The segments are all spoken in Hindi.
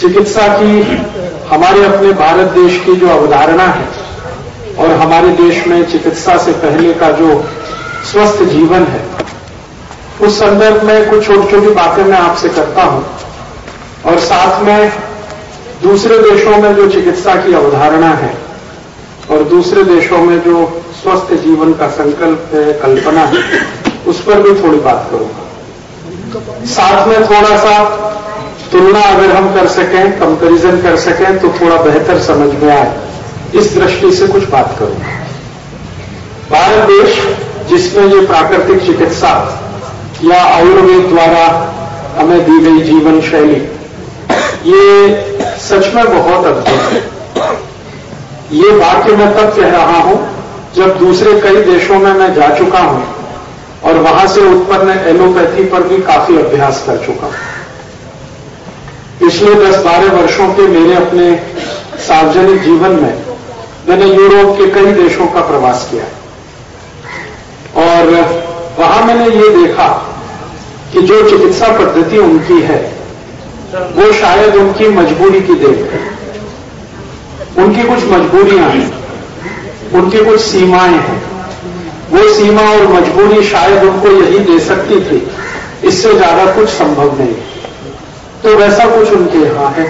चिकित्सा की हमारे अपने भारत देश की जो अवधारणा है और हमारे देश में चिकित्सा से पहले का जो स्वस्थ जीवन है, उस संदर्भ में कुछ छोटी छोटी बातें मैं आपसे करता हूँ। और साथ में दूसरे देशों में जो चिकित्सा की अवधारणा है और दूसरे देशों में जो स्वस्थ जीवन का संकल्प है, कल्पना है, उस पर भी थोड़ी बात करूँगा। साथ में थोड़ा सा तुलना अगर हम कर सकें कंपैरिजन कर सकें तो थोड़ा बेहतर समझ में आए। इस दृष्टि से कुछ बात करूँगा भारत देश, जिसमें ये प्राकृतिक चिकित्सा या आयुर्वेद द्वारा हमें दी गई जीवन शैली, ये सच में बहुत अद्भुत है। ये वाक्य मैं तब कह रहा हूँ, जब दूसरे कई देशों में मैं जा चुका हूँ, और वहाँ से उत्पन्न एलोपैथी पर भी काफ़ी अभ्यास कर चुका हूँ। पिछले 10-12 वर्षों के मेरे अपने सार्वजनिक जीवन में मैंने यूरोप के कई देशों का प्रवास किया और वहाँ मैंने ये देखा कि जो चिकित्सा पद्धति उनकी है, वो शायद उनकी मजबूरी की देन है। उनकी कुछ मजबूरियाँ हैं, उनकी कुछ सीमाएँ हैं। वो सीमा और मजबूरी शायद उनको यही दे सकती थी, इससे ज़्यादा कुछ संभव नहीं तो वैसा कुछ उनके यहाँ है।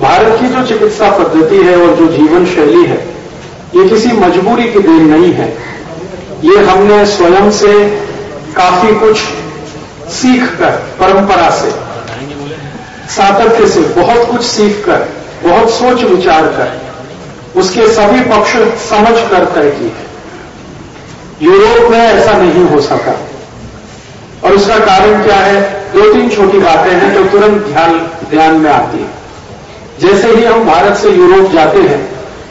भारत की जो चिकित्सा पद्धति है और जो जीवन शैली है, ये किसी मजबूरी की देन नहीं है। ये हमने स्वयं से काफ़ी कुछ सीख कर परंपरा से, सातत्य से, बहुत कुछ सीख कर बहुत सोच विचार कर, उसके सभी पक्ष समझ कर तय की है। यूरोप में ऐसा नहीं हो सका। और उसका कारण क्या है? दो तीन छोटी बातें हैं जो तुरंत ध्यान ध्यान में आती है। जैसे ही हम भारत से यूरोप जाते हैं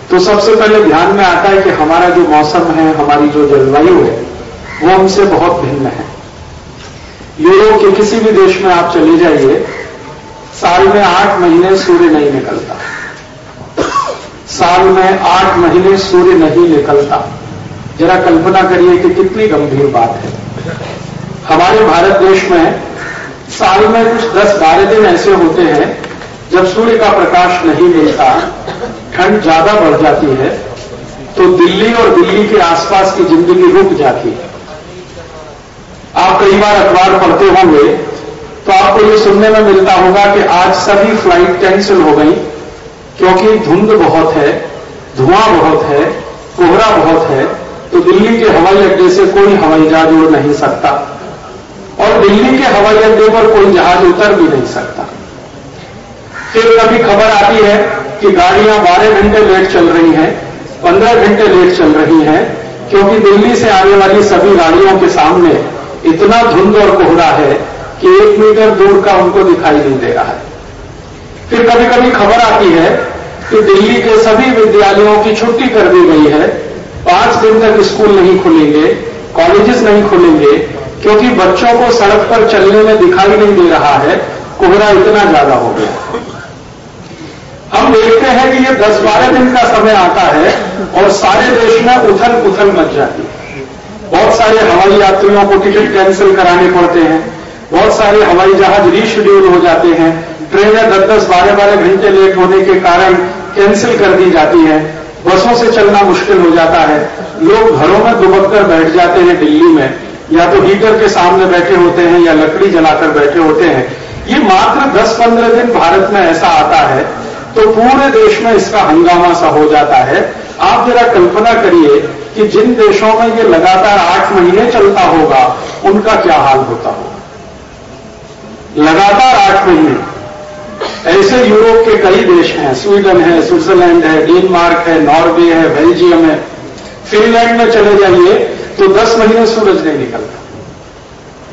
तो सबसे पहले ध्यान में आता है कि हमारा जो मौसम है, हमारी जो जलवायु है, वो हमसे बहुत भिन्न है। यूरोप के किसी भी देश में आप चले जाइए, साल में आठ महीने सूर्य नहीं निकलता। साल में आठ महीने सूर्य नहीं निकलता। जरा कल्पना करिए कि कितनी गंभीर बात है। हमारे भारत देश में साल में कुछ दस बारह दिन ऐसे होते हैं, जब सूर्य का प्रकाश नहीं मिलता, ठंड ज़्यादा बढ़ जाती है तो दिल्ली और दिल्ली के आसपास की ज़िंदगी रुक जाती है। आप कई बार अखबार पढ़ते होंगे तो आपको ये सुनने में मिलता होगा कि आज सभी फ़्लाइट कैंसिल हो गई, क्योंकि धुंध बहुत है, धुआँ बहुत है, कोहरा बहुत है तो दिल्ली के हवाई अड्डे से कोई हवाई जहाज़ उड़ नहीं सकता। और दिल्ली के हवाई अड्डे पर कोई जहाज़ उतर भी नहीं सकता। फिर कभी खबर आती है कि गाड़ियाँ 12 घंटे लेट चल रही हैं 15 घंटे लेट चल रही हैं, क्योंकि दिल्ली से आने वाली सभी गाड़ियों के सामने इतना धुंध और कोहरा है कि एक मीटर दूर का उनको दिखाई नहीं दे रहा है। फिर कभी कभी खबर आती है कि दिल्ली के सभी विद्यालयों की छुट्टी कर दी गई है, पाँच दिन तक स्कूल नहीं खुलेंगे कॉलेजेस नहीं खुलेंगे क्योंकि बच्चों को सड़क पर चलने में दिखाई नहीं दे रहा है, कोहरा इतना ज़्यादा हो गया। हम देखते हैं कि ये 10-12 दिन का समय आता है और सारे देश में उथल पुथल मच जाती है। बहुत सारे हवाई यात्रियों को टिकट कैंसिल कराने पड़ते हैं। बहुत सारे हवाई जहाज़ रीशेड्यूल हो जाते हैं। ट्रेनें दस दस बारह बारह घंटे लेट होने के कारण कैंसिल कर दी जाती है। बसों से चलना मुश्किल हो जाता है। लोग घरों में दुबक कर बैठ जाते हैं दिल्ली में। या तो हीटर के सामने बैठे होते हैं या लकड़ी जलाकर बैठे होते हैं। ये मात्र 10-15 दिन भारत में ऐसा आता है तो पूरे देश में इसका हंगामा सा हो जाता है। आप जरा कल्पना करिए कि जिन देशों में ये लगातार आठ महीने चलता होगा, उनका क्या हाल होता होगा? लगातार आठ महीने। ऐसे यूरोप के कई देश हैं, स्वीडन है, स्विट्जरलैंड है, डेनमार्क है, नॉर्वे है, बेल्जियम है। फिनलैंड में चले जाइए तो दस महीने सूरज नहीं निकलता।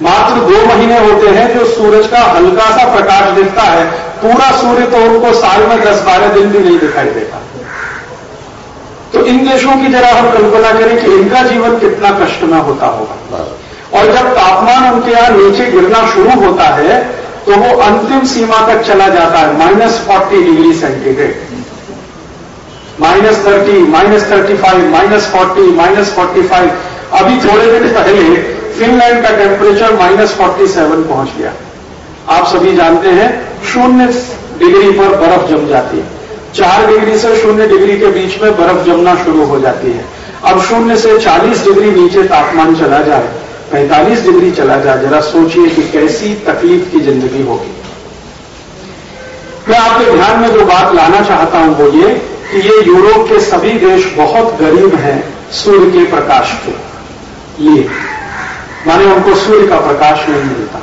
मात्र दो महीने होते हैं जो सूरज का हल्का सा प्रकाश दिखता है। पूरा सूर्य तो उनको साल में दस बारह दिन भी नहीं दिखाई देता। तो इन देशों की जरा हम कल्पना करें कि इनका जीवन कितना कष्टमय होता होगा। और जब तापमान उनके यहाँ नीचे गिरना शुरू होता है तो वो अंतिम सीमा तक चला जाता है। Minus forty degree centigrade. Minus thirty minus thirty five, minus forty minus forty five. अभी थोड़े दिन पहले फिनलैंड का टेम्परेचर माइनस फोर्टी सेवन पहुँच गया। आप सभी जानते हैं, शून्य डिग्री पर बर्फ़ जम जाती है। चार डिग्री से शून्य डिग्री के बीच में बर्फ़ जमना शुरू हो जाती है। अब शून्य से 40 डिग्री नीचे तापमान चला जाए 45 डिग्री चला जाए, जरा सोचिए कि कैसी तकलीफ़ की ज़िंदगी होगी। मैं आपके ध्यान में जो बात लाना चाहता हूँ वो ये कि ये यूरोप के सभी देश बहुत गरीब हैं, सूर्य के प्रकाश के। लिए। माने उनको सूर्य का प्रकाश नहीं मिलता।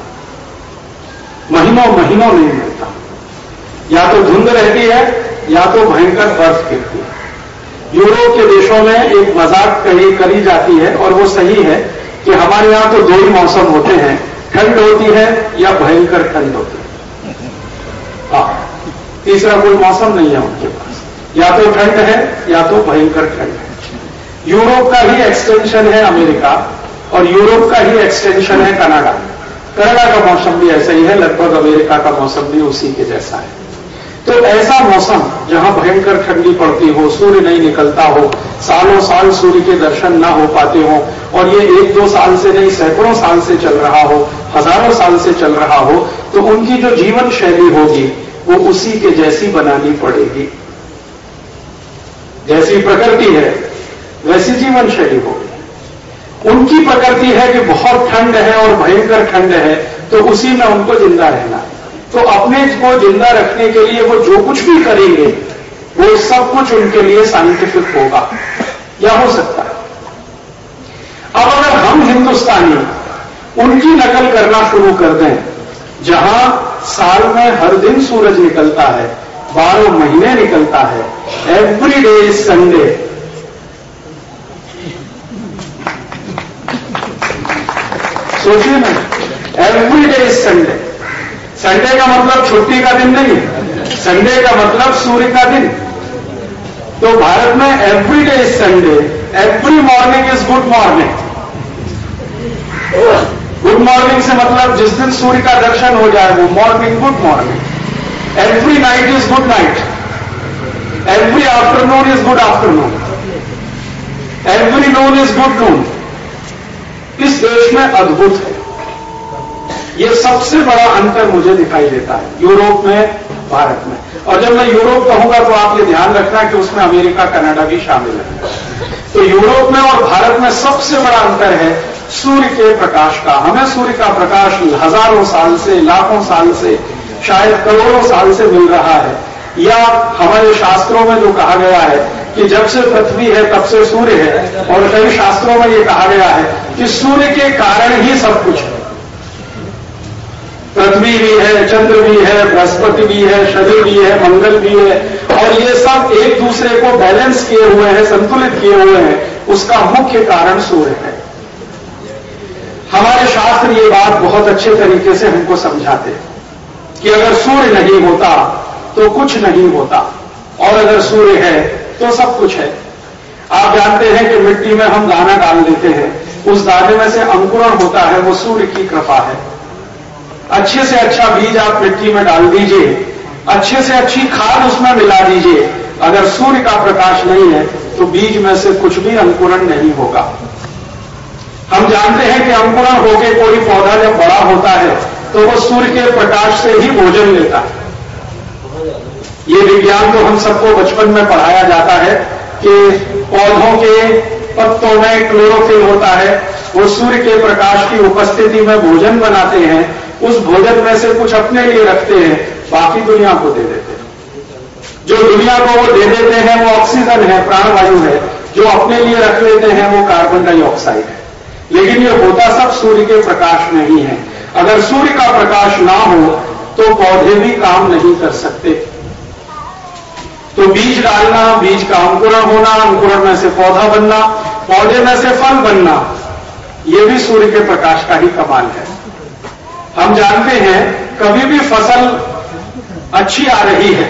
महीनों महीनों नहीं मिलता। या तो धुंध रहती है, या तो भयंकर बर्फ़ गिरती है। यूरोप के देशों में एक मज़ाक कही करी जाती है, और वो सही है कि हमारे यहाँ तो दो ही मौसम होते हैं। ठंड होती है या भयंकर ठंड होती है। हाँ तीसरा कोई मौसम नहीं है उनके पास। या तो ठंड है, या तो भयंकर ठंड है। यूरोप का ही एक्सटेंशन है अमेरिका और यूरोप का ही एक्सटेंशन है कनाडा। कनाडा का मौसम भी ऐसा ही है, लगभग अमेरिका का मौसम भी उसी के जैसा है। तो ऐसा मौसम जहाँ भयंकर ठंडी पड़ती हो, सूर्य नहीं निकलता हो, सालों साल सूर्य के दर्शन ना हो पाते हो, और ये एक दो साल से नहीं, सैकड़ों साल से चल रहा हो, हज़ारों साल से चल रहा हो तो उनकी जो जीवन शैली होगी, वो उसी के जैसी बनानी पड़ेगी। जैसी प्रकृति है वैसी जीवन शैली होगी उनकी प्रकृति है कि बहुत ठंड है और भयंकर ठंड है तो उसी में उनको ज़िंदा रहना। तो अपने को ज़िंदा रखने के लिए वो जो कुछ भी करेंगे, वो सब कुछ उनके लिए साइंटिफिक होगा। या हो सकता है। अब अगर हम हिंदुस्तानी उनकी नकल करना शुरू कर दें, जहाँ साल में हर दिन सूरज निकलता है, बारह महीने निकलता है एवरी डे इज़ संडे सोचिए ना। Every day is Sunday Sunday का मतलब छुट्टी का दिन नहीं संडे का मतलब सूर्य का दिन। तो भारत में every day is Sunday every morning is good morning good morning से मतलब जिस दिन सूर्य का दर्शन हो जाए, वो morning good morning every night is good night every afternoon is good afternoon every noon is good noon इस देश में अद्भुत है। ये सबसे बड़ा अंतर मुझे दिखाई देता है, यूरोप में, भारत में। और जब मैं यूरोप कहूँगा तो आप ये ध्यान रखना कि उसमें अमेरिका, कनाडा भी शामिल है। तो यूरोप में और भारत में सबसे बड़ा अंतर है सूर्य के प्रकाश का। हमें सूर्य का प्रकाश हज़ारों साल से, लाखों साल से, शायद करोड़ों साल से मिल रहा है। या हमारे शास्त्रों में जो कहा गया है कि जब से पृथ्वी है, तब से सूर्य है। और कई शास्त्रों में ये कहा गया है कि सूर्य के कारण ही सब कुछ है। पृथ्वी भी है, चंद्र भी है, बृहस्पति भी है, शनि भी है, मंगल भी है। और ये सब एक दूसरे को बैलेंस किए हुए हैं, संतुलित किए हुए हैं। उसका मुख्य कारण सूर्य है। हमारे शास्त्र ये बात बहुत अच्छे तरीके से हमको समझाते हैं कि अगर सूर्य नहीं होता तो कुछ नहीं होता। और अगर सूर्य है तो सब कुछ है। आप जानते हैं कि मिट्टी में हम दाना डाल देते हैं। उस दाने में से अंकुरण होता है, वो सूर्य की कृपा है। अच्छे से अच्छा बीज आप मिट्टी में डाल दीजिए। अच्छे से अच्छी खाद उसमें मिला दीजिए। अगर सूर्य का प्रकाश नहीं है तो बीज में से कुछ भी अंकुरण नहीं होगा। हम जानते हैं कि अंकुरण होकर कोई पौधा जब बड़ा होता है तो वो सूर्य के प्रकाश से ही भोजन लेता है। ये विज्ञान तो हम सबको बचपन में पढ़ाया जाता है कि पौधों के पत्तों में क्लोरोफिल होता है, वो सूर्य के प्रकाश की उपस्थिति में भोजन बनाते हैं, उस भोजन में से कुछ अपने लिए रखते हैं, बाकी दुनिया को दे देते हैं। जो दुनिया को वो दे देते हैं, वो ऑक्सीजन है, प्राणवायु है, जो अपने लिए रख लेते हैं, वो कार्बन डाइऑक्साइड है। लेकिन ये होता सब सूर्य के प्रकाश में ही है। अगर सूर्य का प्रकाश ना हो तो पौधे भी काम नहीं कर सकते। तो बीज डालना, बीज का अंकुरण होना, अंकुरण में से पौधा बनना, पौधे में से फल बनना यह भी सूर्य के प्रकाश का ही कमाल है। हम जानते हैं, कभी भी फ़सल अच्छी आ रही है,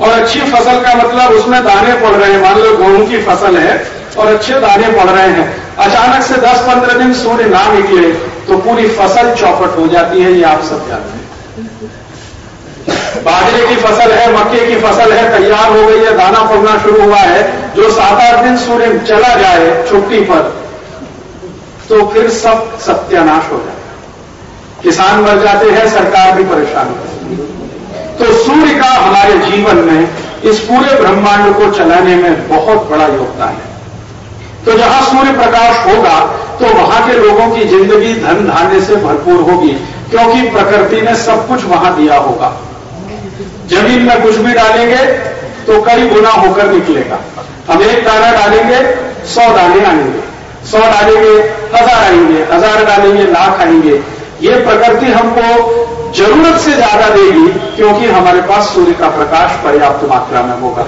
और अच्छी फ़सल का मतलब उसमें दाने पड़ रहे हैं। मान लो गेहूँ की फ़सल है, और अच्छे दाने पड़ रहे हैं। अचानक से 10-15 दिन सूर्य ना निकले तो पूरी फ़सल चौपट हो जाती है, ये आप सब जानते हैं। बाजरे की फ़सल है, मक्के की फ़सल है, तैयार हो गई है, दाना पड़ना शुरू हुआ है, जो सात आठ दिन सूर्य चला जाए छुट्टी पर तो फिर सब सत्यानाश हो जाए किसान मर जाते हैं, सरकार भी परेशान होती तो सूर्य का हमारे जीवन में, इस पूरे ब्रह्मांड को चलाने में बहुत बड़ा योगदान है। तो जहाँ सूर्य प्रकाश होगा तो वहाँ के लोगों की ज़िंदगी धन धान्य से भरपूर होगी, क्योंकि प्रकृति ने सब कुछ वहाँ दिया होगा। ज़मीन में कुछ भी डालेंगे तो कई गुना होकर निकलेगा। हम एक दाना डालेंगे, सौ दाने आएँगे। सौ डालेंगे, हज़ार आएँगे, हज़ार डालेंगे, लाख आएँगे। ये प्रकृति हमको ज़रूरत से ज़्यादा देगी, क्योंकि हमारे पास सूर्य का प्रकाश पर्याप्त मात्रा में होगा।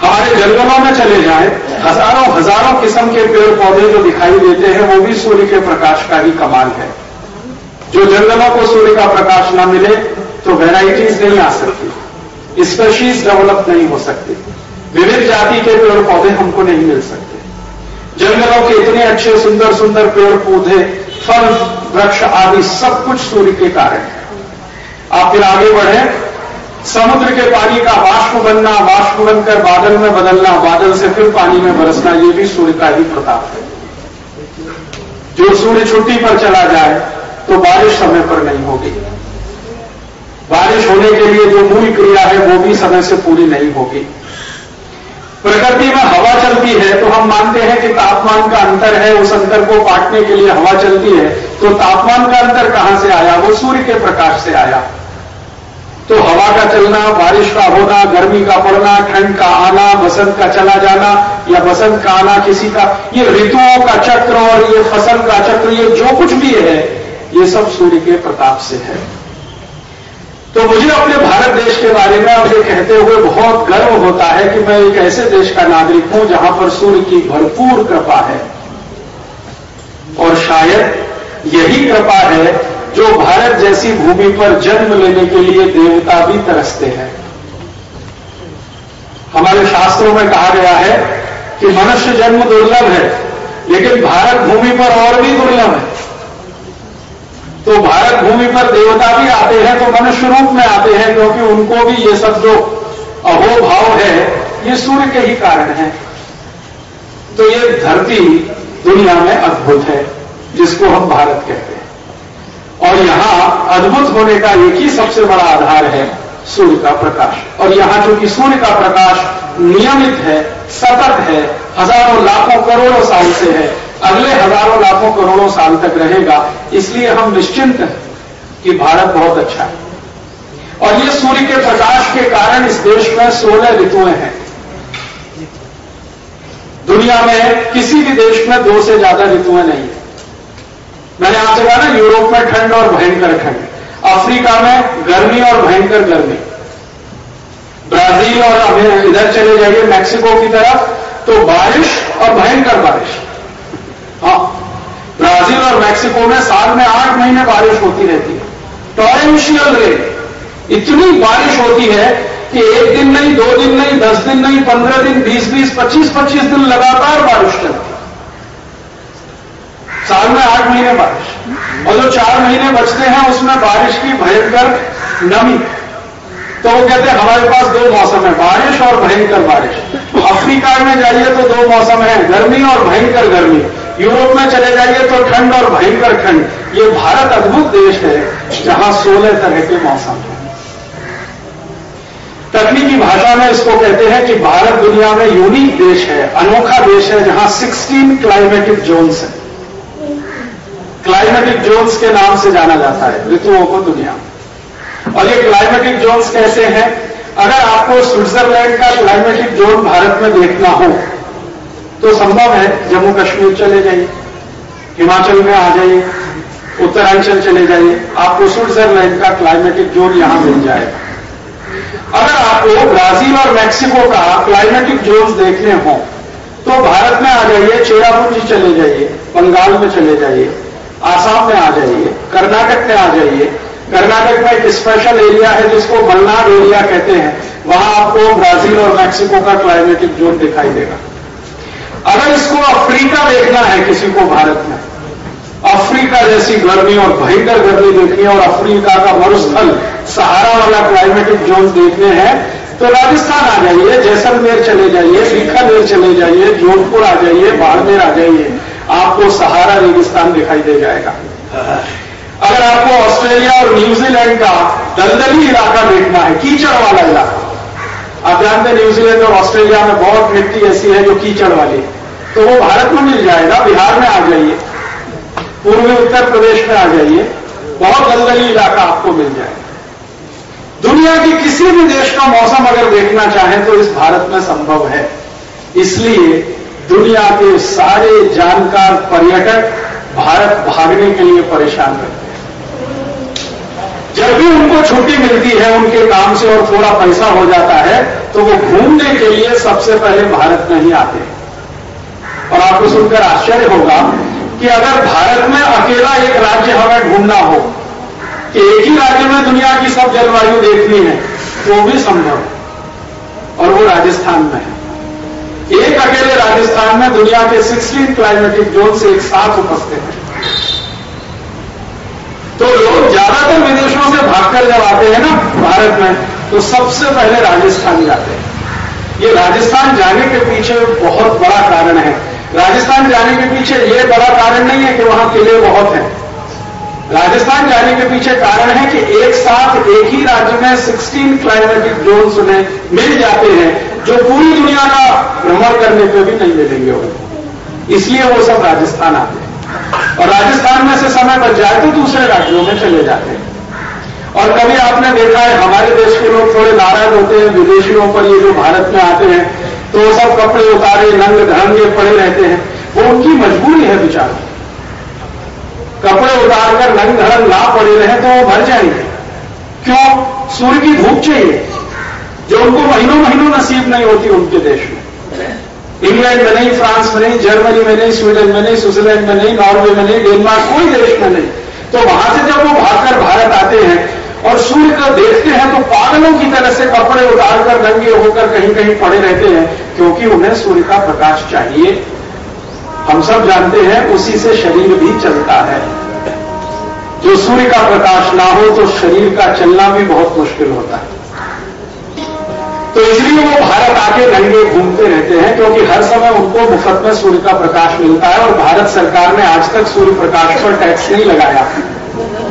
हमारे जंगलों में चले जाएँ, हज़ारों हज़ारों किस्म के पेड़ पौधे जो दिखाई देते हैं, वो भी सूर्य के प्रकाश का ही कमाल है। जो जंगलों को सूर्य का प्रकाश न मिले तो वेराइटीज नहीं आ सकती। स्पेशीज डेवलप नहीं हो सकती। विविध जाति के पेड़ पौधे हमको नहीं मिल सकते। जंगलों के इतने अच्छे, सुंदर सुंदर पेड़ पौधे, फल, वृक्ष आदि सब कुछ सूर्य के कारण है। आप फिर आगे बढ़े। समुद्र के पानी का वाष्प बनना वाष्प बनकर बादल में बदलना, बादल से फिर पानी में बरसना, ये भी सूर्य का ही प्रताप है। जो सूर्य छुट्टी पर चला जाए तो बारिश समय पर नहीं होगी। बारिश होने के लिए जो मूल क्रिया है, वो भी समय से पूरी नहीं होगी। प्रकृति में हवा चलती है तो हम मानते हैं कि तापमान का अंतर है, उस अंतर को काटने के लिए हवा चलती है। तो तापमान का अंतर कहाँ से आया? वो सूर्य के प्रकाश से आया। तो हवा का चलना, बारिश का होना, गर्मी का पड़ना, ठंड का आना, बसंत का चला जाना, या बसंत का आना किसी का, ये ऋतुओं का चक्र और ये फ़सल का चक्र, ये जो कुछ भी है, ये सब सूर्य के प्रताप से है। तो मुझे अपने भारत देश के बारे में अब ये कहते हुए बहुत गर्व होता है कि मैं एक ऐसे देश का नागरिक हूँ जहाँ पर सूर्य की भरपूर कृपा है। और शायद यही कृपा है जो भारत जैसी भूमि पर जन्म लेने के लिए देवता भी तरसते हैं। हमारे शास्त्रों में कहा गया है कि मनुष्य जन्म दुर्लभ है, लेकिन भारत भूमि पर और भी दुर्लभ है। तो भारत भूमि पर देवता भी आते हैं तो मनुष्य रूप में आते हैं, क्योंकि उनको भी ये सब जो अहोभाव है, ये सूर्य के ही कारण है। तो ये धरती दुनिया में अद्भुत है, जिसको हम भारत कहते हैं। और यहाँ अद्भुत होने का एक ही सबसे बड़ा आधार है सूर्य का प्रकाश। और यहाँ चूँकि सूर्य का प्रकाश नियमित है, सतत है, हज़ारों लाखों करोड़ों साल से है अगले हज़ारों लाखों करोड़ों साल तक रहेगा, इसलिए हम निश्चिंत हैं कि भारत बहुत अच्छा है। और ये सूर्य के प्रकाश के कारण इस देश में सोलह ऋतुएँ हैं। दुनिया में किसी भी देश में दो से ज़्यादा ऋतुएँ नहीं है। मैंने आपसे कहा ना, यूरोप में ठंड और भयंकर ठंड, अफ्रीका में गर्मी और भयंकर गर्मी, ब्राज़ील और इधर चले जाइए, मैक्सिको की तरफ़ तो बारिश और भयंकर बारिश। हाँ। ब्राज़ील और मैक्सिको में साल में आठ महीने बारिश होती रहती है। टॉरेंशियल रेन इतनी बारिश होती है कि एक दिन नहीं, दो दिन नहीं, दस दिन नहीं, पंद्रह दिन, बीस बीस, पच्चीस पच्चीस दिन लगातार बारिश चलती साल में आठ महीने बारिश। और जो चार महीने बचते हैं, उसमें बारिश की भयंकर नमी। तो वो कहते हैं, हमारे पास दो मौसम है, बारिश और भयंकर बारिश। अफ्रीका में जाइए तो दो मौसम है, गर्मी और भयंकर गर्मी। यूरोप में चले जाइए तो ठंड और भयंकर ठंड, ये भारत अद्भुत देश है, जहाँ सोलह तरह के मौसम है। तकनीकी भाषा में इसको कहते हैं कि भारत दुनिया में यूनिक देश है, अनोखा देश है, जहाँ 16 क्लाइमेटिक जोन्स है। क्लाइमेटिक जोन्स के नाम से जाना जाता है, ऋतुओं को दुनिया और ये क्लाइमेटिक जोन्स कैसे हैं? अगर आपको स्विट्जरलैंड का क्लाइमेटिक जोन भारत में देखना हो तो संभव है जम्मू कश्मीर चले जाइए, हिमाचल में आ जाइए, उत्तरांचल चले जाइए। आपको स्विट्जरलैंड का क्लाइमेटिक जोन यहाँ मिल जाएगा अगर आपको ब्राज़ील और मैक्सिको का क्लाइमेटिक जोन देखने हो तो भारत में आ जाइए, चेरापुंजी चले जाइए, बंगाल में चले जाइए, आसाम में आ जाइए, कर्नाटक में आ जाइए। कर्नाटक में एक स्पेशल एरिया है जिसको बलनाड एरिया कहते हैं। वहाँ आपको ब्राज़ील और मैक्सिको का क्लाइमेटिक जोन दिखाई देगा। अगर इसको अफ्रीका देखना है, किसी को भारत में, अफ्रीका जैसी गर्मी और भयंकर गर्मी देखनी है और अफ्रीका का मरुस्थल, सहारा वाला क्लाइमेटिक जोन देखने हैं तो राजस्थान आ जाइए, जैसलमेर चले जाइए, बीकानेर चले जाइए, जोधपुर आ जाइए, बाड़मेर आ जाइए, आपको सहारा रेगिस्तान दिखाई दे जाएगा। अगर आपको ऑस्ट्रेलिया और न्यूजीलैंड का दलदली इलाका देखना है, कीचड़ वाला इलाका, आप जानते हैं न्यूजीलैंड और ऑस्ट्रेलिया में बहुत मिट्टी ऐसी है जो कीचड़ वाली तो वो भारत में मिल जाएगा, बिहार में आ जाइए, पूर्वी उत्तर प्रदेश में आ जाइए, बहुत दलदली इलाका आपको मिल जाएगा। दुनिया के किसी भी देश का मौसम अगर देखना चाहें तो इस भारत में संभव है। इसलिए दुनिया के सारे जानकार पर्यटक भारत भागने के लिए परेशान रहते हैं। जब भी उनको छुट्टी मिलती है, उनके काम से और थोड़ा पैसा हो जाता है तो वो घूमने के लिए सबसे पहले भारत में ही आते हैं। और आपको सुनकर आश्चर्य होगा कि अगर भारत में अकेला एक राज्य हमें ढूंढना हो कि एक ही राज्य में दुनिया की सब जलवायु देखनी है, वो भी संभव और वो राजस्थान में है। एक अकेले राजस्थान में दुनिया के 16 क्लाइमेटिक जोन से एक साथ उपस्थित है। तो लोग ज़्यादातर विदेशों से भागकर जब आते हैं ना, भारत में तो सबसे पहले राजस्थान जाते हैं। ये राजस्थान जाने के पीछे बहुत बड़ा कारण है। राजस्थान जाने के पीछे ये बड़ा कारण नहीं है कि वहाँ किले बहुत हैं। राजस्थान जाने के पीछे कारण है कि एक साथ एक ही राज्य में 16 क्लाइमेटिक जोन्स उन्हें मिल जाते हैं, जो पूरी दुनिया का भ्रमण करने पे भी नहीं मिलेंगे उन्हें। इसलिए वो सब राजस्थान आते हैं। और राजस्थान में से समय बच जाए तो दूसरे राज्यों में चले जाते हैं। और कभी आपने देखा है, हमारे देश के लोग थोड़े नाराज़ होते हैं, विदेशियों पर ये जो भारत में आते हैं तो सब कपड़े उतारे नंग धरंगे पड़े रहते हैं। वो उनकी मजबूरी है विचार। कपड़े उतारकर नंग धड़न ना पड़े रहे तो वो भर जाएँगे। क्यों? सूर्य की धूप चाहिए। जो उनको महीनों महीनों नसीब नहीं होती उनके देश में। इंग्लैंड में नहीं, फ्रांस में नहीं, जर्मनी में नहीं, स्वीडन में नहीं, स्विट्जरलैंड में नहीं, नॉर्वे में नहीं, डेनमार्क, कोई देश में नहीं। तो वहाँ से जब वो भागकर भारत आते हैं और सूर्य को देखते हैं तो पागलों की तरह से कपड़े उतारकर, नंगे होकर कहीं कहीं पड़े रहते हैं, क्योंकि उन्हें सूर्य का प्रकाश चाहिए। हम सब जानते हैं, उसी से शरीर भी चलता है। जो सूर्य का प्रकाश ना हो तो शरीर का चलना भी बहुत मुश्किल होता है। तो इसलिए वो भारत आके नंगे घूमते रहते हैं, क्योंकि हर समय उनको मुफ़्त में सूर्य का प्रकाश मिलता है, और भारत सरकार ने आज तक सूर्य प्रकाश पर टैक्स नहीं लगाया।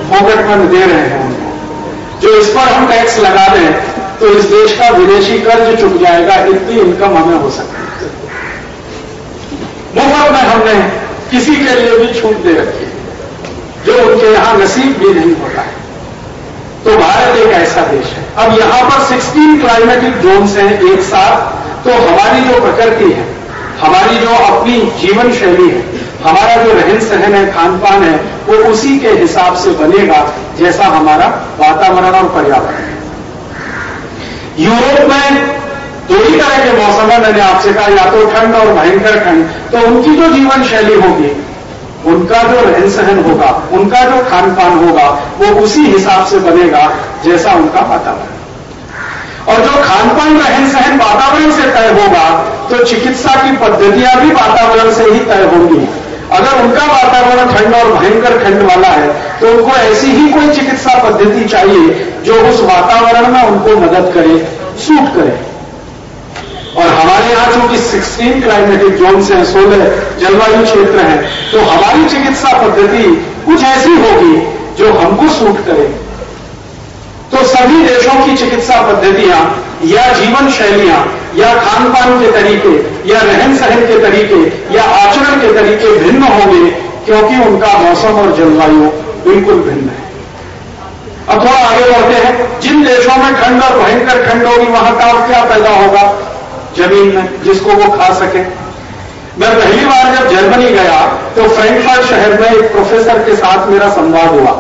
फोकट में दे रहे हैं। जो इस पर हम टैक्स लगा दें तो इस देश का विदेशी कर्ज चुक जाएगा, इतनी इनकम हमें हो सकती है। मुफ़्त में हमने किसी के लिए भी छूट दे रखी जो उनके यहाँ नसीब भी नहीं होता है। तो भारत एक ऐसा देश है। अब यहाँ पर 16 क्लाइमेटिक जोन्स हैं एक साथ तो हमारी जो प्रकृति है, हमारी जो अपनी जीवन शैली है हमारा जो रहन सहन है खान पान है, वो उसी के हिसाब से बनेगा जैसा हमारा वातावरण और पर्यावरण है। यूरोप में दो ही तरह के मौसम है, मैंने आपसे कहा, या तो ठंड और भयंकर ठंड तो उनकी जो जीवन शैली होगी, उनका जो रहन सहन होगा, उनका जो खान पान होगा, वो उसी हिसाब से बनेगा जैसा उनका वातावरण और जो खान पान रहन सहन वातावरण से तय होगा तो चिकित्सा की पद्धतियाँ भी वातावरण से ही तय होंगी। अगर उनका वातावरण ठंड और भयंकर ठंड वाला है तो उनको ऐसी ही कोई चिकित्सा पद्धति चाहिए जो उस वातावरण में उनको मदद करे, सूट करे। और हमारे यहाँ चूँकि 16 क्लाइमेटिक जोन है, सोलह जलवायु क्षेत्र है तो हमारी चिकित्सा पद्धति कुछ ऐसी होगी जो हमको सूट करे। तो सभी देशों की चिकित्सा पद्धतियाँ या जीवन शैलियाँ या खान पान के तरीके, या रहन सहन के तरीके, या आचरण के तरीके भिन्न होंगे, क्योंकि उनका मौसम और जलवायु बिल्कुल भिन्न है। अब थोड़ा आगे बढ़ते हैं। जिन देशों में ठंड और भयंकर ठंड होगी वहाँ का क्या पैदा होगा? ज़मीन में, जिसको वो खा सके। मैं पहली बार जब जर्मनी गया तो फ्रैंकफर्ट शहर में एक प्रोफेसर के साथ मेरा संवाद हुआ।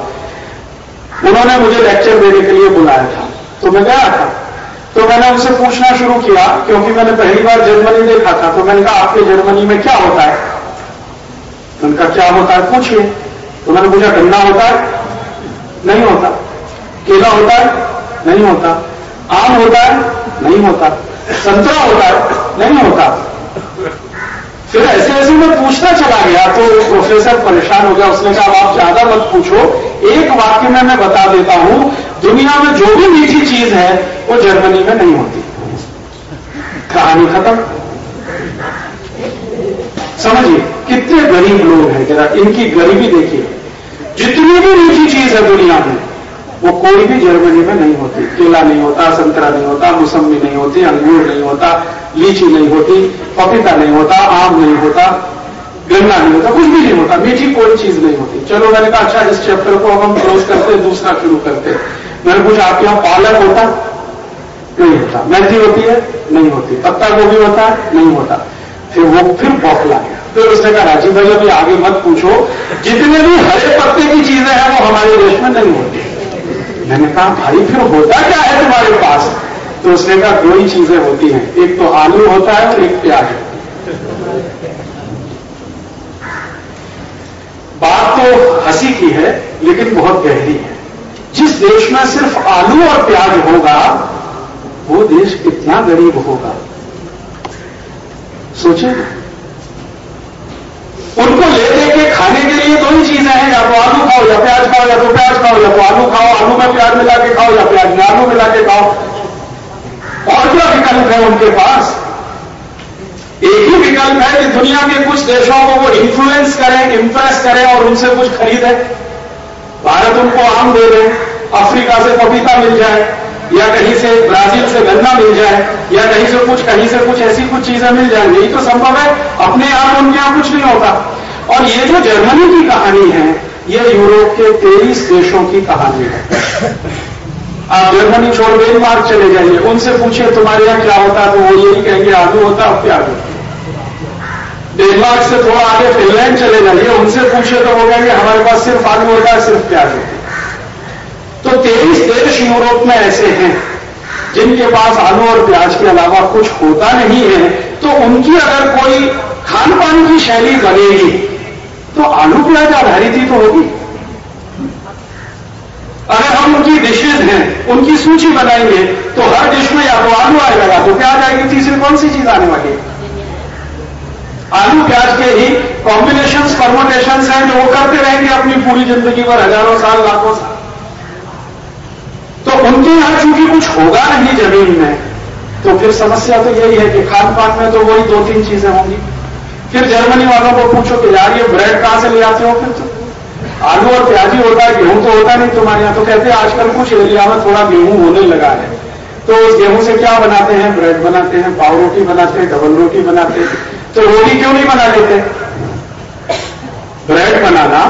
उन्होंने मुझे लेक्चर देने के लिए बुलाया था। तो मैं गया था। तो मैंने उनसे पूछना शुरू किया, क्योंकि मैंने पहली बार जर्मनी देखा था तो मैंने कहा, आपके जर्मनी में क्या होता है? उनका क्या होता है? पूछिए। तो मैंने पूछा, गन्ना होता है? नहीं होता। केला होता है? नहीं होता। आम होता है? नहीं होता। संतरा होता है? नहीं होता। फिर ऐसे ऐसे मैं पूछना चला गया तो प्रोफेसर परेशान हो गया। उसने कहा आप ज़्यादा मत पूछो। एक वाक्य में मैं बता देता हूँ। दुनिया में जो भी मीठी चीज़ है वो जर्मनी में नहीं होती। कहानी खत्म। समझिए, कितने गरीब लोग हैं, जरा इनकी गरीबी देखिए। जितनी भी मीठी चीज़ है दुनिया में, वो कोई भी जर्मनी में नहीं होती। केला नहीं होता, संतरा नहीं होता मौसमी नहीं होती, अंगूर नहीं होता, लीची नहीं होती, पपीता नहीं होता, आम नहीं होता, गन्ना नहीं होता, कुछ भी नहीं होता, मीठी कोई चीज़ नहीं होती। चलो, मैंने कहा अच्छा इस चैप्टर को अब हम क्लोज करते दूसरा शुरू करते मैंने पूछा, आपके यहाँ पालक होता? नहीं होता। मेथी होती है, नहीं होती। पत्ता गोभी होता है, नहीं होता। फिर वो फिर बौखला गया फिर उसने कहा राजीव भाई, अभी आगे मत पूछो। जितने भी हरे पत्ते की चीज़ें हैं, वो हमारे देश में नहीं होती। मैंने कहा, भाई, फिर होता क्या है तुम्हारे पास? तो उसने कहा, दो ही चीज़ें होती हैं। एक तो आलू होता है और एक प्याज बात तो हँसी की है, लेकिन बहुत गहरी है। जिस देश में सिर्फ़ आलू और प्याज होगा वो देश कितना गरीब होगा? सोचे। उनको ले दे के खाने के लिए दो ही चीज़ें हैं, या तो आलू खाओ, या प्याज खाओ, या तो प्याज खाओ, या तो आलू खाओ, आलू में प्याज मिला के खाओ, या प्याज में आलू मिला के खाओ। और क्या विकल्प है उनके पास? एक ही विकल्प है कि दुनिया के कुछ देशों को वो इन्फ्लुएंस करें इंप्रेस करें और उनसे कुछ खरीदें। भारत उनको आम दे दें, अफ्रीका से पपीता मिल जाए। या कहीं से ब्राज़ील से गन्ना मिल जाए, या कहीं से कुछ, कहीं से कुछ ऐसी कुछ चीज़ें मिल जाए, यही तो संभव है, अपने आप उनके यहाँ कुछ नहीं होता। और ये जो जर्मनी की कहानी है, ये यूरोप के तेईस देशों की कहानी है। आप जर्मनी छोड़ डेनमार्क चले जाइए, उनसे पूछिए, तुम्हारे यहाँ क्या होता? तो वो यही कहेंगे, आलू होता, अब क्या डेनमार्क से थोड़ा आगे, फिनलैंड चले जाइए, उनसे पूछिए तो वो कहेंगे, हमारे पास सिर्फ़ आलू होता है, सिर्फ़ प्याज होता है। तो तेईस देश यूरोप में ऐसे हैं, जिनके पास आलू और प्याज के अलावा कुछ होता नहीं है तो उनकी अगर कोई खान पान की शैली बनेगी तो आलू प्याज आधारित ही तो होगी। अगर हम उनकी डिशेज हैं, उनकी सूची बनाएँगे तो हर डिश में या तो आलू आएगा तो प्याज आएगी, तीसरी कौन सी चीज़ आने वाली आलू प्याज के ही कॉम्बिनेशन परमोटेशन हैं, जो वो करते रहेंगे अपनी पूरी ज़िंदगी पर, हज़ारों साल, लाखों साल। तो उनके यहाँ चूँकि कुछ होगा नहीं ज़मीन में तो फिर समस्या तो यही है कि खान पान में तो वही दो तीन चीज़ें होंगी। फिर जर्मनी वालों को पूछो कि यार ये ब्रेड कहाँ से ले आते हो फिर तो? आलू और प्याजी होता है, गेहूँ तो होता नहीं तुम्हारे यहाँ। तो कहते हैं, आजकल कुछ एरिया में थोड़ा गेहूँ होने लगा है। तो उस गेहूँ से क्या बनाते हैं? ब्रेड बनाते हैं, पाव रोटी बनाते हैं डबल रोटी बनाते हैं। तो रोटी क्यों नहीं बना लेते? ब्रेड बनाना,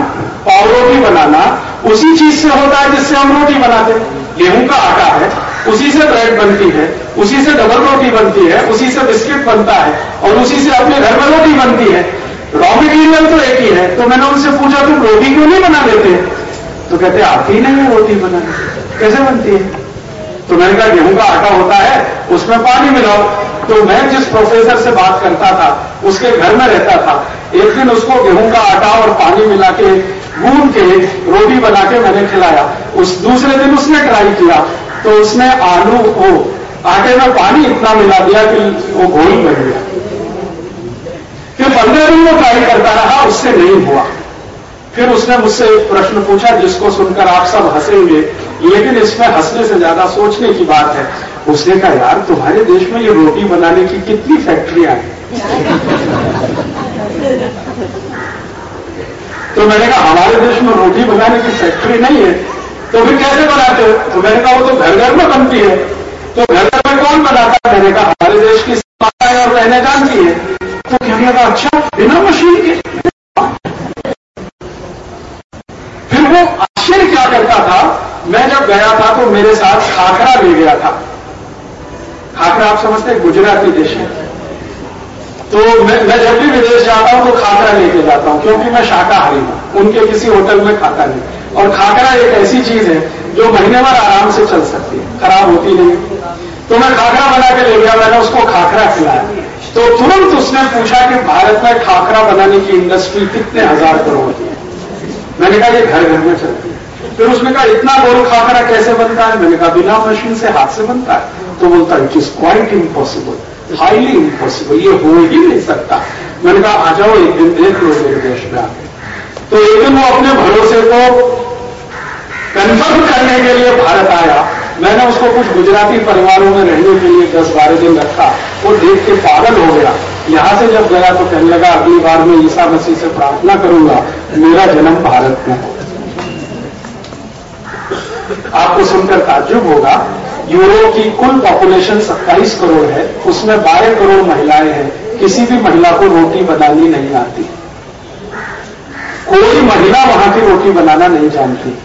पाव रोटी बनाना, उसी चीज़ से होता है जिससे हम रोटी बनाते हैं। गेहूँ का आटा है, उसी से ब्रेड बनती है, उसी से डबल रोटी बनती है, उसी से बिस्किट बनता है और उसी से अपने घर में रोटी बनती है। रॉ मटीरियल तो एक ही है तो मैंने उनसे पूछा, तुम रोटी क्यों नहीं बना लेते? तो कहते आती नहीं है रोटी बनाने कैसे बनती है? तो मैंने कहा, गेहूँ का आटा होता है, उसमें पानी मिलाओ। तो मैं जिस प्रोफेसर से बात करता था, उसके घर में रहता था, एक दिन उसको गेहूँ का आटा और पानी मिला के गूंद के रोटी बना के मैंने खिलाया। उस दूसरे दिन उसने ट्राई किया तो उसने आलू को आटे में पानी इतना मिला दिया कि वो घोल बन गया। फिर पंद्रह दिन वो ट्राई करता रहा, उससे नहीं हुआ। फिर उसने मुझसे एक प्रश्न पूछा, जिसको सुनकर आप सब हंसेंगे, लेकिन इसमें हंसने से ज़्यादा सोचने की बात है। उसने कहा, यार, तुम्हारे देश में ये रोटी बनाने की कितनी फैक्ट्रियाँ हैं तो मैंने कहा, हमारे देश में रोटी बनाने की फैक्ट्री नहीं है तो फिर कैसे बनाते हो? तो मैंने कहा, वो तो घर घर में बनती है। तो घर घर में कौन बनाता है? मैंने कहा, हमारे देश की माताएँ और रहने जानती है। तो कहने लगा अच्छा बिना मशीन के फिर वो आश्चर्य क्या करता था? मैं जब गया था तो मेरे साथ खाखरा ले गया था। खाखरा आप समझते गुजराती डिश है। तो मैं, मैं जब भी विदेश जाता हूँ तो खाकरा लेके जाता हूँ क्योंकि मैं शाकाहारी हूँ। उनके किसी होटल में खाता नहीं। और खाकरा एक ऐसी चीज़ है जो महीने भर आराम से चल सकती है। खराब होती नहीं। तो मैं खाकरा बना के ले गया मैंने उसको खाकरा खिलाया। तो तुरंत उसने पूछा कि भारत में खाकरा बनाने की इंडस्ट्री कितने हज़ार करोड़ की है? मैंने कहा ये घर घर में चलती है। फिर उसने कहा इतना गोल खाकरा कैसे बनता है? मैंने कहा बिना मशीन से हाथ से बनता है। तो बोलता है it is quite impossible highly impossible ये हो ही नहीं सकता। मैंने कहा, आ जाओ, एक दिन देख लो मेरे देश में आके। तो एक दिन वो अपने भरोसे को कंफर्म करने के लिए भारत आया। मैंने उसको कुछ गुजराती परिवारों में रहने के लिए दस बारह दिन रखा। वो देख के पागल हो गया। यहाँ से जब गया तो कहने लगा, अगली बार मैं ईसा मसीह से प्रार्थना करूँगा। मेरा जन्म भारत में हो। आपको सुनकर ताजुब होगा यूरोप की कुल पॉपुलेशन 27 करोड़ है, उसमें 12 करोड़ महिलाएँ हैं। किसी भी महिला को रोटी बनानी नहीं आती। कोई महिला वहाँ की रोटी बनाना नहीं जानती।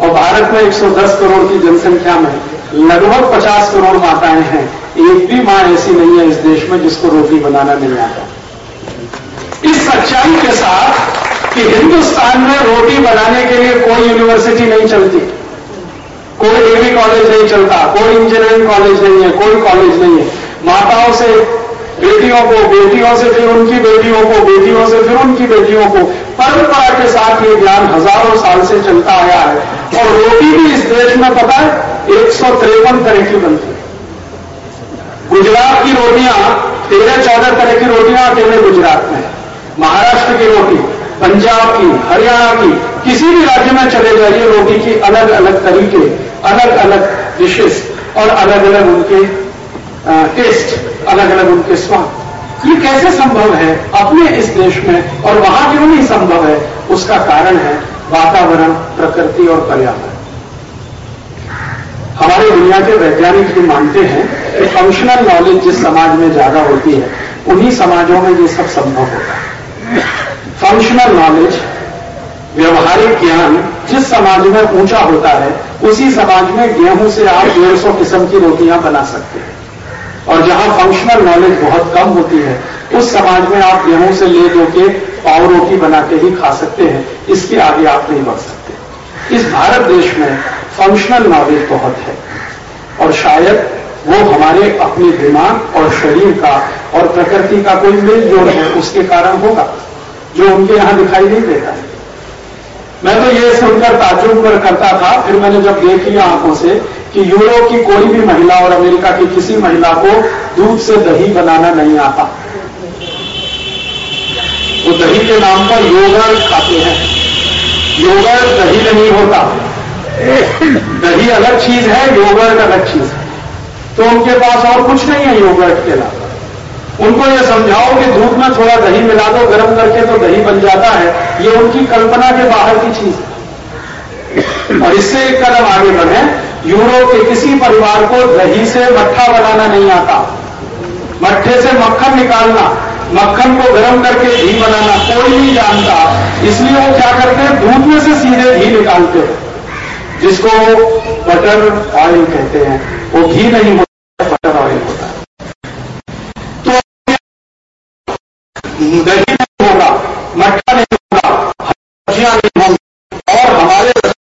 और भारत में 110 करोड़ की जनसंख्या में लगभग 50 करोड़ माताएँ हैं। एक भी माँ ऐसी नहीं है इस देश में जिसको रोटी बनाना नहीं आता। इस सच्चाई के साथ कि हिंदुस्तान में रोटी बनाने के लिए कोई यूनिवर्सिटी नहीं चलती। कोई डिग्री कॉलेज नहीं चलता, कोई इंजीनियरिंग कॉलेज नहीं है, कोई कॉलेज नहीं है। माताओं से, बेटियों को, बेटियों से फिर उनकी बेटियों को, बेटियों से फिर उनकी बेटियों को। परंपरा के साथ ये ज्ञान हज़ारों साल से चलता आया है। और रोटी भी इस देश में पता है, एक सौ तिरपन तरह की बनती है। गुजरात की रोटियाँ, तेरह, चौदह तरह की रोटियाँ अकेले गुजरात में। महाराष्ट्र की रोटी, पंजाब की, हरियाणा की, किसी भी राज्य में चले जाइए, रोटी की अलग अलग तरीके। अलग अलग डिशेस और अलग अलग उनके टेस्ट अलग अलग उनके स्वाद। ये कैसे संभव है? अपने इस देश में और वहाँ क्यों नहीं संभव है? उसका कारण है वातावरण, प्रकृति और पर्यावरण। हमारे दुनिया के वैज्ञानिक भी मानते हैं कि फंक्शनल नॉलेज जिस समाज में ज़्यादा होती है, उन्हीं समाजों में ये सब संभव होता है। फंक्शनल नॉलेज व्यवहारिक ज्ञान जिस समाज में ऊँचा होता है, उसी समाज में गेहूँ से आप डेढ़ सौ किस्म की रोटियाँ बना सकते हैं। और जहाँ फंक्शनल नॉलेज बहुत कम होती है, उस समाज में आप गेहूँ से ले दो के पाव रोटी बना के ही खा सकते हैं, इसके आगे आप नहीं बढ़ सकते। इस भारत देश में फंक्शनल नॉलेज बहुत है, और शायद वो हमारे अपने दिमाग और शरीर का और प्रकृति का कोई मेल जोड़ है, उसके कारण होगा, जो उनके यहाँ दिखाई नहीं देता है। मैं तो ये सुनकर ताजुब करता था, फिर मैंने जब देख लिया आँखों से कि यूरोप की कोई भी महिला और अमेरिका की किसी महिला को दूध से दही बनाना नहीं आता। वो दही के नाम पर योगर खाते हैं। योगर दही नहीं होता। दही अलग चीज़ है, योगर्ट अलग चीज़। है तो उनके पास और कुछ नहीं है योगर्ट के अलावा। उनको ये समझाओ कि दूध में थोड़ा दही मिला दो, गर्म करके तो दही बन जाता है। ये उनकी कल्पना के बाहर की चीज़ है। और इससे एक कदम आगे बढ़े। यूरोप के किसी परिवार को दही से मट्ठा बनाना नहीं आता। मट्ठे से मक्खन निकालना, मक्खन को गर्म करके घी बनाना, कोई नहीं जानता। इसलिए वो क्या करते हैं? दूध में से सीधे घी निकालते हैं, जिसको बटर ऑयल कहते हैं। वो घी नहीं होता बटर ऑयल होता है तो नहीं होगा मट्ठा नहीं होगा सब्ज़ियाँ नहीं होंगी और हमारे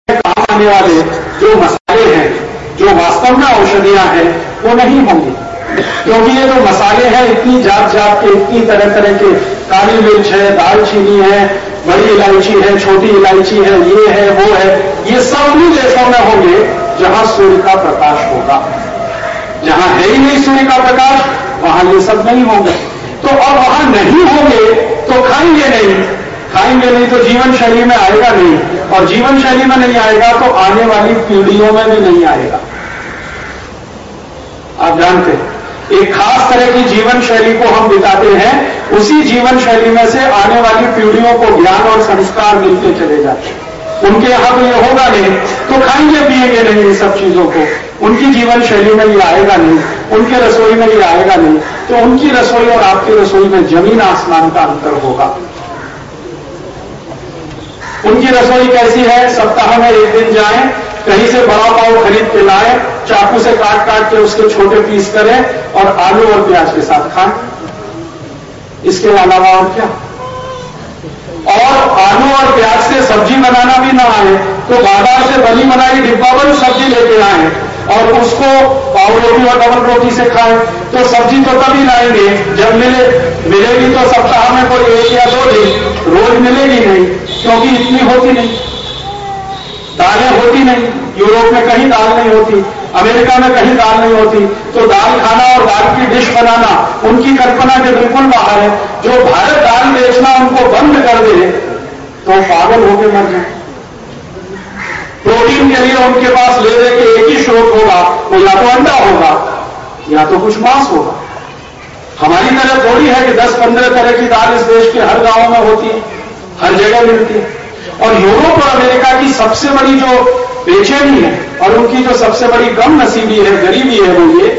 काम आने वाले जो मसाले हैं, जो वास्तव में औषधियाँ हैं वो नहीं होंगी क्योंकि ये जो मसाले हैं इतनी जात जात के इतनी तरह तरह के काली मिर्च है दालचीनी है बड़ी इलायची है छोटी इलायची है ये है वो है ये सब उन्हीं देशों में होंगे, जहाँ सूर्य का प्रकाश होगा, जहाँ है ही नहीं सूर्य का प्रकाश, वहाँ ये सब नहीं होंगे। तो अब वहाँ नहीं होंगे तो खाएँगे नहीं। खाएँगे नहीं तो जीवन शैली में आएगा नहीं। और जीवन शैली में नहीं आएगा तो आने वाली पीढ़ियों में भी नहीं आएगा। आप जानते एक खास तरह की जीवन शैली को हम बिताते हैं, उसी जीवन शैली में से आने वाली पीढ़ियों को ज्ञान और संस्कार मिलते चले जाते हैं। उनके यहाँ तो ये होगा नहीं तो खाएँगे, पिएँगे नहीं इन सब चीज़ों को। उनकी जीवन शैली में ये आएगा नहीं, उनके रसोई में ये आएगा नहीं तो उनकी रसोई और आपकी रसोई में ज़मीन आसमान का अंतर होगा। उनकी रसोई कैसी है? सप्ताह में एक दिन जाएँ, कहीं से बड़ा पाव खरीद के लाएँ, चाकू से काट काट के उसके छोटे पीस करें और आलू और प्याज के साथ खाएँ। इसके अलावा और क्या? और आलू और प्याज से सब्ज़ी बनाना भी ना आए तो बाज़ार से बनी बनाई डिब्बा बड़ी सब्ज़ी लेके आए और उसको पाव रोटी और डबल रोटी से खाएँ। तो सब्ज़ी तो तभी लाएँगे, जब मिले, मिलेगी तो सप्ताह में कोई एक या दो दिन, रोज मिलेगी नहीं, क्योंकि इतनी होती नहीं। दालें होती नहीं, यूरोप में कहीं दाल नहीं होती, अमेरिका में कहीं दाल नहीं होती। तो दाल खाना और दाल की डिश बनाना, उनकी कल्पना के बिल्कुल बाहर है। जो भारत दाल बेचना उनको बंद कर दे तो पागल होकर मर जाए। प्रोटीन के लिए उनके पास ले दे के एक ही स्रोत होगा, वो या तो अंडा होगा, या तो कुछ मांस होगा। हमारी तरह थोड़ी है कि 10-15 तरह की दाल इस देश के हर गाँव में होती है, हर जगह मिलती है। और यूरोप और अमेरिका की सबसे बड़ी जो बेचैनी है, और उनकी जो सबसे बड़ी गम नसीबी है, गरीबी है वो ये,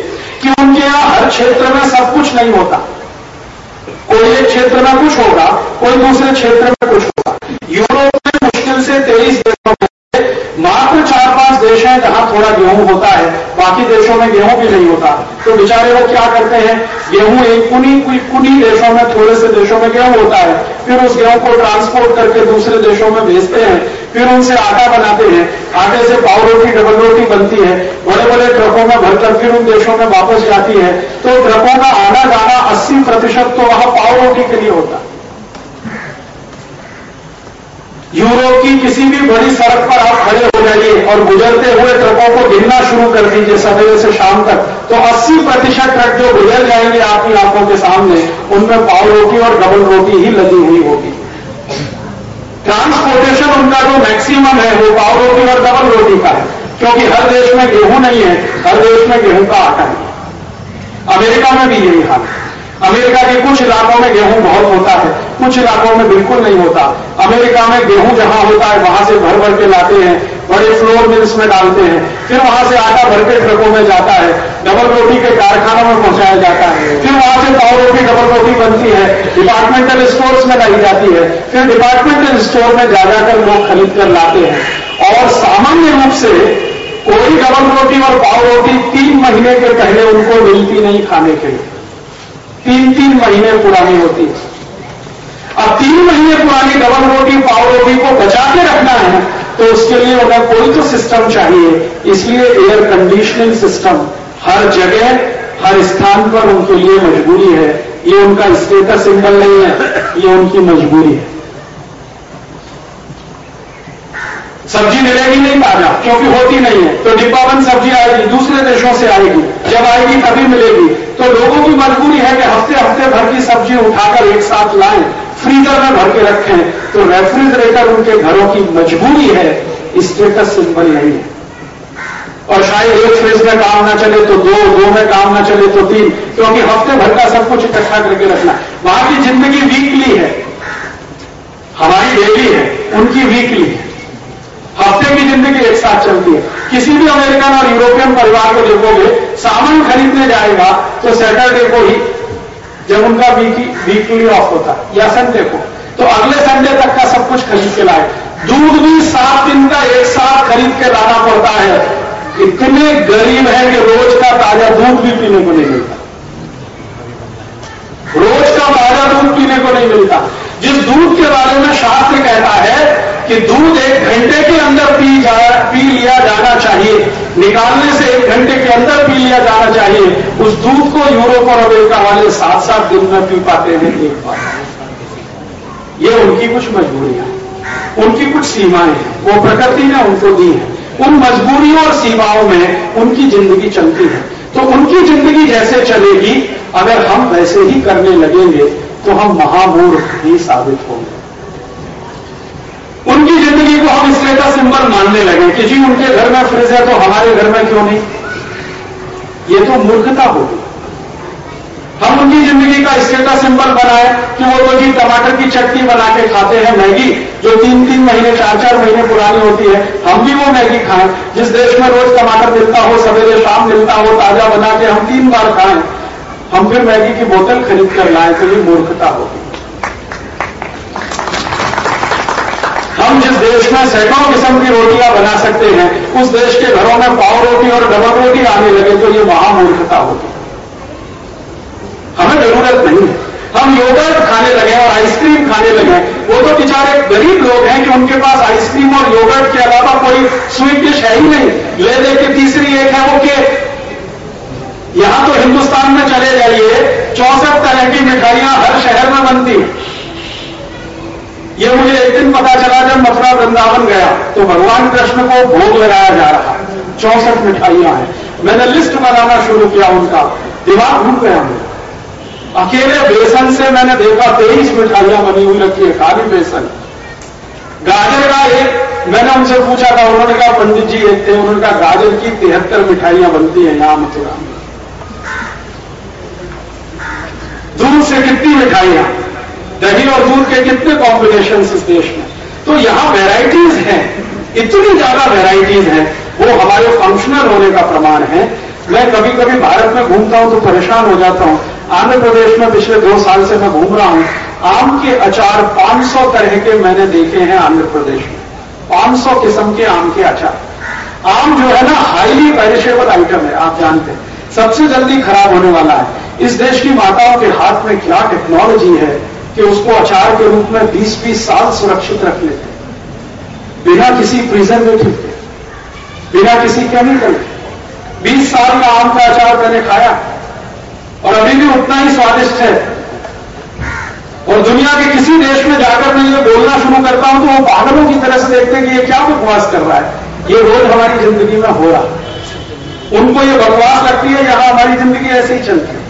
कि उनके यहाँ हर क्षेत्र में सब कुछ नहीं होता। कोई एक क्षेत्र में कुछ होगा, कोई दूसरे क्षेत्र में कुछ होगा। यूरोप में मुश्किल से तेईस देशों में मात्र चार पाँच देश हैं जहाँ थोड़ा गेहूँ होता है, बाकी देशों में गेहूँ भी नहीं होता। तो बेचारे वो क्या करते हैं? गेहूँ एक कुनी कुनी देशों में, थोड़े से देशों में गेहूँ होता है। फिर उस गेहूँ को ट्रांसपोर्ट करके दूसरे देशों में भेजते हैं। फिर उनसे आटा बनाते हैं। आटे से पाव रोटी डबल रोटी बनती है। बड़े बड़े ट्रकों में भरकर फिर उन देशों में वापस जाती है। तो ट्रकों का आना जाना अस्सी प्रतिशत तो वहाँ पाव रोटी के लिए होता है। यूरोप की किसी भी बड़ी सड़क पर आप खड़े हो जाइए और गुजरते हुए ट्रकों को गिनना शुरू कर दीजिए सवेरे से शाम तक। तो 80 प्रतिशत ट्रक जो गुजर जाएँगे आपकी आँखों के सामने, उनमें पाव रोटी और डबल रोटी ही लगी हुई होगी। ट्रांसपोर्टेशन उनका जो मैक्सिमम है, वो पाव रोटी और डबल रोटी का है, क्योंकि हर देश में गेहूँ नहीं है, हर देश में गेहूँ का आटा है। अमेरिका में भी यही हाल है। अमेरिका के कुछ इलाकों में गेहूँ बहुत होता है। कुछ इलाकों में बिल्कुल नहीं होता। अमेरिका में गेहूँ जहाँ होता है, वहाँ से भर भर के लाते हैं, बड़े फ्लोर मिल्स में डालते हैं। फिर वहाँ से आटा भर के ट्रकों में जाता है, डबल रोटी के कारखानों में पहुँचाया जाता है। फिर वहाँ से पाव रोटी, डबल रोटी बनती है। डिपार्टमेंटल स्टोर्स में लाई जाती है। फिर डिपार्टमेंटल स्टोर में जा जाकर लोग खरीद कर लाते हैं। और सामान्य रूप से कोई डबल रोटी और पाव रोटी तीन महीने के पहले उनको मिलती नहीं खाने के लिए। तीन तीन महीने पुरानी होती है। अब तीन महीने पुरानी डबल रोटी पाव रोटी को बचा के रखना है तो उसके लिए उन्हें कोई तो सिस्टम चाहिए। इसलिए एयर कंडीशनिंग सिस्टम हर जगह, हर स्थान पर उनके लिए मजबूरी है। ये उनका स्टेटस सिंबल नहीं है, ये उनकी मजबूरी है। सब्ज़ी मिलेगी नहीं ताज़ा, क्योंकि होती नहीं है। तो डिब्बाबंद सब्ज़ी आएगी, दूसरे देशों से आएगी। जब आएगी तभी मिलेगी। तो लोगों की मजबूरी है कि हफ़्ते हफ़्ते भर की सब्ज़ी उठाकर एक साथ लाएँ फ्रीजर में भर के रखें। तो रेफ्रिजरेटर उनके घरों की मजबूरी है स्टेटस सिंबल नहीं है। और शायद एक फ्रिज में काम ना चले तो दो दो में काम ना चले तो तीन, क्योंकि हफ़्ते भर का सब कुछ इकट्ठा करके रखना। वहाँ की ज़िंदगी वीकली है। हमारी डेली है, उनकी वीकली है। हफ़्ते की ज़िंदगी एक साथ चलती है। किसी भी अमेरिकन और यूरोपियन परिवार को देखोगे, सामान खरीदने जाएगा तो सैटरडे को ही जब उनका वीकली वीकली ऑफ़ होता है, या संडे को। तो अगले संडे तक का सब कुछ खरीद के लाए। दूध भी सात दिन का एक साथ खरीद के लाना पड़ता है। इतने गरीब है कि रोज का ताज़ा दूध भी पीने को नहीं मिलता। रोज का ताज़ा दूध पीने को नहीं मिलता। जिस दूध के बारे में शास्त्र कहता है कि दूध एक घंटे के अंदर पी जा, पी लिया जाना चाहिए। निकालने से एक घंटे के अंदर पी लिया जाना चाहिए। उस दूध को यूरोप और अमेरिका वाले सात सात दिन में पी पाते हैं एक बार। ये उनकी कुछ मजबूरियाँ उनकी कुछ सीमाएँ हैं। वो प्रकृति ने उनको दी है। उन मजबूरियों और सीमाओं में उनकी ज़िंदगी चलती है। तो उनकी ज़िंदगी जैसे चलेगी, अगर हम वैसे ही करने लगेंगे तो हम महामूर्ख ही साबित होंगे। उनकी ज़िंदगी को हम स्टेटस सिंबल मानने लगे कि जी, उनके घर में फ्रिज है तो हमारे घर में क्यों नहीं? ये तो मूर्खता होगी हम उनकी ज़िंदगी का स्टेटस सिंबल बनाए कि वो तो जी टमाटर की चटनी बना के खाते हैं, मैगी, जो तीन तीन महीने, चार चार महीने पुरानी होती है। हम भी वो मैगी खाएँ। जिस देश में रोज टमाटर मिलता हो, सवेरे शाम मिलता हो, ताज़ा बना के हम तीन बार खाएँ। हम फिर मैगी की बोतल खरीद कर लाए तो ये मूर्खता होगी हम में सैकड़ों किस्म की रोटियाँ बना सकते हैं। उस देश के घरों में पाव रोटी और डबल रोटी आने लगे तो ये महामूर्खता होगी हमें ज़रूरत नहीं है। हम योगर्ट खाने लगे और आइसक्रीम खाने लगे। वो तो बेचारे गरीब लोग हैं कि उनके पास आइसक्रीम और योगर्ट के अलावा कोई स्वीट डिश है ही नहीं। ले दे के तीसरी एक है वो केक यहाँ तो हिंदुस्तान में चले जाइए। चौसठ तरह की मिठाइयाँ हर शहर में बनती हैं। ये मुझे एक दिन पता चला जब मथुरा वृंदावन गया तो भगवान कृष्ण को भोग लगाया जा रहा है। चौसठ मिठाइयाँ हैं। मैंने लिस्ट बनाना शुरू किया उनका। दिमाग घूम गया मुझे। अकेले बेसन से मैंने देखा तेईस मिठाइयाँ बनी हुई रखी है, खाली बेसन। गाजर का एक, मैंने उनसे पूछा था, उन्होंने कहा, पंडित जी, एक थे, उन्होंने कहा, गाजर की तिहत्तर मिठाइयाँ बनती हैं यहाँ मथुरा में। दूध से कितनी मिठाइयाँ? दही और दूध के कितने कॉम्बिनेशन इस देश में? तो यहाँ वेराइटीज हैं। इतनी ज़्यादा वेराइटीज हैं। वो हमारे फंक्शनल होने का प्रमाण है। मैं कभी कभी भारत में घूमता हूँ तो परेशान हो जाता हूँ। आंध्र प्रदेश में पिछले दो साल से मैं घूम रहा हूँ। आम के अचार 500 तरह के मैंने देखे हैं आंध्र प्रदेश में। 500 किस्म के आम के अचार। आम जो है ना हाईली पेरिशेबल आइटम है, आप जानते हैं। सबसे जल्दी खराब होने वाला है। इस देश की माताओं के हाथ में क्या टेक्नोलॉजी है? कि उसको अचार के रूप में 20-20 साल सुरक्षित रख लेते हैं। बिना किसी प्रिजर्वेटिव के बिना किसी केमिकल के। बीस साल का आम का अचार मैंने खाया। और अभी भी उतना ही स्वादिष्ट है। और दुनिया के किसी देश में जाकर मैं ये बोलना शुरू करता हूँ तो वो पागलों की तरह से देखते हैं कि ये क्या बकवास कर रहा है। ये रोज हमारी ज़िंदगी में हो रहा उनको ये बकवास लगती है, यहाँ हमारी ज़िंदगी ऐसे ही चलती है।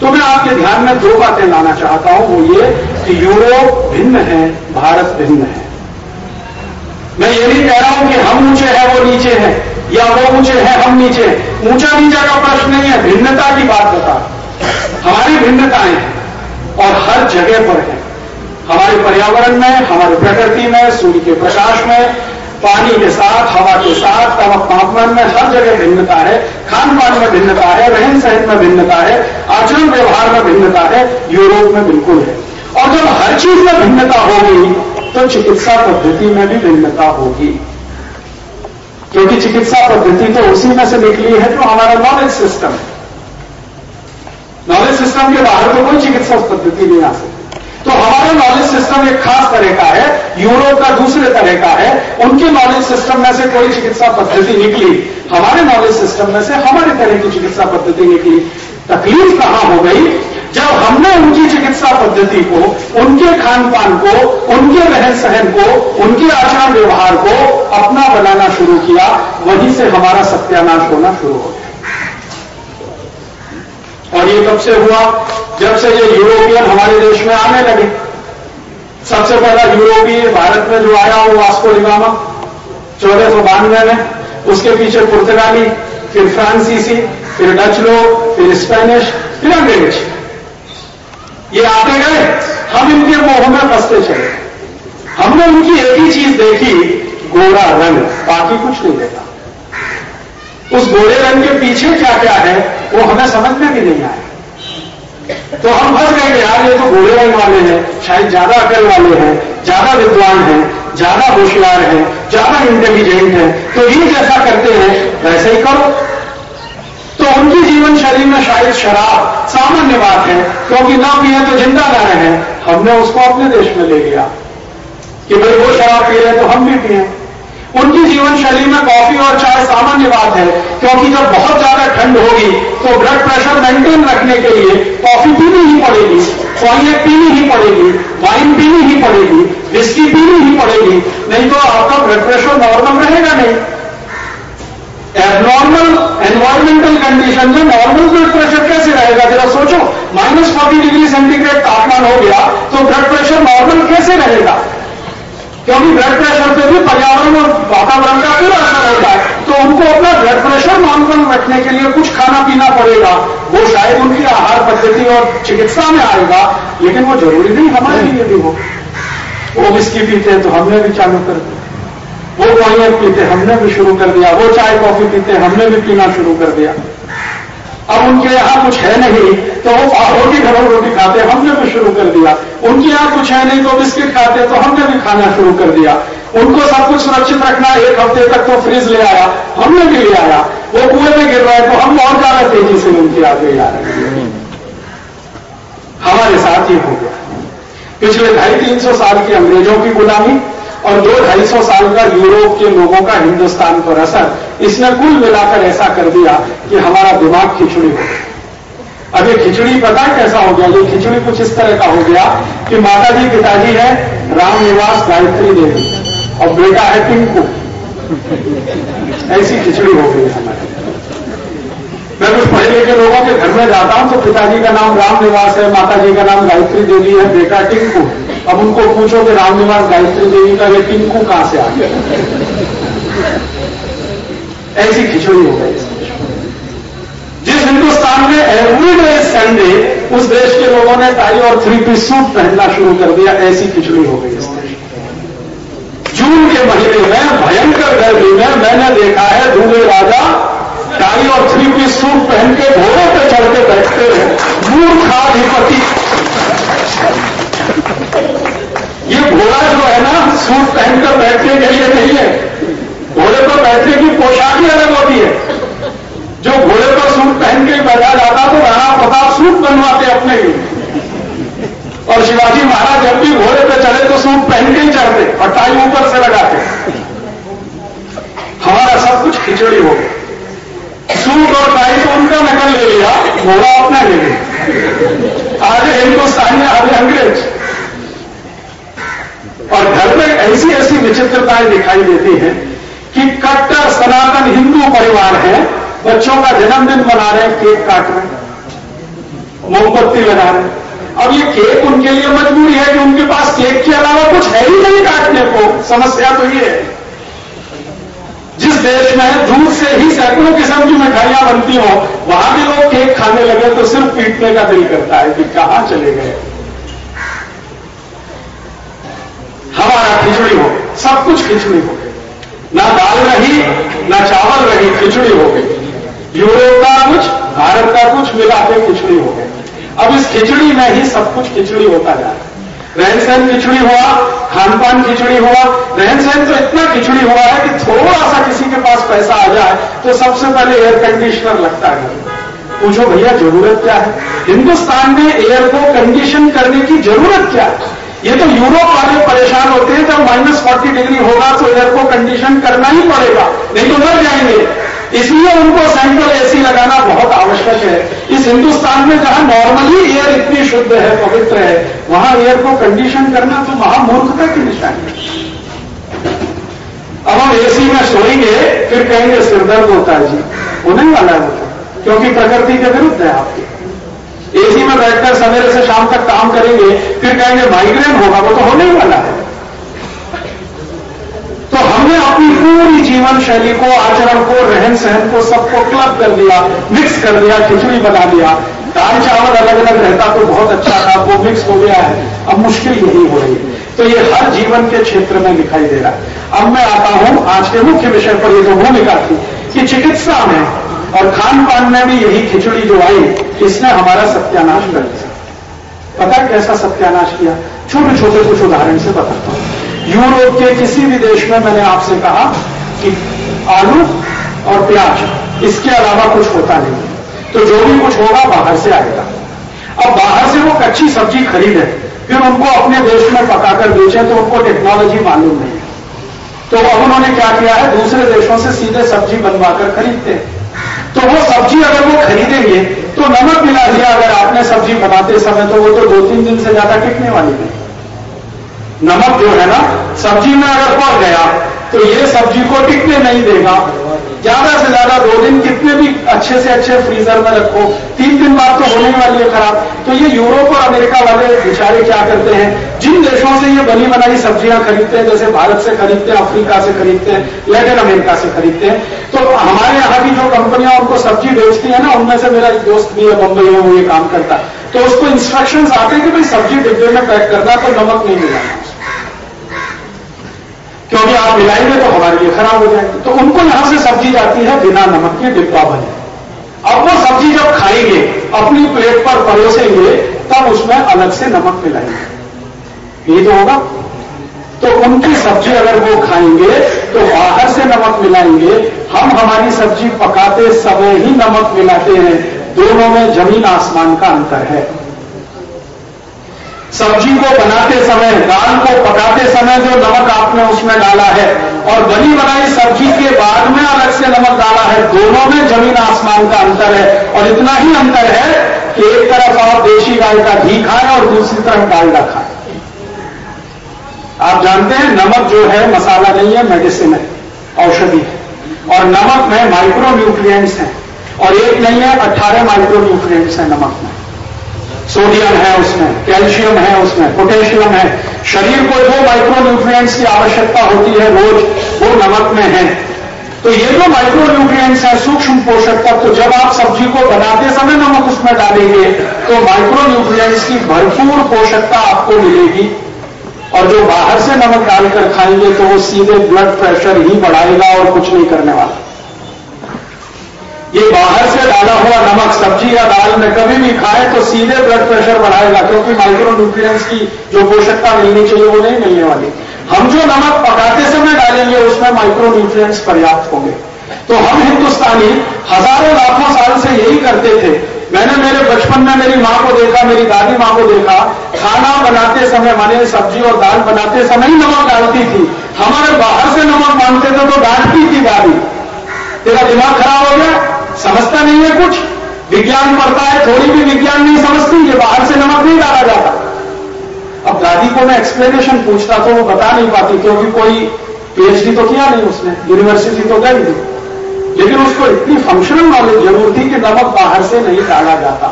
तो मैं आपके ध्यान में दो बातें लाना चाहता हूँ। वो ये कि यूरोप भिन्न है, भारत भिन्न है। मैं ये नहीं कह रहा हूँ कि हम ऊँचे हैं, वो नीचे हैं, या वो ऊँचे हैं, हम नीचे हैं। ऊँचा नीचा का प्रश्न नहीं है, भिन्नता की बात बता। हमारी भिन्नताएँ हैं और हर जगह पर है। हमारे पर्यावरण में, हमारी प्रकृति में, सूर्य के प्रकाश में पानी के साथ, हवा के साथ तापमान में हर जगह भिन्नता है खान पान में भिन्नता है रहन सहन में भिन्नता है, आचरण व्यवहार में भिन्नता है, यूरोप में बिल्कुल है। और जब हर चीज़ में भिन्नता होगी तो चिकित्सा पद्धति में भी भिन्नता होगी। क्योंकि चिकित्सा पद्धति तो उसी में से निकली है जो तो हमारा नॉलेज सिस्टम है। नॉलेज सिस्टम के बाहर तो कोई चिकित्सा पद्धति नहीं आ सकती। तो हमारा नॉलेज सिस्टम एक खास तरह का है, यूरोप का दूसरे तरह का है, उनके नॉलेज सिस्टम में से कोई चिकित्सा पद्धति निकली। हमारे नॉलेज सिस्टम में से हमारे तरह की चिकित्सा पद्धति निकली। तकलीफ़ कहाँ हो गई? जब हमने उनकी चिकित्सा पद्धति को, उनके खान पान को, उनके रहन सहन को, उनके आचार व्यवहार को अपना बनाना शुरू किया, वहीं से हमारा सत्यानाश होना शुरू हो गया। और ये कब से हुआ? जब से ये यूरोपियन हमारे देश में आने लगे। सबसे पहला यूरोपीय भारत में जो आया वो वास्को डिगामा चौदह सौ बानवे में। उसके पीछे पुर्तगाली, फिर फ्रांसीसी, फिर डच लोग, फिर स्पेनिश, फिर अंग्रेज़। ये आते गए, हम इनके मोह में फंसते चले। हमने उनकी एक ही चीज़ देखी, गोरा रंग, बाकी कुछ नहीं देखा। उस गोरे रंग के पीछे क्या क्या है? वो हमें समझ में भी नहीं आया। तो हम फंस गए यार ये तो गोरे रंग वाले हैं, शायद ज़्यादा अकल वाले हैं, ज़्यादा विद्वान हैं, ज़्यादा होशियार हैं, ज़्यादा इंटेलिजेंट हैं तो ये जैसा करते हैं, वैसे ही करो। तो उनकी जीवन शैली में शायद शराब सामान्य बात है, क्योंकि ना पिए तो ज़िंदा ना रहे हमने उसको अपने देश में ले लिया कि भाई वो शराब पी रहे तो हम भी पिए। उनकी जीवन शैली में कॉफ़ी और चाय सामान्य बात है, क्योंकि जब बहुत ज़्यादा ठंड होगी तो ब्लड प्रेशर मेंटेन रखने के लिए कॉफ़ी पीनी ही पड़ेगी कॉन्जेक पीनी ही पड़ेगी वाइन पीनी ही पड़ेगी विस्की पीनी ही पड़ेगी, नहीं तो आपका ब्लड प्रेशर नॉर्मल रहेगा नहीं। एबनॉर्मल एनवायरमेंटल कंडीशन में नॉर्मल ब्लड प्रेशर कैसे रहेगा? जरा सोचो माइनस फोर्टी डिग्री सेंटीग्रेड तापमान हो गया तो ब्लड प्रेशर नॉर्मल कैसे रहेगा? क्योंकि ब्लड प्रेशर पे भी पर्यावरण और वातावरण का पूरा असर होता है। तो उनको अपना ब्लड प्रेशर नॉर्मल रखने के लिए कुछ खाना पीना पड़ेगा। वो शायद उनकी आहार पद्धति और चिकित्सा में आएगा, लेकिन वो ज़रूरी नहीं, हमारे लिए भी हो। वो विस्की पीते तो हमने भी चालू कर दिया। वो कॉन्यक पीते हमने भी शुरू कर दिया। वो चाय कॉफ़ी पीते हमने भी पीना शुरू कर दिया। अब उनके यहाँ कुछ है नहीं तो वो रोटी घरों रोटी खाते हमने भी शुरू कर दिया। उनके यहाँ कुछ है नहीं तो बिस्किट खाते तो हमने भी खाना शुरू कर दिया। उनको सब कुछ सुरक्षित रखना, एक हफ़्ते तक तो फ्रिज ले आया, हमने भी ले आया। वो कुएँ में गिर रहा तो हम और ज़्यादा तेज़ी से उनके आगे जा रहे हमारे साथ ये हो गया। पिछले ढाई तीन सौ साल की अंग्रेज़ों की गुलामी और दो ढाई सौ साल का यूरोप के लोगों का हिंदुस्तान पर असर, इसने कुल मिलाकर ऐसा कर दिया कि हमारा दिमाग खिचड़ी हो गया। अब ये खिचड़ी पता है कैसा हो गया? ये खिचड़ी कुछ इस तरह का हो गया कि माता जी पिताजी है, राम निवास, गायत्री देवी और बेटा है टिंकू। ऐसी खिचड़ी हो गई हमारे। मैं कुछ पढ़े लिखे लोगों के घर में जाता हूँ तो पिताजी का नाम राम निवास है माता जी का नाम गायत्री देवी है, बेटा टिंकू। अब उनको पूछो कि रामनिवास गायत्री देवी का ये टिंकू कहाँ से आ गया? ऐसी खिचड़ी हो गई। जिस हिंदुस्तान में एवरी डे संडे उस देश के लोगों ने टाई और थ्री पीस सूट पहनना शुरू कर दिया, ऐसी खिचड़ी हो गई इस देश जून के महीने में भयंकर गर्मी में मैंने देखा है दूल्हे राजा टाई और थ्री पीस सूट पहन के घोड़े पर चढ़ के बैठते हैं। मूर्खाधिपति ये घोड़ा जो है ना सूट पहनकर बैठने के लिए नहीं है। घोड़े पर बैठने की पोशाक ही अलग होती है। जो घोड़े पर सूट पहन के बैठा जाता तो राणा प्रताप सूट बनवाते अपने लिए। और शिवाजी महाराज जब भी घोड़े पर चले तो सूट पहन के ही चढ़ते, और टाई ऊपर से लगाते। हमारा सब कुछ खिचड़ी हो गया। सूट और टाई तो उनका नकल ले लिया, घोड़ा अपना ले लिया आगे हिंदुस्तानी आगे अंग्रेज़। और घर में ऐसी ऐसी विचित्रताएँ दिखाई देती हैं कि कट्टर सनातन हिंदू परिवार है बच्चों का जन्मदिन मना रहे हैं, केक काट रहे हैं, मोमबत्ती लगा रहे हैं। अब ये केक उनके लिए मजबूरी है कि उनके पास केक के अलावा कुछ है ही नहीं काटने को। समस्या तो ये है। जिस देश में दूध से ही सैकड़ों किस्म की मिठाइयाँ बनती हो, वहाँ भी लोग केक खाने लगे तो सिर्फ़ पीटने का दिल करता है कि कहाँ चले गए। हमारा खिचड़ी हो, सब कुछ खिचड़ी हो गई। ना दाल रही, ना चावल रही, खिचड़ी हो गई। यूरोप का कुछ, भारत का कुछ मिला के खिचड़ी हो गई अब इस खिचड़ी में ही सब कुछ खिचड़ी होता जा रहा है। रहन सहन खिचड़ी हुआ खान पान खिचड़ी हुआ रहन सहन तो इतना खिचड़ी हुआ है कि थोड़ा सा किसी के पास पैसा आ जाए तो सबसे पहले एयर कंडीशनर लगता है। पूछो भैया, ज़रूरत क्या है? हिंदुस्तान में एयर को कंडीशन करने की ज़रूरत क्या है? ये तो यूरोप वाले परेशान होते हैं, जब माइनस फोर्टी डिग्री होगा तो एयर को कंडीशन करना ही पड़ेगा, नहीं तो मर जाएँगे। इसलिए उनको सेंट्रल एसी लगाना बहुत आवश्यक है। इस हिंदुस्तान में जहाँ नॉर्मली एयर इतनी शुद्ध है, पवित्र है, वहाँ एयर को कंडीशन करना तो महामूर्खता की निशानी है। अब हम एसी में सोएँगे, फिर कहेंगे सिरदर्द होता है जी। होने वाला है क्योंकि प्रकृति के विरुद्ध है आपके। एसी में बैठकर सवेरे से शाम तक काम करेंगे, फिर कहेंगे, माइग्रेन होगा। वो तो होने वाला है। तो हमने अपनी पूरी जीवन शैली को, आचरण को, रहन सहन को सबको क्लब कर दिया मिक्स कर दिया, खिचड़ी बना दिया। दाल चावल अलग अलग रहता तो बहुत अच्छा था, वो मिक्स हो गया है। अब मुश्किल यही हो रही है। तो ये हर जीवन के क्षेत्र में दिखाई दे रहा है। अब मैं आता हूँ आज के मुख्य विषय पर, ये जो भूमिका थी कि चिकित्सा में और खान पान में भी यही खिचड़ी जो आई, इसने हमारा सत्यानाश कर दिया। पता कैसा सत्यानाश किया? छोटे छोटे कुछ उदाहरण से बताता हूँ। यूरोप के किसी भी देश में मैंने आपसे कहा कि आलू और प्याज, इसके अलावा कुछ होता नहीं। तो जो भी कुछ होगा, बाहर से आएगा। अब बाहर से वो कच्ची सब्ज़ी खरीदे, फिर उनको अपने देश में पकाकर बेचे तो उनको टेक्नोलॉजी मालूम नहीं। तो अब उन्होंने क्या किया है? दूसरे देशों से सीधे सब्ज़ी बनवाकर खरीदते हैं। तो वो सब्ज़ी अगर वो खरीदेंगे तो नमक मिला दिया अगर आपने सब्ज़ी बनाते समय तो वो तो दो तीन दिन से ज़्यादा टिकने वाली नहीं। नमक जो है ना, सब्ज़ी में अगर पड़ गया तो ये सब्ज़ी को टिकने नहीं देगा। ज़्यादा से ज़्यादा दो दिन कितने भी अच्छे से अच्छे फ्रीजर में रखो, तीन दिन बाद तो होने वाली है खराब। तो ये यूरोप और अमेरिका वाले बेचारे क्या करते हैं? जिन देशों से ये बनी बनाई सब्ज़ियाँ खरीदते हैं, जैसे भारत से खरीदते हैं, अफ्रीका से खरीदते हैं, लैटिन अमेरिका से खरीदते हैं तो हमारे यहाँ की जो कंपनियाँ उनको सब्ज़ी बेचती है ना, उनमें से मेरा एक दोस्त भी है बंबई में वो ये काम करता तो उसको इंस्ट्रक्शन आते हैं कि भाई सब्ज़ी डिब्बे में पैक करना तो नमक नहीं मिलाना क्योंकि आप मिलाएँगे तो हमारे लिए खराब हो जाएगी। तो उनको यहाँ से सब्ज़ी जाती है बिना नमक के डिब्बा बने। अब वो सब्ज़ी जब खाएँगे, अपनी प्लेट पर परोसेंगे, तब उसमें अलग से नमक मिलाएँगे। ये तो होगा। तो उनकी सब्ज़ी अगर वो खाएँगे तो बाहर से नमक मिलाएँगे। हम हमारी सब्ज़ी पकाते समय ही नमक मिलाते हैं। दोनों में ज़मीन आसमान का अंतर है। सब्ज़ी को बनाते समय, दाल को पकाते समय जो नमक आपने उसमें डाला है और बनी बनाई सब्ज़ी के बाद में अलग से नमक डाला है, दोनों में ज़मीन आसमान का अंतर है। और इतना ही अंतर है कि एक तरफ़ आप देशी गाय का घी खाएँ और दूसरी तरफ़ डालडा खाएँ। आप जानते हैं, नमक जो है, मसाला नहीं है, मेडिसिन है, औषधि है। और नमक में माइक्रो न्यूट्रिएंट्स हैं। और एक नहीं है, अट्ठारह माइक्रो न्यूट्रिएंट्स हैं नमक में। सोडियम है उसमें, कैल्शियम है उसमें, पोटेशियम है। शरीर को जो माइक्रो न्यूट्रिएंट्स की आवश्यकता होती है रोज वो नमक में है। तो ये जो माइक्रो न्यूट्रिएंट्स है, सूक्ष्म पोषक तत्व तो जब आप सब्ज़ी को बनाते समय नमक उसमें डालेंगे तो माइक्रो न्यूट्रिएंट्स की भरपूर पोषकता आपको मिलेगी। और जो बाहर से नमक डालकर खाएँगे तो वो सीधे ब्लड प्रेशर ही बढ़ाएगा और कुछ नहीं करने वाला। ये बाहर से डाला हुआ नमक, सब्ज़ी या दाल में कभी भी खाए तो सीधे ब्लड प्रेशर बढ़ाएगा क्योंकि माइक्रो न्यूट्रिएंट्स की जो पोषकता मिलनी चाहिए वो नहीं मिलने वाली। हम जो नमक पकाते समय डालेंगे, उसमें माइक्रो न्यूट्रिएंट्स पर्याप्त होंगे। तो हम हिंदुस्तानी हज़ारों लाखों साल से यही करते थे। मैंने मेरे बचपन में मेरी माँ को देखा, मेरी दादी माँ को देखा। खाना बनाते समय, माने सब्ज़ी और दाल बनाते समय ही नमक डालती थी। हमारे बाहर से नमक मांगते थे तो डांटती थी दादी। तेरा दिमाग खराब हो गया? समझता नहीं है कुछ। विज्ञान पढ़ता है, थोड़ी भी विज्ञान नहीं समझती, ये बाहर से नमक नहीं डाला जाता। अब दादी को मैं एक्सप्लेनेशन पूछता तो वो बता नहीं पाती, क्योंकि कोई पीएचडी तो किया नहीं उसने यूनिवर्सिटी तो गई थी लेकिन उसको इतनी फंक्शनल नॉलेज ज़रूर थी कि नमक बाहर से नहीं डाला जाता।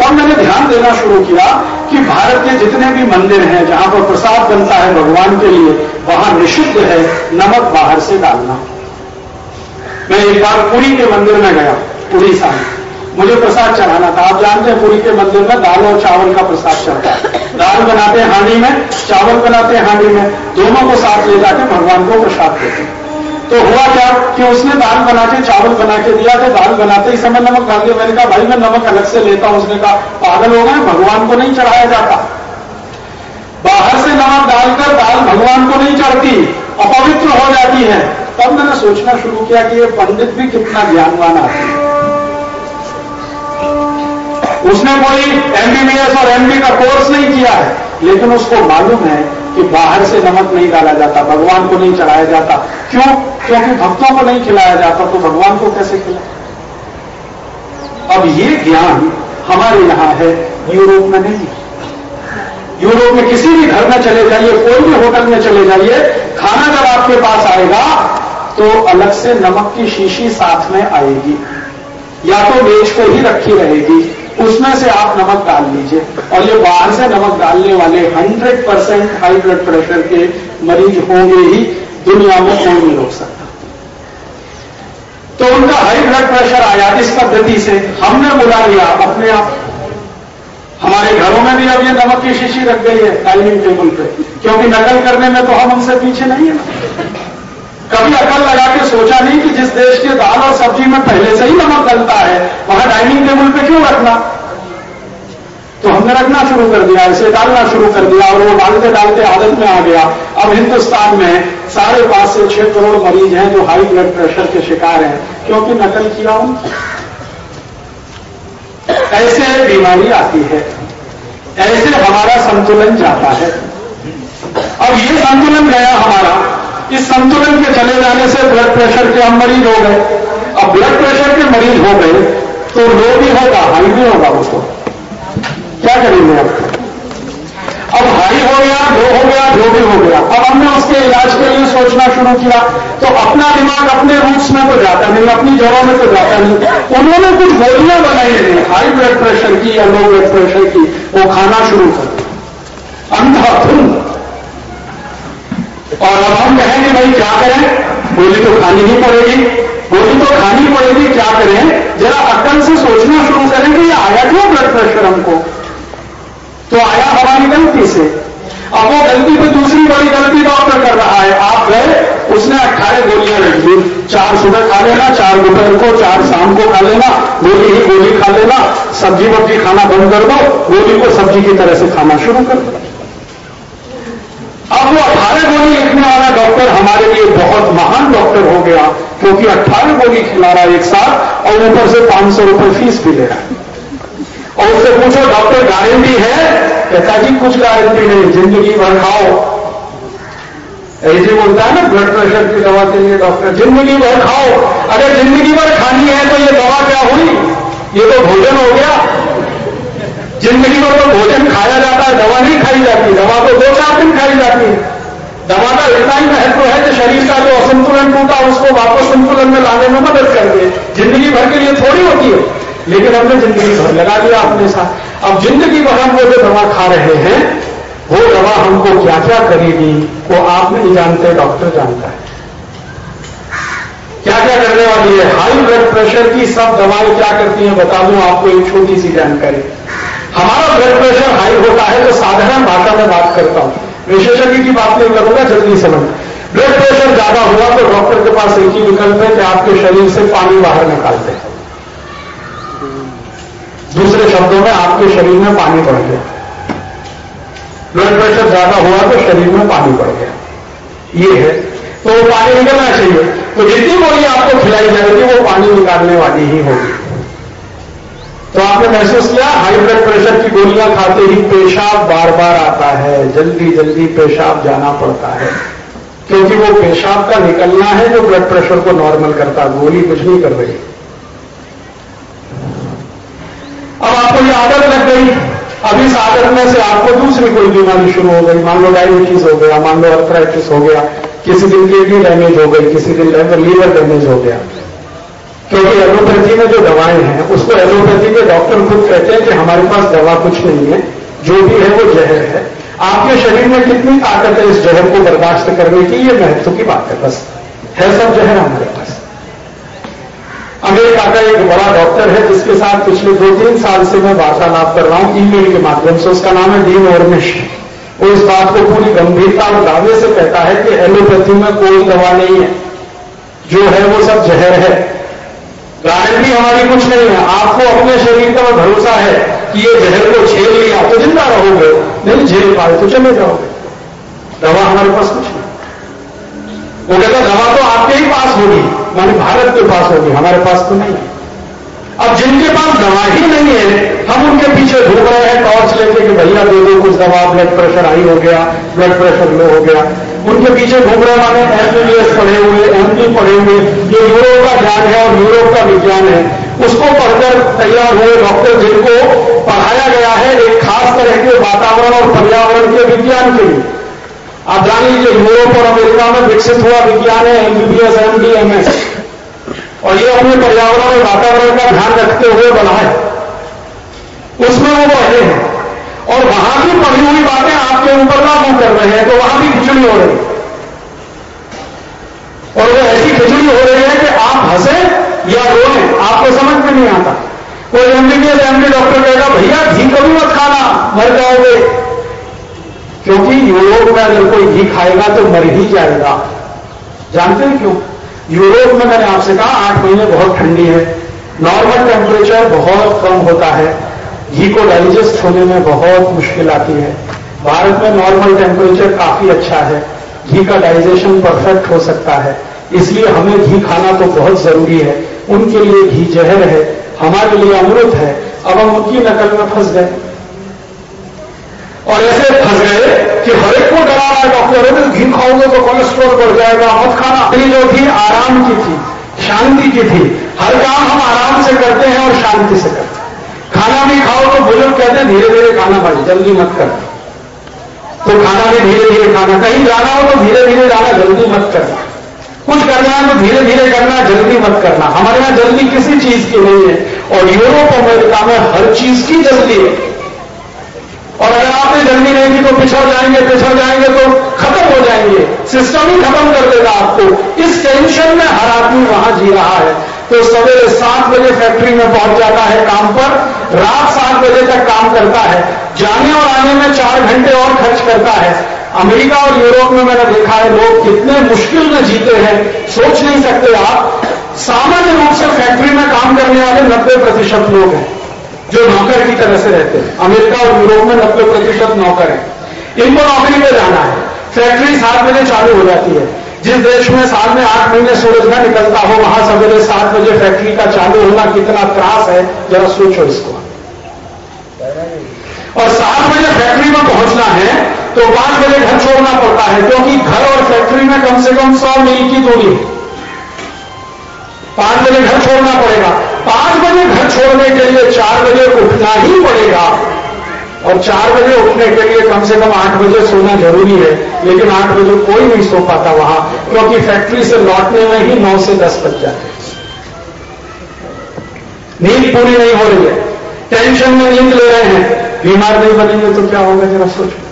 तब मैंने ध्यान देना शुरू किया कि भारत के जितने भी मंदिर हैं, जहाँ पर प्रसाद बनता है भगवान के लिए, वहाँ निषिद्ध है नमक बाहर से डालना। मैं एक बार पुरी के मंदिर में गया उड़ीसा में मुझे प्रसाद चढ़ाना था। आप जानते हैं पुरी के मंदिर में दाल और चावल का प्रसाद चढ़ता है। दाल बनाते हैं हांडी में, चावल बनाते हैं हांडी में। दोनों को साथ ले जाके भगवान को प्रसाद देते हैं। तो हुआ क्या कि उसने दाल बना के चावल बना के दिया तो दाल बनाते ही समय नमक डाल दिया। मैंने कहा, भाई, मैं नमक अलग से लेता हूँ। उसने कहा, पागल हो गए, भगवान को नहीं चढ़ाया जाता। बाहर से नमक डालकर दाल भगवान को नहीं चढ़ती, अपवित्र हो जाती है। तब मैंने सोचना शुरू किया कि ये पंडित भी कितना ज्ञानवान आदमी है। उसने कोई एमबीबीएस और एमबी का कोर्स नहीं किया है, लेकिन उसको मालूम है कि बाहर से नमक नहीं डाला जाता, भगवान को नहीं चढ़ाया जाता। क्यों? क्योंकि भक्तों को नहीं खिलाया जाता तो भगवान को कैसे खिलाए? अब ये ज्ञान हमारे यहाँ है, यूरोप में नहीं। यूरोप में किसी भी घर में चले जाइए, कोई भी होटल में चले जाइए, खाना जब आपके पास आएगा तो अलग से नमक की शीशी साथ में आएगी। या तो बेच को ही रखी रहेगी। उसमें से आप नमक डाल लीजिए। और ये बाहर से नमक डालने वाले 100 परसेंट हाई ब्लड प्रेशर के मरीज़ होंगे ही। दुनिया में कोई नहीं रोक सकता। तो उनका हाई ब्लड प्रेशर आया इस पद्धति से। हमने बुला लिया अपने आप। हमारे घरों में भी अब ये नमक की शीशी रख गई है डाइनिंग टेबल पे। क्योंकि नकल करने में तो हम उनसे पीछे नहीं है। कभी अकल लगा के सोचा नहीं कि जिस देश के दाल और सब्ज़ी में पहले से ही नमक डलता है, वहाँ डाइनिंग टेबल पे क्यों रखना? तो हमने रखना शुरू कर दिया, इसे डालना शुरू कर दिया और वो डालते डालते आदत में आ गया। अब हिंदुस्तान में साढ़े पाँच से छह करोड़ मरीज़ हैं जो हाई ब्लड प्रेशर के शिकार हैं। क्योंकि नकल किया हूँ ऐसे बीमारी आती है। ऐसे हमारा संतुलन जाता है। अब ये संतुलन गया हमारा। इस संतुलन के चले जाने से ब्लड प्रेशर के हम मरीज़ हो गए। अब ब्लड प्रेशर के मरीज़ हो गए तो लो भी होगा, हाई भी होगा उसको। क्या करेंगे आप अब हाई हो गया लो हो गया जो भी हो गया। अब हमने उसके इलाज के लिए सोचना शुरू किया तो अपना दिमाग अपने रूट्स में तो जाता नहीं, अपनी जड़ों में तो जाता नहीं। उन्होंने कुछ गोलियाँ बनाई थी हाई ब्लड प्रेशर की या लो ब्लड प्रेशर की, वो खाना शुरू कर अंधाधुंध और अब हम कहेंगे भाई क्या करें? गोली तो खानी ही पड़ेगी। गोली तो खानी पड़ेगी, क्या करें? जरा अक्ल से सोचना शुरू करें कि ये आया क्यों ब्लड प्रेशर हमको? तो आया हमारी गलती से। अब वो गलती पे दूसरी बड़ी गलती डॉक्टर कर रहा है। आप गए, उसने अट्ठारह गोलियाँ रख दी। चार सुबह खा लेना, चार दोपहर को, चार शाम को खा लेना, गोली ही गोली खा लेना सब्ज़ी वब्जी खाना बंद कर दो, गोली को सब्ज़ी की तरह से खाना शुरू कर दो। अब वो अठारह गोली लिखने वाला डॉक्टर हमारे लिए बहुत महान डॉक्टर हो गया, क्योंकि अट्ठारह गोली खिला रहा है एक साथ और ऊपर से पाँच सौ रुपए फ़ीस भी ले रहा है। और उससे पूछो डॉक्टर गारंटी है? कहता, जी, कुछ गारंटी नहीं, ज़िंदगी भर खाओ। ऐसे बोलता है ना ब्लड प्रेशर की दवा के लिए डॉक्टर ज़िंदगी भर खाओ। अगर ज़िंदगी भर खानी है तो ये दवा क्या हुई? ये तो भोजन हो गया। ज़िंदगी भर तो भोजन खाया जाता है, दवा नहीं खाई जाती, दवा तो दो चार दिन खाई जाती है। दवा का इतना ही महत्व है कि शरीर का जो असंतुलन टूटा, उसको वापस संतुलन में लाने में मदद कर दे ज़िंदगी भर के लिए थोड़ी होती है, लेकिन हमने ज़िंदगी भर लगा दिया अपने साथ। अब ज़िंदगी भर हम वो जो दवा खा रहे हैं, वो दवा हमको क्या क्या करेगी, वो आप नहीं जानते, डॉक्टर जानता है। क्या क्या करने वाली है? हाई ब्लड प्रेशर की सब दवाएँ क्या करती हैं, बता दूँ आपको एक छोटी सी जानकारी। हमारा ब्लड प्रेशर हाई होता है तो साधारण भाषा में बात करता हूँ। विशेषज्ञ की बात नहीं करूँगा, जल्दी समझ। ब्लड प्रेशर ज़्यादा हुआ तो डॉक्टर के पास एक ही विकल्प है कि आपके शरीर से पानी बाहर निकालते हैं। दूसरे शब्दों में, आपके शरीर में पानी बढ़ गया। ब्लड प्रेशर ज़्यादा हुआ तो शरीर में पानी बढ़ गया। ये है। तो वो पानी निकलना चाहिए। तो जितनी गोली आपको खिलाई जाएगी, वो पानी निकालने वाली ही होगी। तो आपने महसूस किया हाई ब्लड प्रेशर की गोलियाँ खाते ही पेशाब बार बार आता है जल्दी जल्दी पेशाब जाना पड़ता है। क्योंकि वो पेशाब का निकलना है, जो ब्लड प्रेशर को नॉर्मल करता, गोली कुछ नहीं कर रही। अब आपको ये आदत लग गई। अब इस आदत में से आपको दूसरी कोई बीमारी शुरू हो गई। मान लो डायबिटीज़ हो गया, मान लो अर्थराइटिस हो गया, किसी दिन किडनी डैमेज हो गई, किसी दिन लीवर डैमेज हो गया। क्योंकि एलोपैथी में जो दवाएँ हैं उसको एलोपैथी के डॉक्टर खुद कहते हैं कि हमारे पास दवा कुछ नहीं है जो भी है वो जहर है। आपके शरीर में कितनी ताकत है इस जहर को बर्दाश्त करने की? ये महत्व की बात है बस। है सब जहर हमारे पास। अमेरिका का एक बड़ा डॉक्टर है जिसके साथ पिछले दो तीन साल से मैं वार्तालाप कर रहा हूँ ईमेल के माध्यम से। उसका नाम है डीन ओरमिश वो इस बात को पूरी गंभीरता और दावे से कहता है कि एलोपैथी में कोई दवा नहीं है। जो है वो सब जहर है। गारंटी हमारी कुछ नहीं है। आपको अपने शरीर का भरोसा है कि ये जहर को झेल लिया तो ज़िंदा रहोगे, नहीं झेल पाए तो चले जाओगे। दवा हमारे पास कुछ नहीं। वो कहता, दवा तो आपके ही पास होगी, मानी भारत के पास होगी, हमारे पास तो नहीं है। अब जिनके पास दवा ही नहीं है, हम उनके पीछे घूम रहे हैं, टॉर्च लेके कि भैया दे दो कुछ दवा ब्लड प्रेशर हाई हो गया ब्लड प्रेशर लो हो गया। उनके पीछे घूम रहे माने एमबीबीएस पढ़े हुए, एमपी पढ़े हुए जो यूरोप का ज्ञान है और यूरोप का विज्ञान है। उसको पढ़कर तैयार हुए डॉक्टर जिनको पढ़ाया गया है एक खास तरह के वातावरण और पर्यावरण के विज्ञान के लिए। आप जान लीजिए, यूरोप और अमेरिका में विकसित हुआ विज्ञान है एमबीबीएस एमडी एमएस और ये अपने पर्यावरण और वातावरण का ध्यान रखते हुए बनाए उसमें वो बढ़े हैं। और वहाँ की पढ़ी हुई बातें आपके ऊपर लागू कर रहे हैं तो वहाँ भी खिचड़ी हो रही। है और वो ऐसी खिचड़ी हो रही है कि आप हंसे या रोए, आपको समझ में नहीं आता। कोई एमबीबीएस एमडी डॉक्टर कहेगा, भैया, घी कभी मत खाना, मर जाओगे। क्योंकि यूरोप में अगर कोई घी खाएगा तो मर ही जाएगा। जानते हैं क्यों? यूरोप में मैंने आपसे कहा, आठ महीने बहुत ठंडी है। नॉर्मल टेम्परेचर बहुत कम होता है। घी को डाइजेस्ट होने में बहुत मुश्किल आती है। भारत में नॉर्मल टेम्परेचर काफ़ी अच्छा है। घी का डाइजेशन परफेक्ट हो सकता है। इसलिए हमें घी खाना तो बहुत ज़रूरी है। उनके लिए घी जहर है। हमारे लिए अमृत है। अब हम उनकी नकल में फंस गए। और ऐसे फंस गए कि हर एक को डरा रहा है, डॉक्टर अरे घी खाओगे तो कोलेस्ट्रॉल बढ़ जाएगा, मत खाना। ये जो थी, आराम की थी, शांति की थी। हर काम हम आराम से करते हैं और शांति से करते हैं। खाना भी खाओ तो बुज़ुर्ग कहते हैं धीरे धीरे खाना भाई जल्दी मत कर। तो खाना भी धीरे धीरे खाना, कहीं जाना हो तो धीरे धीरे जाना, जल्दी मत करना कुछ करना है तो धीरे धीरे करना, जल्दी मत करना। हमारे यहाँ जल्दी किसी चीज़ की नहीं है, और यूरोप अमेरिका में हर चीज़ की जल्दी है। और अगर आपने जल्दी नहीं की तो पिछड़ जाएँगे पिछड़ जाएँगे तो खत्म हो जाएँगे। सिस्टम ही खत्म कर देगा आपको। इस टेंशन में हर आदमी वहाँ जी रहा है। तो सवेरे सात बजे फैक्ट्री में पहुँच जाता है काम पर, रात सात बजे तक काम करता है। जाने और आने में चार घंटे और खर्च करता है। अमेरिका और यूरोप में मैंने देखा है, लोग कितने मुश्किल में जीते हैं। सोच नहीं सकते आप। सामान्य रूप से फैक्ट्री में काम करने वाले नब्बे प्रतिशत लोग हैं, जो नौकर की तरह से रहते हैं। अमेरिका और यूरोप में नब्बे प्रतिशत नौकर है। इनको नौकरी पे जाना है। फैक्ट्री सात बजे चालू हो जाती है। जिस देश में साल में आठ महीने सूरज न निकलता हो, वहाँ सवेरे सात बजे फैक्ट्री का चालू होना कितना त्रास है, जरा सोचो इसको। और सात बजे फैक्ट्री में पहुँचना है तो पाँच बजे घर छोड़ना पड़ता है, क्योंकि घर और फैक्ट्री में कम से कम सौ मील की दूरी है। पाँच बजे घर छोड़ना पड़ेगा। पाँच बजे घर छोड़ने के लिए चार बजे उठना ही पड़ेगा और चार बजे उठने के लिए कम से कम आठ बजे सोना ज़रूरी है, लेकिन आठ बजे कोई नहीं सो पाता वहाँ, क्योंकि फैक्ट्री से लौटने में ही नौ से दस बज जाते नींद पूरी नहीं हो रही है। टेंशन में नींद ले रहे हैं। बीमार नहीं बनेंगे तो क्या होगा, जरा सोचो।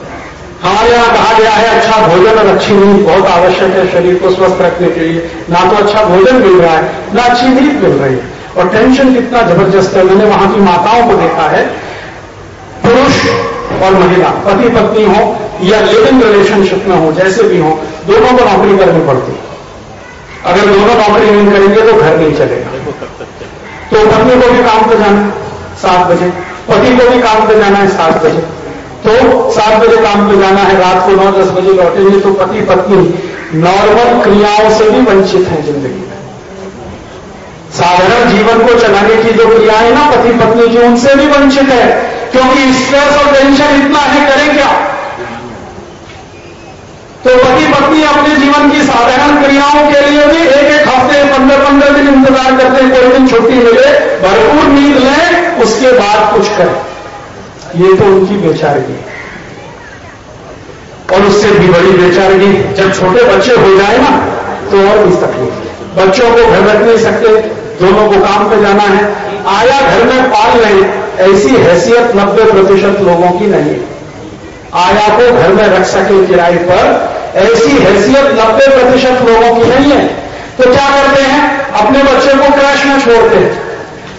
हमारे यहाँ कहा गया है अच्छा भोजन और अच्छी नींद बहुत आवश्यक है, शरीर को स्वस्थ रखने के लिए। ना तो अच्छा भोजन मिल रहा है, ना अच्छी नींद मिल रही है। और टेंशन कितना ज़बरदस्त है, मैंने वहाँ की माताओं को देखा है पुरुष और महिला, पति पत्नी हो या लिविंग रिलेशनशिप में हो, जैसे भी हो, दोनों को नौकरी करनी पड़ती अगर दोनों नौकरी नहीं करेंगे तो घर नहीं चलेगा। तो पत्नी को भी काम पे जाना है सात बजे, पति को भी काम पे जाना है सात बजे। तो सात बजे काम पे जाना है, रात को नौ दस बजे लौटेंगे तो पति पत्नी नॉर्मल क्रियाओं से भी वंचित हैं ज़िंदगी में। साधारण जीवन को चलाने की जो क्रियाएँ ना, पति पत्नी की उनसे भी वंचित है क्योंकि स्ट्रेस और टेंशन इतना है, करें क्या? तो पति पत्नी अपने जीवन की साधारण क्रियाओं के लिए भी एक एक हफ़्ते पंद्रह पंद्रह दिन इंतज़ार करते हैं, कोई दिन छुट्टी मिले, भरपूर नींद लें, उसके बाद कुछ करें। ये तो उनकी बेचारगी है। और उससे भी बड़ी बेचारगी जब छोटे बच्चे हो जाए ना तो और भी तकलीफ़ बच्चों को घर रख नहीं सकते, दोनों को काम पे जाना है। आया घर में पाल रहे ऐसी हैसियत नब्बे प्रतिशत लोगों की नहीं है। आया को घर में रख सके किराए पर, ऐसी हैसियत नब्बे प्रतिशत लोगों की नहीं है। तो क्या करते हैं? अपने बच्चे को क्रैश में छोड़ते हैं।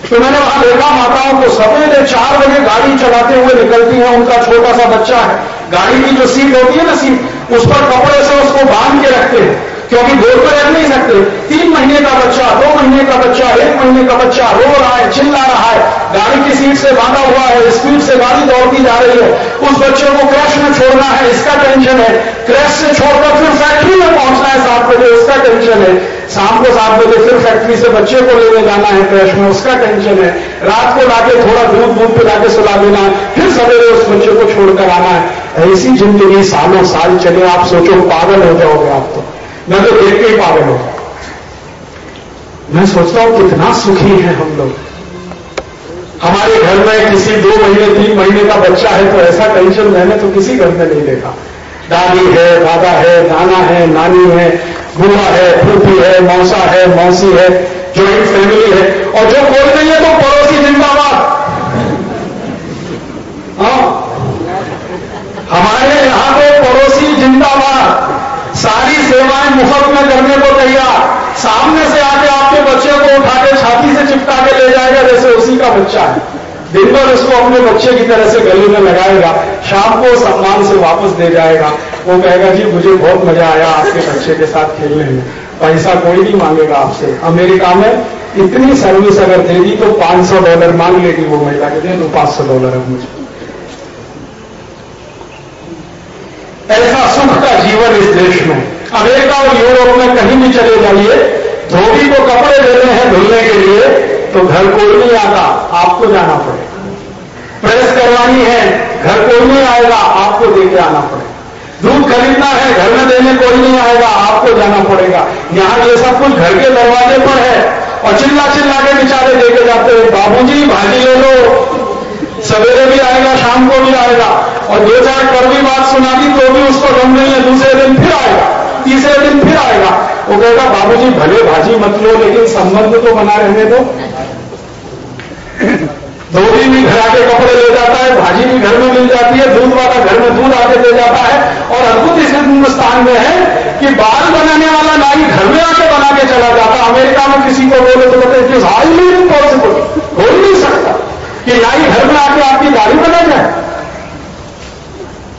तो मैंने वहाँ देखा, माताओं को सवेरे चार बजे गाड़ी चलाते हुए निकलती है, उनका छोटा सा बच्चा है। गाड़ी की जो सीट होती है ना सीट, उस पर कपड़े से उसको बाँध के रखते हैं। क्योंकि गोद पर रख नहीं सकते। तीन महीने का बच्चा, दो महीने का बच्चा, एक महीने का बच्चा रो रहा है, चिल्ला रहा है, गाड़ी की सीट से बांधा हुआ है, स्पीड से गाड़ी दौड़ती जा रही है। उस बच्चे को क्रैश में छोड़ना है, इसका टेंशन है। क्रैश से छोड़कर फिर फैक्ट्री में पहुँचना है सात बजे, उसका टेंशन है। शाम को सात बजे फिर फैक्ट्री से बच्चे को लेने जाना है क्रैश में, उसका टेंशन है। रात को लाके थोड़ा दूध दूध पिला सुला देना है, फिर सवेरे उस बच्चे को छोड़कर आना है। ऐसी ज़िंदगी सालों साल चले, आप सोचो, पागल हो जाओगे आप तो। मैं तो देख के ही पागल हूँ मैं सोचता हूँ कितना सुखी है हम लोग। हमारे घर में किसी दो महीने, तीन महीने का बच्चा है तो ऐसा टेंशन मैंने तो किसी घर में नहीं देखा। दादी है, दादा है, नाना है, नानी है बुआ है, फूफी है, मौसा है, मौसी है ज्वाइंट फैमिली है। और जो कोई नहीं है तो पड़ोसी जिंदाबाद। हाँ। हमारे यहाँ तो पड़ोसी जिंदाबाद सारी सेवाएँ मुफ़्त में करने को तैयार। सामने से आके आपके बच्चे को उठा के छाती से चिपका के ले जाएगा, जैसे उसी का बच्चा है। दिन भर उसको अपने बच्चे की तरह से गले में लगाएगा, शाम को सम्मान से वापस दे जाएगा। वो कहेगा, जी, मुझे बहुत मज़ा आया आपके बच्चे के साथ खेलने में। पैसा कोई नहीं मांगेगा आपसे। अमेरिका में इतनी सर्विस अगर दे दी तो 500 डॉलर मांग लेगी वो महिला के दे दो 500 डॉलर है मुझे। ऐसा सुख का जीवन इस देश में अमेरिका और यूरोप में कहीं भी चले जाइए, धोबी को कपड़े देने हैं धुलने के लिए तो घर कोई नहीं आता, आपको जाना पड़ेगा प्रेस करवानी है, घर कोई नहीं आएगा, आपको देके आना पड़ेगा दूध खरीदना है, घर में देने कोई नहीं आएगा, आपको जाना पड़ेगा। यहाँ ये सब कुछ घर के दरवाजे पर है, और चिल्ला चिल्ला के बेचारे देके जाते हैं, बाबूजी, भाजी ले लो। सवेरे भी आएगा, शाम को भी आएगा, और दो चार कड़वी बात सुना दी तो भी उसको गम नहीं है दूसरे दिन फिर आएगा। तीसरे दिन फिर आएगा। वो कहेगा बाबू जी भले भाजी मत लो, लेकिन संबंध तो बना रहने दो। धोबी भी घर आके कपड़े ले जाता है, भाजी भी घर में मिल जाती है, दूध वाला घर में दूध आके दे जाता है। और अद्भुत इस हिंदुस्तान में है कि बाल बनाने वाला नाई घर में आके बना के चला जाता। अमेरिका में किसी को बोले तो कहते हैं हाईली इम्पॉसिबल हो ही नहीं सकता कि नाई घर में आके आपकी दाढ़ी बना जाए।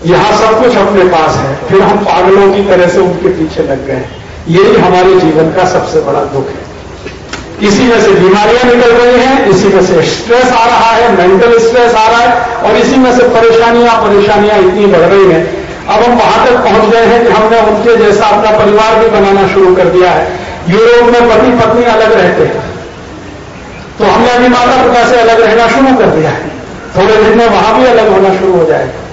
यहाँ सब कुछ अपने पास है। फिर हम पागलों की तरह से उनके पीछे लग गए। यही हमारे जीवन का सबसे बड़ा दुख है। इसी में से बीमारियाँ निकल रही हैं, इसी में से स्ट्रेस आ रहा है मेंटल स्ट्रेस आ रहा है, और इसी में से परेशानियाँ परेशानियाँ इतनी बढ़ रही हैं। अब हम वहाँ तक पहुँच गए हैं कि हमने उनके जैसा अपना परिवार भी बनाना शुरू कर दिया है। यूरोप में पति पत्नी अलग रहते हैं। तो हमने अभी माता पिता से अलग रहना शुरू कर दिया है। थोड़े दिन में वहाँ भी अलग होना शुरू हो जाएगा।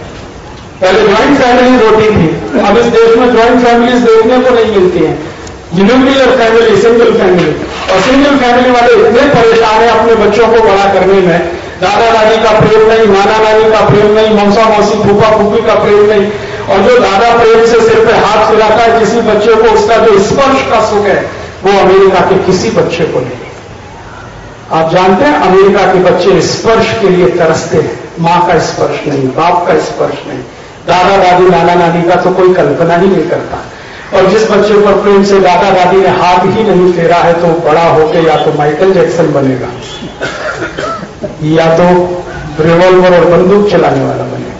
पहले ज्वाइंट फैमिली होती थी। अब इस देश में ज्वाइंट फैमिलीज़ देखने को नहीं मिलती हैं। न्यूक्लियर फैमिली सिंगल फैमिली और सिंगल फैमिली वाले इतने परेशान हैं अपने बच्चों को बड़ा करने में। दादा दादी का प्रेम नहीं, नाना नानी का प्रेम नहीं, मौसा मौसी, फूफा फूफी का प्रेम नहीं। और जो दादा प्रेम से सिर पे हाथ खिलाता है किसी बच्चे को, उसका जो स्पर्श का सुख है, वो अमेरिका के किसी बच्चे को नहीं। आप जानते हैं, अमेरिका के बच्चे स्पर्श के लिए तरसते हैं। माँ का स्पर्श नहीं, बाप का स्पर्श नहीं। दादा दादी नाना नानी का तो कोई कल्पना ही नहीं करता। और जिस बच्चे पर प्रेम से दादा दादी ने हाथ ही नहीं फेरा है तो बड़ा होकर या तो माइकल जैक्सन बनेगा, या तो रिवॉल्वर और बंदूक चलाने वाला बनेगा।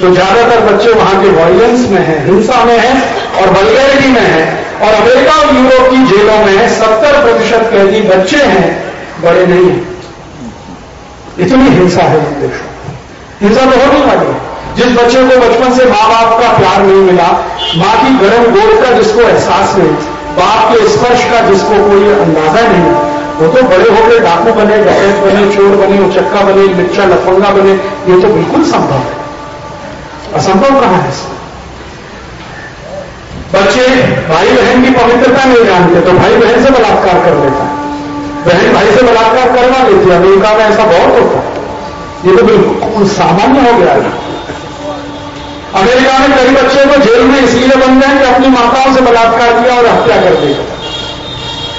तो ज़्यादातर बच्चे वहाँ के वायलेंस में हैं, हिंसा में हैं, और वलगैरिटी में हैं, और अमेरिका और यूरोप की जेलों में सत्तर प्रतिशत कैदी बच्चे हैं, बड़े नहीं हैं। इतनी हिंसा है इन देशों हिंसा तो होने वाली है। जिस बच्चे को बचपन से माँ बाप का प्यार नहीं मिला, माँ की गर्म गोद का जिसको एहसास नहीं, बाप के स्पर्श का जिसको कोई अंदाज़ा नहीं वो तो बड़े होकर डाकू बने डकैत बने, चोर बने, उचक्का बने, मिर्चा, लफंगा बने, ये तो बिल्कुल संभव है। असंभव कहाँ है बच्चे भाई बहन की पवित्रता नहीं जानते तो भाई बहन से बलात्कार कर लेता है। बहन भाई से बलात्कार करवा लेती है अमेरिका में ऐसा बहुत होता है। ये तो बिल्कुल सामान्य हो गया है। अमेरिका में कई बच्चे को जेल में इसलिए बन गए कि अपनी माताओं से बलात्कार किया और हत्या कर दी।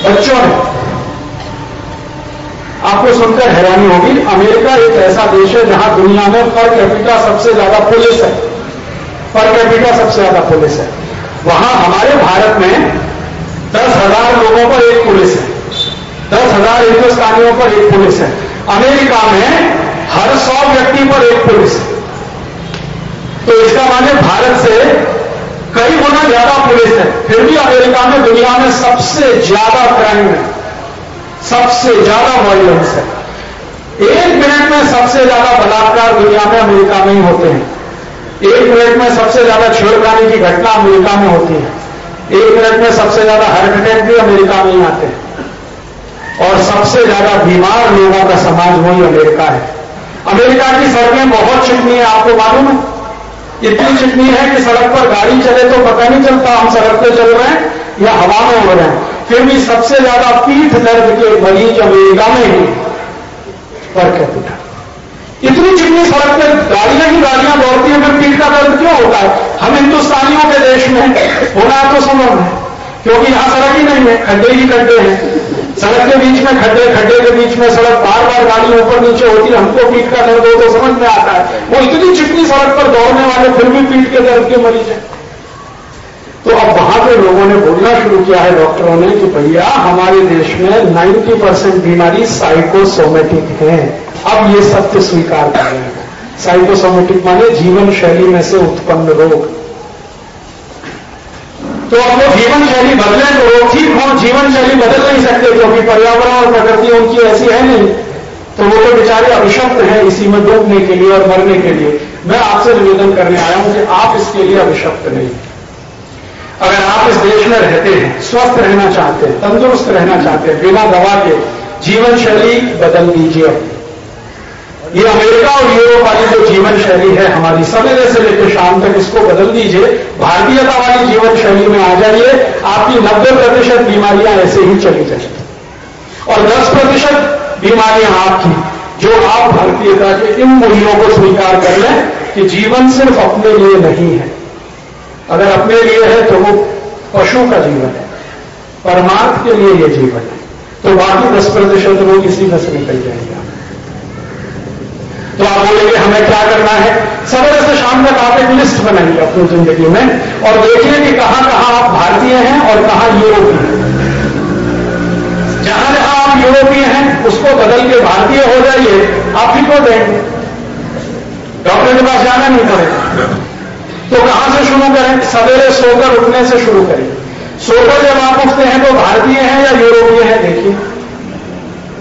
बच्चों ने। आपको सुनकर हैरानी होगी, अमेरिका एक ऐसा देश है जहाँ दुनिया में पर कैपिटा सबसे ज़्यादा पुलिस है। पर कैपिटा सबसे ज़्यादा पुलिस है। वहाँ हमारे भारत में दस हज़ार लोगों पर एक पुलिस है। दस हज़ार हिंदुस्तानियों पर एक पुलिस है। अमेरिका में हर सौ व्यक्ति पर एक पुलिस है। तो इसका माने भारत से कई गुना ज़्यादा पुलिस है। फिर भी अमेरिका में, दुनिया में सबसे ज़्यादा क्राइम है। सबसे ज़्यादा वॉयलेंस है। एक मिनट में सबसे ज़्यादा बलात्कार दुनिया में अमेरिका में ही होते हैं। एक मिनट में सबसे ज़्यादा छेड़खानी की घटना अमेरिका में होती है। एक मिनट में सबसे ज़्यादा हार्ट अटैक भी अमेरिका में ही आते हैं। और सबसे ज़्यादा बीमार लोगों का समाज वही अमेरिका है। अमेरिका की सड़कें बहुत चिकनी है, आपको मालूम है? इतनी चिटनी है कि सड़क पर गाड़ी चले तो पता नहीं चलता हम सड़क पर चल रहे हैं या हवा में उड़ रहे हैं। फिर भी सबसे ज़्यादा पीठ दर्द के मरीज़ अमेरिका में ही पर इतनी चिकनी सड़क पर गाड़ियाँ ही गाड़ियाँ दौड़ती हैं, फिर पीठ का दर्द क्यों होता है? हम हिंदुस्तानियों के देश में होना तो संभव है, क्योंकि यहाँ सड़क ही नहीं है, खड्डे ही खड्डे हैं। सड़क के बीच में, खड्डे खड्डे के बीच में, सड़क बार बार गाड़ी ऊपर नीचे होती है हमको पीठ का दर्द हो तो समझ में आता है। वो इतनी चिकनी सड़क पर दौड़ने वाले फिर भी पीठ के दर्द के मरीज़ हैं। तो अब वहाँ पे लोगों ने बोलना शुरू किया है डॉक्टरों ने कि भैया, हमारे देश में 90 परसेंट बीमारी साइकोसोमेटिक है। अब ये सत्य स्वीकार कर। रहे हैं साइकोसोमेटिक माने जीवन शैली में से उत्पन्न रोग। तो वो जीवन शैली बदले तो वो ठीक हो जीवन शैली बदल नहीं सकते, क्योंकि पर्यावरण और प्रकृति उनकी ऐसी है नहीं। तो वो तो बेचारे अभिशप्त हैं इसी में डूबने के लिए और मरने के लिए। मैं आपसे निवेदन करने आया हूँ कि आप इसके लिए अभिशप्त नहीं। अगर आप इस देश में रहते हैं, स्वस्थ रहना चाहते हैं, तंदुरुस्त रहना चाहते हैं, बिना दवा के जीवन शैली बदल दीजिए। अपनी ये अमेरिका और यूरोप वाली जो जीवन शैली है हमारी सवेरे से लेकर शाम तक इसको बदल दीजिए। भारतीयता वाली जीवन शैली में आ जाइए। आपकी नब्बे प्रतिशत बीमारियाँ ऐसे ही चली जाएँगी और दस प्रतिशत बीमारियाँ आपकी, जो आप भारतीयता के इन मूल्यों को स्वीकार कर लें कि जीवन सिर्फ़ अपने लिए नहीं है। अगर अपने लिए है तो वो पशु का जीवन है, परमार्थ के लिए ये जीवन है। तो बाकी दस प्रतिशत लोग इसी में से निकल जाएँगे। तो आप बोलेंगे, हमें क्या करना है? सवेरे से शाम तक आप एक लिस्ट बनाइए अपनी ज़िंदगी में और देखिए कि कहाँ कहाँ आप भारतीय हैं और कहाँ यूरोपीय हैं। जहाँ जहाँ आप यूरोपीय हैं, उसको बदल के भारतीय हो जाइए, आप हो जाएँगे डॉक्टर के पास जाना नहीं पड़ेगा। तो कहाँ से शुरू करें? सवेरे सोकर उठने से शुरू करें। सोकर जब आप उठते हैं तो भारतीय हैं या यूरोपीय हैं? देखिए।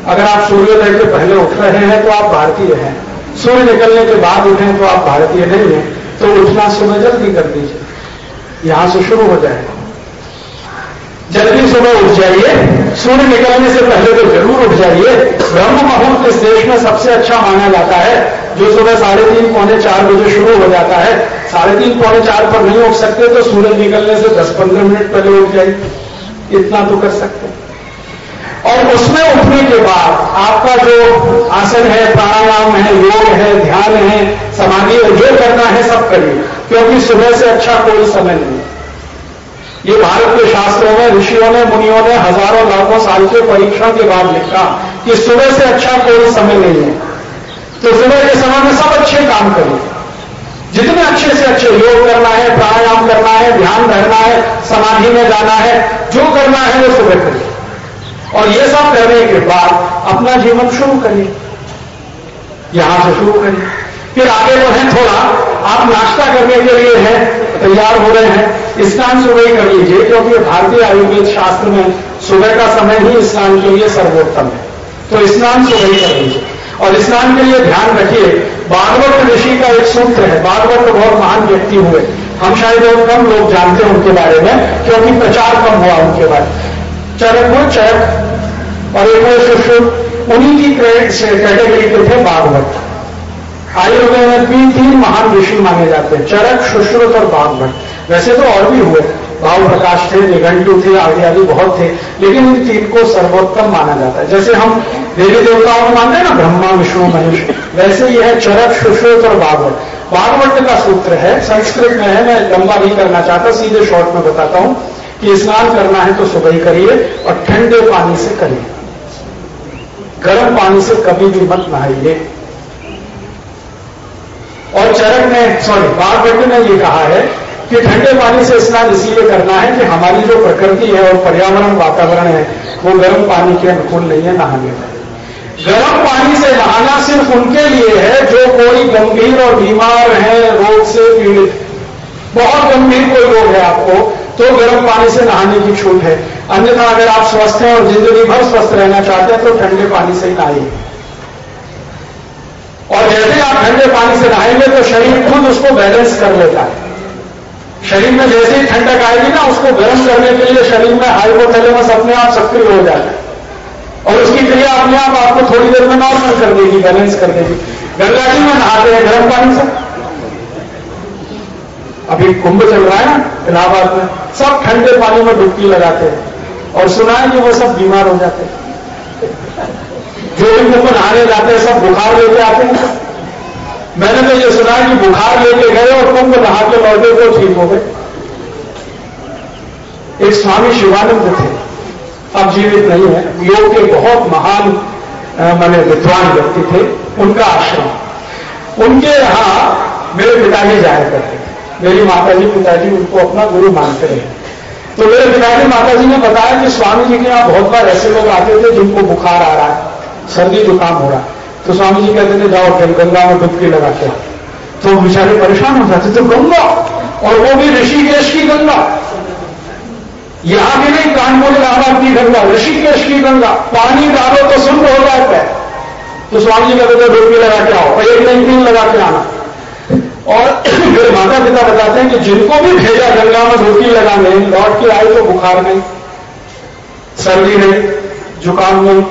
अगर आप सूर्योदय के पहले उठ रहे हैं तो आप भारतीय हैं। सूर्य निकलने के बाद उठें तो आप भारतीय नहीं हैं तो उठना सुबह जल्दी कर दीजिए। यहाँ से शुरू हो जाएगा जल्दी सुबह उठ जाइए, सूर्य निकलने से पहले तो ज़रूर उठ जाइए। ब्रह्म मुहूर्त इस देश में सबसे अच्छा माना जाता है, जो सुबह साढ़े तीन, पौने चार बजे शुरू हो जाता है। साढ़े तीन, पौने चार पर नहीं उठ सकते तो सूरज निकलने से दस, पंद्रह मिनट पहले उठ जाइए। इतना तो कर सकते और उसमें उठने के बाद आपका जो आसन है, प्राणायाम है, योग है, ध्यान है, समाधि है, जो करना है सब करिए, क्योंकि सुबह से अच्छा कोई समय नहीं है। ये भारत के शास्त्रों में, ऋषियों ने, मुनियों ने हज़ारों, लाखों साल के परीक्षण के बाद लिखा कि सुबह से अच्छा कोई समय नहीं है। तो सुबह के समय में सब अच्छे काम करिए। जितने अच्छे से अच्छे योग करना है, प्राणायाम करना है, ध्यान रहना है, समाधि में जाना है, जो करना है वो सुबह करिए। और ये सब करने के बाद अपना जीवन शुरू करिए। यहाँ से शुरू करिए। फिर आगे बढ़े थोड़ा। आप नाश्ता करने के लिए हैं, तैयार हो रहे हैं। स्नान सुबह ही कर लीजिए, क्योंकि भारतीय आयुर्वेद शास्त्र में सुबह का समय ही स्नान के लिए सर्वोत्तम है। तो स्नान सुबह ही कर लीजिए। और स्नान के लिए ध्यान रखिए, भागवत ऋषि का एक सूत्र है, भागवत तो बहुत महान व्यक्ति हुए। हम शायद बहुत कम लोग जानते हैं उनके बारे में, क्योंकि प्रचार कम हुआ उनके बारे चरक वो चरक और एक वो सुश्रुत उन्हीं की कैटेगरी के थे भागवत आयुर्वेद में तीन तीन महान ऋषि माने जाते हैं। चरक सुश्रुत और भागवत वैसे तो और भी हुए। भाव प्रकाश थे, निघंटू थे आदि आदि बहुत थे, लेकिन इन तीन को सर्वोत्तम माना जाता है। जैसे हम देवी देवताओं को मानते हैं ना, ब्रह्मा, विष्णु, महेश, वैसे यह है चरक सुश्रुत और भागवत भागवत का सूत्र है, संस्कृत में है, मैं लंबा नहीं करना चाहता, सीधे शॉर्ट में बताता हूँ। कि स्नान करना है तो सुबह ही करिए और ठंडे पानी से करिए। गर्म पानी से कभी भी मत नहाइए। और चरक ने सॉरी भागवत ने यह कहा है कि ठंडे पानी से स्नान इसीलिए करना है कि हमारी जो प्रकृति है और पर्यावरण वातावरण है, वो गर्म पानी के अनुकूल नहीं है, नहाने में। गर्म पानी से नहाना सिर्फ़ उनके लिए है जो कोई गंभीर और बीमार है, रोग से पीड़ित। बहुत गंभीर कोई रोग है आपको तो गर्म पानी से नहाने की छूट है। अन्यथा अगर आप स्वस्थ हैं और ज़िंदगी भर स्वस्थ रहना चाहते हैं तो ठंडे पानी से ही नहाइए। और जैसे आप ठंडे पानी से नहाएँगे तो शरीर खुद उसको बैलेंस कर लेता है। शरीर में जैसे ही ठंडक आएगी ना, उसको गर्म करने के लिए शरीर में हाइपोथैलेमस अपने आप सक्रिय हो जाता है। और उसकी क्रिया अपने आप आपको थोड़ी देर में नॉर्मल कर देगी बैलेंस कर देगी। गंगा जी, में नहाते हैं गर्म पानी से। अभी कुंभ चल रहा है ना, इलाहाबाद में, सब ठंडे पानी में डुबकी लगाते हैं। और सुना है कि वो सब बीमार हो जाते हैं। जो इन कुंभ नहाने जाते हैं, सब बुखार लेके आते हैं। मैंने तो ये सुना कि बुखार लेके गए और कुंभ नहा के लौटे तो ठीक हो गए। एक स्वामी शिवानंद थे। अब जीवित नहीं है। योग के बहुत महान मैंने विद्वान व्यक्ति थे। उनका आश्रम। उनके यहाँ मेरे पिताजी जाया करते थे माता जी पिताजी उनको अपना गुरु मानते रहे। तो मेरे पिताजी माता जी ने बताया कि स्वामी जी के यहाँ बहुत बार ऐसे लोग आते थे जिनको बुखार आ रहा है सर्दी जुकाम हो रहा। है तो स्वामी जी कहते थे, जाओ फिर गंगा में डुबकी लगा के तो बेचारे परेशान हो जाते तो गंगा! और वो भी ऋषिकेश की गंगा। यहाँ भी नहीं, कानपुर इलाहाबाद की गंगा, ऋषिकेश की गंगा। पानी डालो तो शुद्ध हो जाता है। तो स्वामी जी कहते थे, डुबकी लगा के आओ। एक नहीं तीन लगा के आना। और फिर माता पिता बताते हैं कि जिनको भी भेजा, गंगा में डुबकी लगाने, लौट के आए तो बुखार नहीं सर्दी नहीं जुकाम नहीं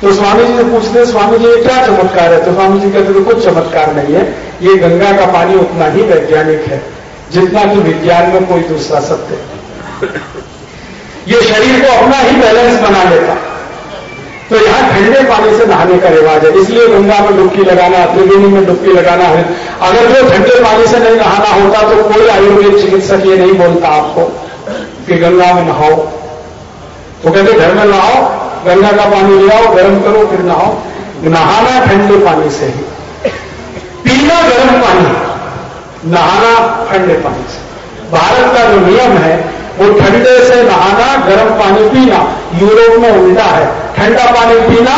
तो स्वामी जी से पूछते हैं, स्वामी जी, ये क्या चमत्कार है? तो स्वामी जी कहते कुछ चमत्कार नहीं है। ये गंगा का पानी उतना ही वैज्ञानिक है, जितना कि विज्ञान में कोई दूसरा सत्य ये शरीर को अपना ही बैलेंस बना लेता तो यहाँ ठंडे पानी से नहाने का रिवाज है। इसलिए गंगा में डुबकी लगाना, त्रिवेणी में डुबकी लगाना है। अगर जो ठंडे पानी से नहीं नहाना होता तो कोई आयुर्वेद चिकित्सक ये नहीं बोलता आपको कि गंगा में नहाओ। तो कहते, घर में नहाओ, गंगा का पानी ले आओ, गर्म करो, फिर नहाओ। नहाना ठंडे पानी से ही। पीना गर्म पानी, नहाना ठंडे पानी से। भारत का जो नियम है वो ठंडे से नहाना, गर्म पानी पीना, यूरोप में उल्टा है। ठंडा पानी पीना,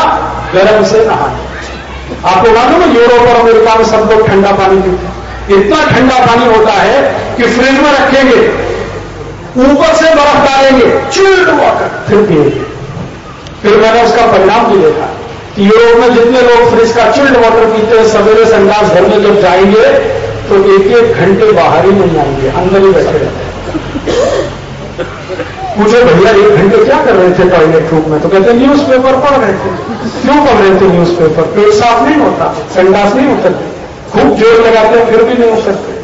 गर्म से नहाना। आपको मालूम है यूरोप और अमेरिका में सब लोग ठंडा पानी पीते इतना ठंडा पानी होता है कि फ्रिज में रखेंगे, ऊपर से बर्फ़ डालेंगे, चिल्ड वाटर फिर पिएँगे। फिर मैंने उसका परिणाम भी देखा कि यूरोप में जितने लोग फ्रिज का चिल्ड वाटर पीते हैं, सवेरे संडास घर में जब जाएँगे तो एक एक घंटे बाहर ही नहीं आएँगे, अंदर ही बैठे रहते पूछे भैया एक घंटे क्या कर रहे थे टॉयलेट रूम में? तो कहते न्यूज़ पेपर पढ़ रहे थे। क्यों पढ़ रहे थे न्यूज़ पेपर पेट साफ़ नहीं होता, संडास नहीं उतरते खूब ज़ोर लगाते हैं, फिर भी नहीं उतरते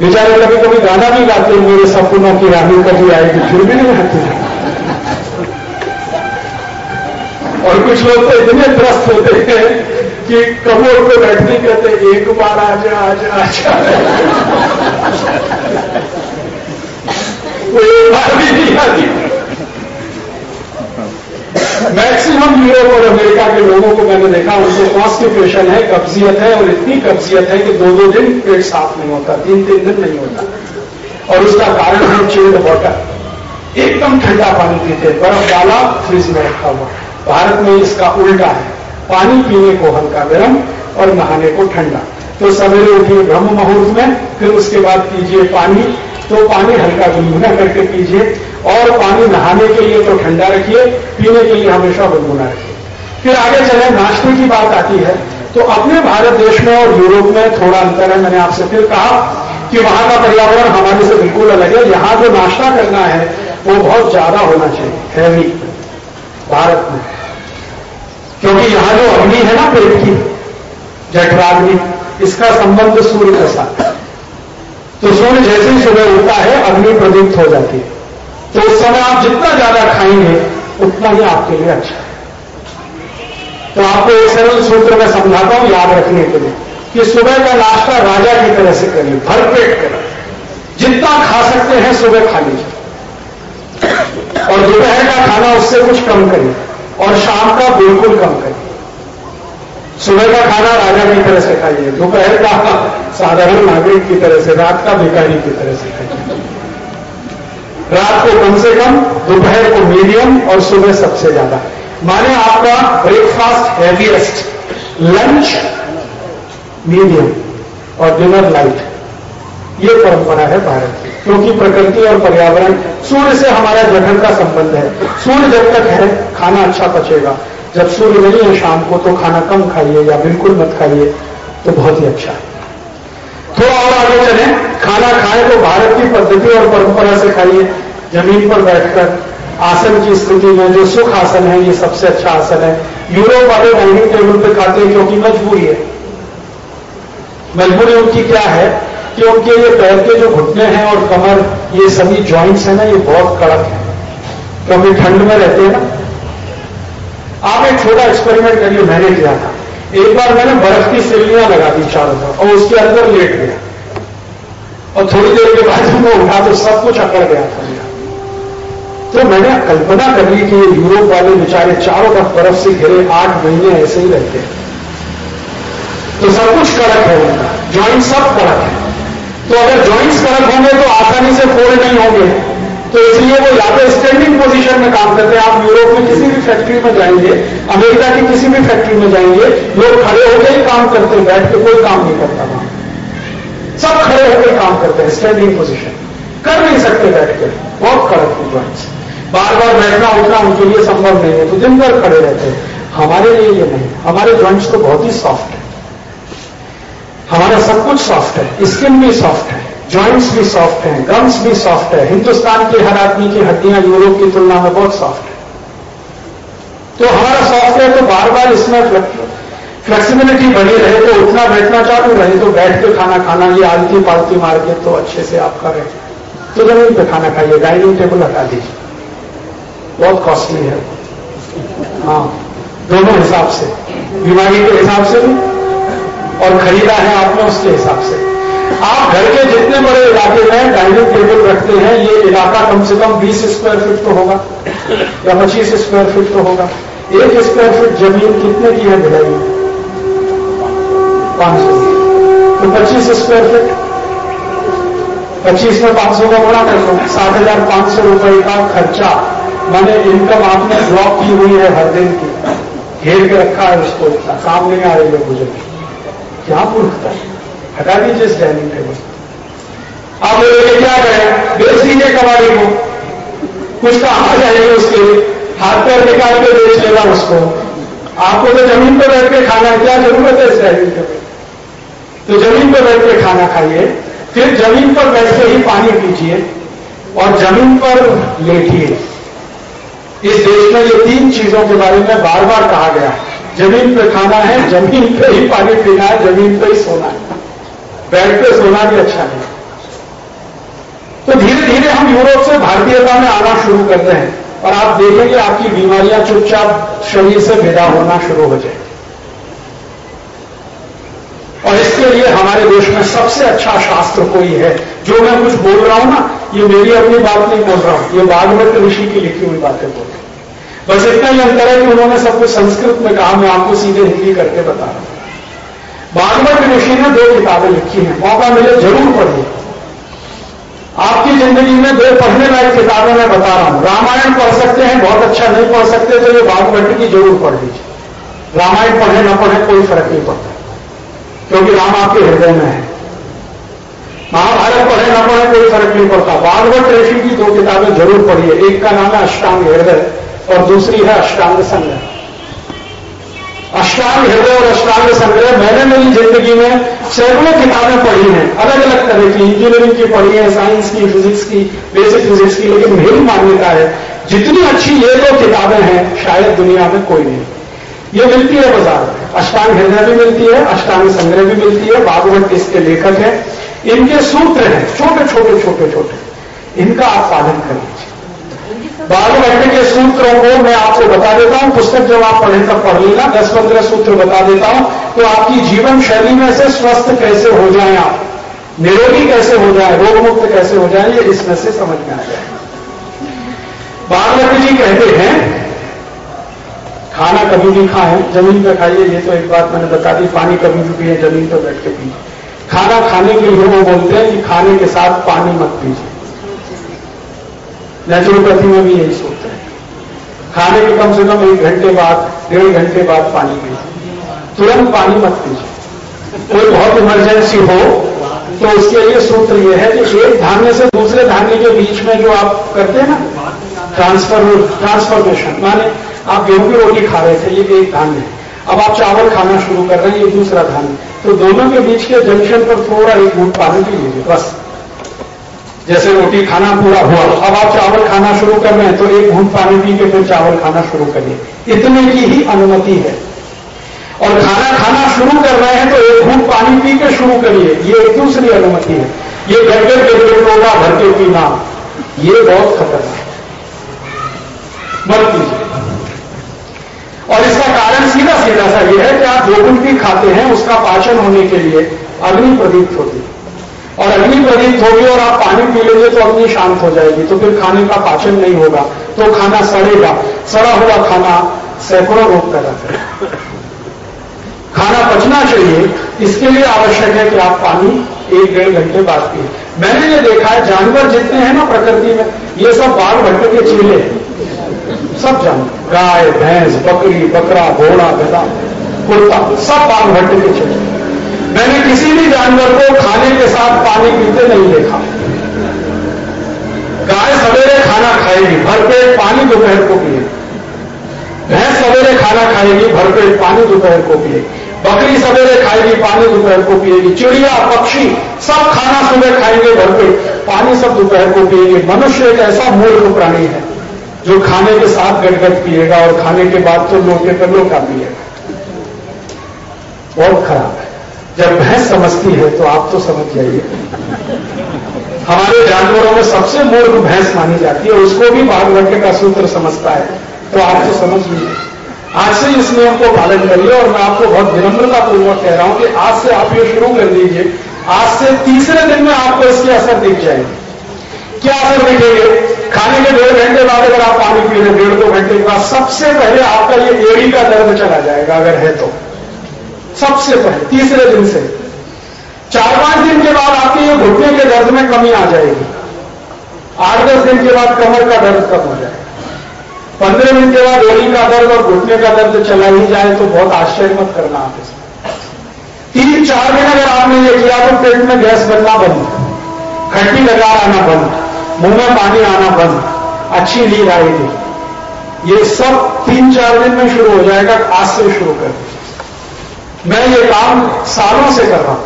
बेचारे कभी कभी गाना भी गाते हैं, मेरे सपनों की रानी कभी आएगी, फिर भी नहीं आती और कुछ लोग तो इतने त्रस्त होते हैं कि कमोर पे बैठने कहते एक बार आ जा आ जा आ जा वो एक बार भी नहीं आती मैक्सिमम यूरोप और अमेरिका के लोगों को मैंने देखा, उनको कॉन्स्टिपेशन है, कब्जियत है और इतनी कब्जियत है कि दो दो दिन पेट साफ़ नहीं होता तीन तीन दिन नहीं होता। और उसका कारण है चिल्ड वाटर एकदम ठंडा पानी पीते बर्फ़ डाला फ्रिज में रखा हुआ। भारत में इसका उल्टा है। पानी पीने को हल्का गर्म और नहाने को ठंडा। तो सवेरे उठिए ब्रह्म मुहूर्त में, फिर उसके बाद पीजिए पानी तो पानी हल्का गुनगुना करके पीजिए और पानी नहाने के लिए तो ठंडा रखिए, पीने के लिए हमेशा गुनगुना रखिए। फिर आगे चले, नाश्ते की बात आती है। तो अपने भारत देश में और यूरोप में थोड़ा अंतर है, मैंने आपसे फिर कहा कि वहाँ का पर्यावरण हमारे से बिल्कुल अलग है। यहाँ जो नाश्ता करना है, वो बहुत ज़्यादा होना चाहिए, हैवी, भारत में। क्योंकि यहाँ जो अग्नि है ना, पेट की, जठराग्नि, इसका संबंध सूर्य के साथ। तो सूर्य जैसे ही सुबह उठता है, अग्नि प्रदीप्त हो जाती है। तो उस समय आप जितना ज़्यादा खाएँगे, उतना ही आपके लिए अच्छा है। तो आपको एक सरल सूत्र में समझाता हूँ याद रखने के लिए कि सुबह का नाश्ता राजा की तरह से करिए भरपेट करें जितना खा सकते हैं, सुबह खा लीजिए। और दोपहर का खाना उससे कुछ कम करिए, और शाम का बिल्कुल कम करिए। सुबह का खाना राजा की तरह से खाइए, दोपहर का साधारण नागरिक की तरह से, रात का भिखारी की तरह से खाइए। रात को कम से कम, दोपहर को मीडियम और सुबह सबसे ज़्यादा। माने आपका ब्रेकफास्ट हैवीएस्ट लंच मीडियम और डिनर लाइट ये परंपरा है भारत की, क्योंकि प्रकृति और पर्यावरण सूर्य से हमारा जठन का संबंध है। सूर्य जब तक है, खाना अच्छा पचेगा। जब सूर्य नहीं है शाम को तो खाना कम खाइए या बिल्कुल मत खाइए तो बहुत ही अच्छा है। थोड़ा और आगे चले। खाना खाए तो भारत की पद्धति और परंपरा से खाइए। ज़मीन पर बैठकर आसन की स्थिति में जो सुख आसन है, ये सबसे अच्छा आसन है। यूरोप वाले डाइनिंग टेबल पर खाते हैं क्योंकि मजबूरी है। मजबूरी उनकी क्या है कि उनके ये पैर के जो घुटने हैं और कमर, ये सभी ज्वाइंट्स हैं ना, ये बहुत कड़क है। क्योंकि ठंड में रहते हैं ना आप एक छोटा एक्सपेरिमेंट करिए, मैंने किया था। एक बार मैंने बर्फ़ की सिल्लियाँ लगा दी चारों तरफ़, और उसके अंदर लेट गया। और थोड़ी देर के बाद जब मैं उठा तो सब कुछ अकड़ गया था मेरा। तो मैंने कल्पना कर ली कि ये यूरोप वाले बेचारे चारों तरफ़ बर्फ़ से घिरे आठ महीने ऐसे ही रहते हैं। तो सब कुछ कड़क है उनका। ज्वाइंट सब कड़क है। तो अगर ज्वाइंट्स कड़क होंगे तो आसानी से फोल्ड नहीं होंगे। तो इसलिए वो या तो स्टैंडिंग पोजीशन में काम करते हैं। आप यूरोप में किसी भी फैक्ट्री में जाएँगे अमेरिका की किसी भी फैक्ट्री में जाएँगे, लोग खड़े होकर ही काम करते हैं, बैठ के कोई काम नहीं करता। वहाँ सब खड़े होकर काम करते हैं स्टैंडिंग पोजीशन कर नहीं सकते बैठ के। बहुत है ज्वाइंट्स बार बार बैठना, उठना उनके लिए संभव नहीं है। तो दिन भर खड़े रहते हैं। हमारे लिए ये नहीं। हमारे ज्वाइंट्स तो बहुत ही सॉफ्ट है। हमारा सब कुछ सॉफ्ट है। स्किन भी सॉफ्ट है। जॉइंट्स भी सॉफ्ट हैं गम्स भी सॉफ्ट है। हिंदुस्तान के हर आदमी की हड्डियाँ यूरोप की तुलना में बहुत सॉफ्ट है। तो हमारा सॉफ्टवेयर तो बार बार इसमें फ्लेक्सिबिलिटी बनी रहे तो उठना बैठना चालू रहे तो बैठ के खाना खाना, ये आलती पालती मार के तो अच्छे से आप करें। तो ज़मीन पे खाना खाइए, डाइनिंग टेबल हटा दीजिए। बहुत कॉस्टली है। हाँ दोनों हिसाब से। बीमारी के हिसाब से भी, और खरीदा है आपने उसके हिसाब से। आप घर के जितने बड़े इलाके में डाइनिंग टेबल रखते हैं, ये इलाका कम से कम 20 स्क्वायर फीट तो होगा, या 25 स्क्वायर फीट तो होगा। एक स्क्वायर फीट ज़मीन कितने की है भिलाई पाँच सौ। तो 25 स्क्वायर फीट 25 में 500 का बड़ा कर लो, सात हज़ार पाँच सौ रुपए का खर्चा, मैंने इनकम आपने ब्लॉक की हुई है हर दिन की। घेर के रखा है उसको, काम नहीं आ रही है मुझे। क्या मूर्खता है? हटा दीजिए इस डाइनिंग टेबल आप लोग क्या करें? बेच दीजिए कबाड़ी को कुछ काम आ जाएँगे उसके हाथ पैर निकाल के बेच लेगा उसको। आपको तो ज़मीन पर बैठ के खाना क्या ज़रूरत है इस डाइनिंग टेबल तो ज़मीन पर बैठ के खाना खाइए। फिर ज़मीन पर बैठ के ही पानी पीजिए और ज़मीन पर लेटिए। इस देश में ये तीन चीज़ों के बारे में बार बार कहा गया ज़मीन पर खाना है, ज़मीन पर ही पानी पीना है, ज़मीन पर ही सोना है। बेड पे सोना भी अच्छा नहीं। तो धीरे धीरे हम यूरोप से भारतीयता में आना शुरू करते हैं और आप देखेंगे आपकी बीमारियाँ चुपचाप शरीर से विदा होना शुरू हो जाए और इसके लिए हमारे देश में सबसे अच्छा शास्त्र कोई है? जो मैं कुछ बोल रहा हूँ ना, ये मेरी अपनी बात नहीं बोल रहा हूँ, ये बागवत ऋषि की लिखी हुई बातें बोल रहा बस इतना ही अंतर है कि उन्होंने सब कुछ संस्कृत में कहा, मैं आपको सीधे हिंदी करके बता रहा हूँ। भागवत ऋषि ने दो किताबें लिखी हैं। मौका मिले, ज़रूर पढ़िए। आपकी ज़िंदगी में दो पढ़ने लायक किताबें मैं बता रहा हूँ। रामायण पढ़ सकते हैं, बहुत अच्छा नहीं पढ़ सकते तो ये भागवत की ज़रूर पढ़ लीजिए। रामायण पढ़े, न पढ़े, कोई फ़र्क नहीं पड़ता। क्योंकि राम आपके हृदय में है। महाभारत पढ़े, न पढ़े, कोई फ़र्क नहीं पड़ता। भागवत ऋषि की दो किताबें ज़रूर पढ़िए। एक का नाम है अष्टांग हृदय, और दूसरी है अष्टांग संग्रह अष्टांग हृदय और अष्टांग संग्रह मैंने मेरी ज़िंदगी में सैकड़ों किताबें पढ़ी हैं। अलग अलग तरह की इंजीनियरिंग की पढ़ी है साइंस की फिजिक्स की बेसिक फिजिक्स की, लेकिन मेरी मान्यता है, जितनी अच्छी ये दो किताबें हैं, शायद दुनिया में कोई नहीं। ये मिलती है बाज़ार। में अष्टांग हृदय भी मिलती है, अष्टांग संग्रह भी मिलती है। भागवत इसके लेखक हैं। इनके सूत्र हैं छोटे छोटे छोटे छोटे इनका आप पालन कर। भागवत के सूत्रों को मैं आपको बता देता हूँ। पुस्तक जब आप पढ़े तब पढ़ लेना। दस पंद्रह सूत्र बता देता हूँ। तो आपकी जीवन शैली में से स्वस्थ कैसे हो जाए आप? निरोगी कैसे हो जाए? रोग मुक्त कैसे हो जाए? ये इसमें से समझ में आ जाए। भागवत जी कहते हैं। खाना कभी भी खाएँ। ज़मीन पर खाइए, ये तो एक बात मैंने बता दी। पानी कभी भी पिए, ज़मीन पर बैठ के पिए। खाना खाने के लिए वो बोलते हैं कि खाने के साथ पानी मत पीजिए। नेचुरोपैथी में भी यही सोचते हैं। खाने के कम से कम एक घंटे बाद, डेढ़ घंटे बाद पानी पीजिए। तुरंत पानी मत पीजिए। कोई बहुत इमरजेंसी हो तो उसके लिए सूत्र यह है कि एक धान्य से दूसरे धान्य के बीच में जो आप करते हैं ना ट्रांसफ़र ट्रांसफॉर्मेशन माने आप गेहूँ की रोटी खा रहे थे, ये एक धान्य है। अब आप चावल खाना शुरू कर रहे हैं, ये दूसरा धान्य। तो दोनों के बीच के जंक्शन पर थोड़ा एक घूट पानी पी लीजिए, बस। जैसे रोटी खाना पूरा हुआ अब आप चावल खाना शुरू कर रहे हैं तो एक घूट पानी पी के फिर चावल खाना शुरू करिए। इतने की ही अनुमति है। और खाना खाना शुरू कर रहे हैं तो एक घूट पानी पी के शुरू करिए। ये एक दूसरी अनुमति है। ये गड़गड़ गड़गड़ टोला भर के पीना ये बहुत खतरनाक है। मत कीजिए। और इसका कारण सीधा सीधा सा यह है कि आप जो कुछ भी खाते हैं उसका पाचन होने के लिए अग्नि प्रदीप्त होती है। और अग्नि प्रदीप्त होगी और आप पानी पी लेंगे तो अग्नि शांत हो जाएगी तो फिर खाने का पाचन नहीं होगा। तो खाना सड़ेगा। सड़ा हुआ खाना सैकड़ों रोग पैदा करेगा खाना पचना चाहिए। इसके लिए आवश्यक है कि आप पानी एक डेढ़ घंटे बाद पिए। मैंने ये देखा है, जानवर जितने हैं ना प्रकृति में, ये सब बाघ भट्ट के चीले हैं। सब जानवर। गाय, भैंस, बकरी, बकरा, घोड़ा, गधा कुर्ता सब बाघ भट्ट के चीले। मैंने किसी भी जानवर को खाने के साथ पानी पीते नहीं देखा। गाय सवेरे खाना खाएगी, भरपेट पानी दोपहर को पिए। भैंस सवेरे खाना खाएगी, भरपेट पानी दोपहर को पिए। बकरी सवेरे खाएगी, पानी दोपहर को पिएगी। चिड़िया, पक्षी, सब खाना सुबह खाएँगे, भरपेट पानी सब दोपहर को पिएगी। मनुष्य एक ऐसा मूर्ख प्राणी है, जो खाने के साथ गटगट पिएगा और खाने के बाद तो लोटे पर लोटा पिएगा। बहुत खराब है। जब भैंस समझती है तो आप तो समझ जाइए। हमारे जानवरों में सबसे मूर्ख भैंस मानी जाती है उसको भी भागवत का सूत्र समझता है तो आप तो समझ लीजिए आज से इस नियम को पालन करिए, और मैं आपको बहुत विनम्रता पूर्वक कह रहा हूँ कि आज से आप ये शुरू कर दीजिए। आज से तीसरे दिन में आपको इसके असर दिख जाएँगे। क्या असर दिखेंगे? खाने के डेढ़ घंटे बाद अगर आप पानी पी रहे डेढ़ दो घंटे के बाद सबसे पहले आपका ये एड़ी का दर्द चला जाएगा, अगर है तो। सबसे पहले, तीसरे दिन से। चार पाँच दिन के बाद आपके ये घुटने के दर्द में कमी आ जाएगी। आठ दस दिन के बाद कमर का दर्द कम हो जाएगा। पंद्रह दिन के बाद ओली का दर्द और घुटने का दर्द चला ही जाए तो बहुत आश्चर्य मत करना आप इसमें। तीन, चार दिन अगर आपने ये किया तो पेट में गैस बनना बंद। खट्टी लगा आना बंद। मुँह में पानी आना बंद। अच्छी नींद आएगी। ये सब तीन, चार दिन में शुरू हो जाएगा आज से शुरू कर मैं ये काम सालों से कर रहा हूँ।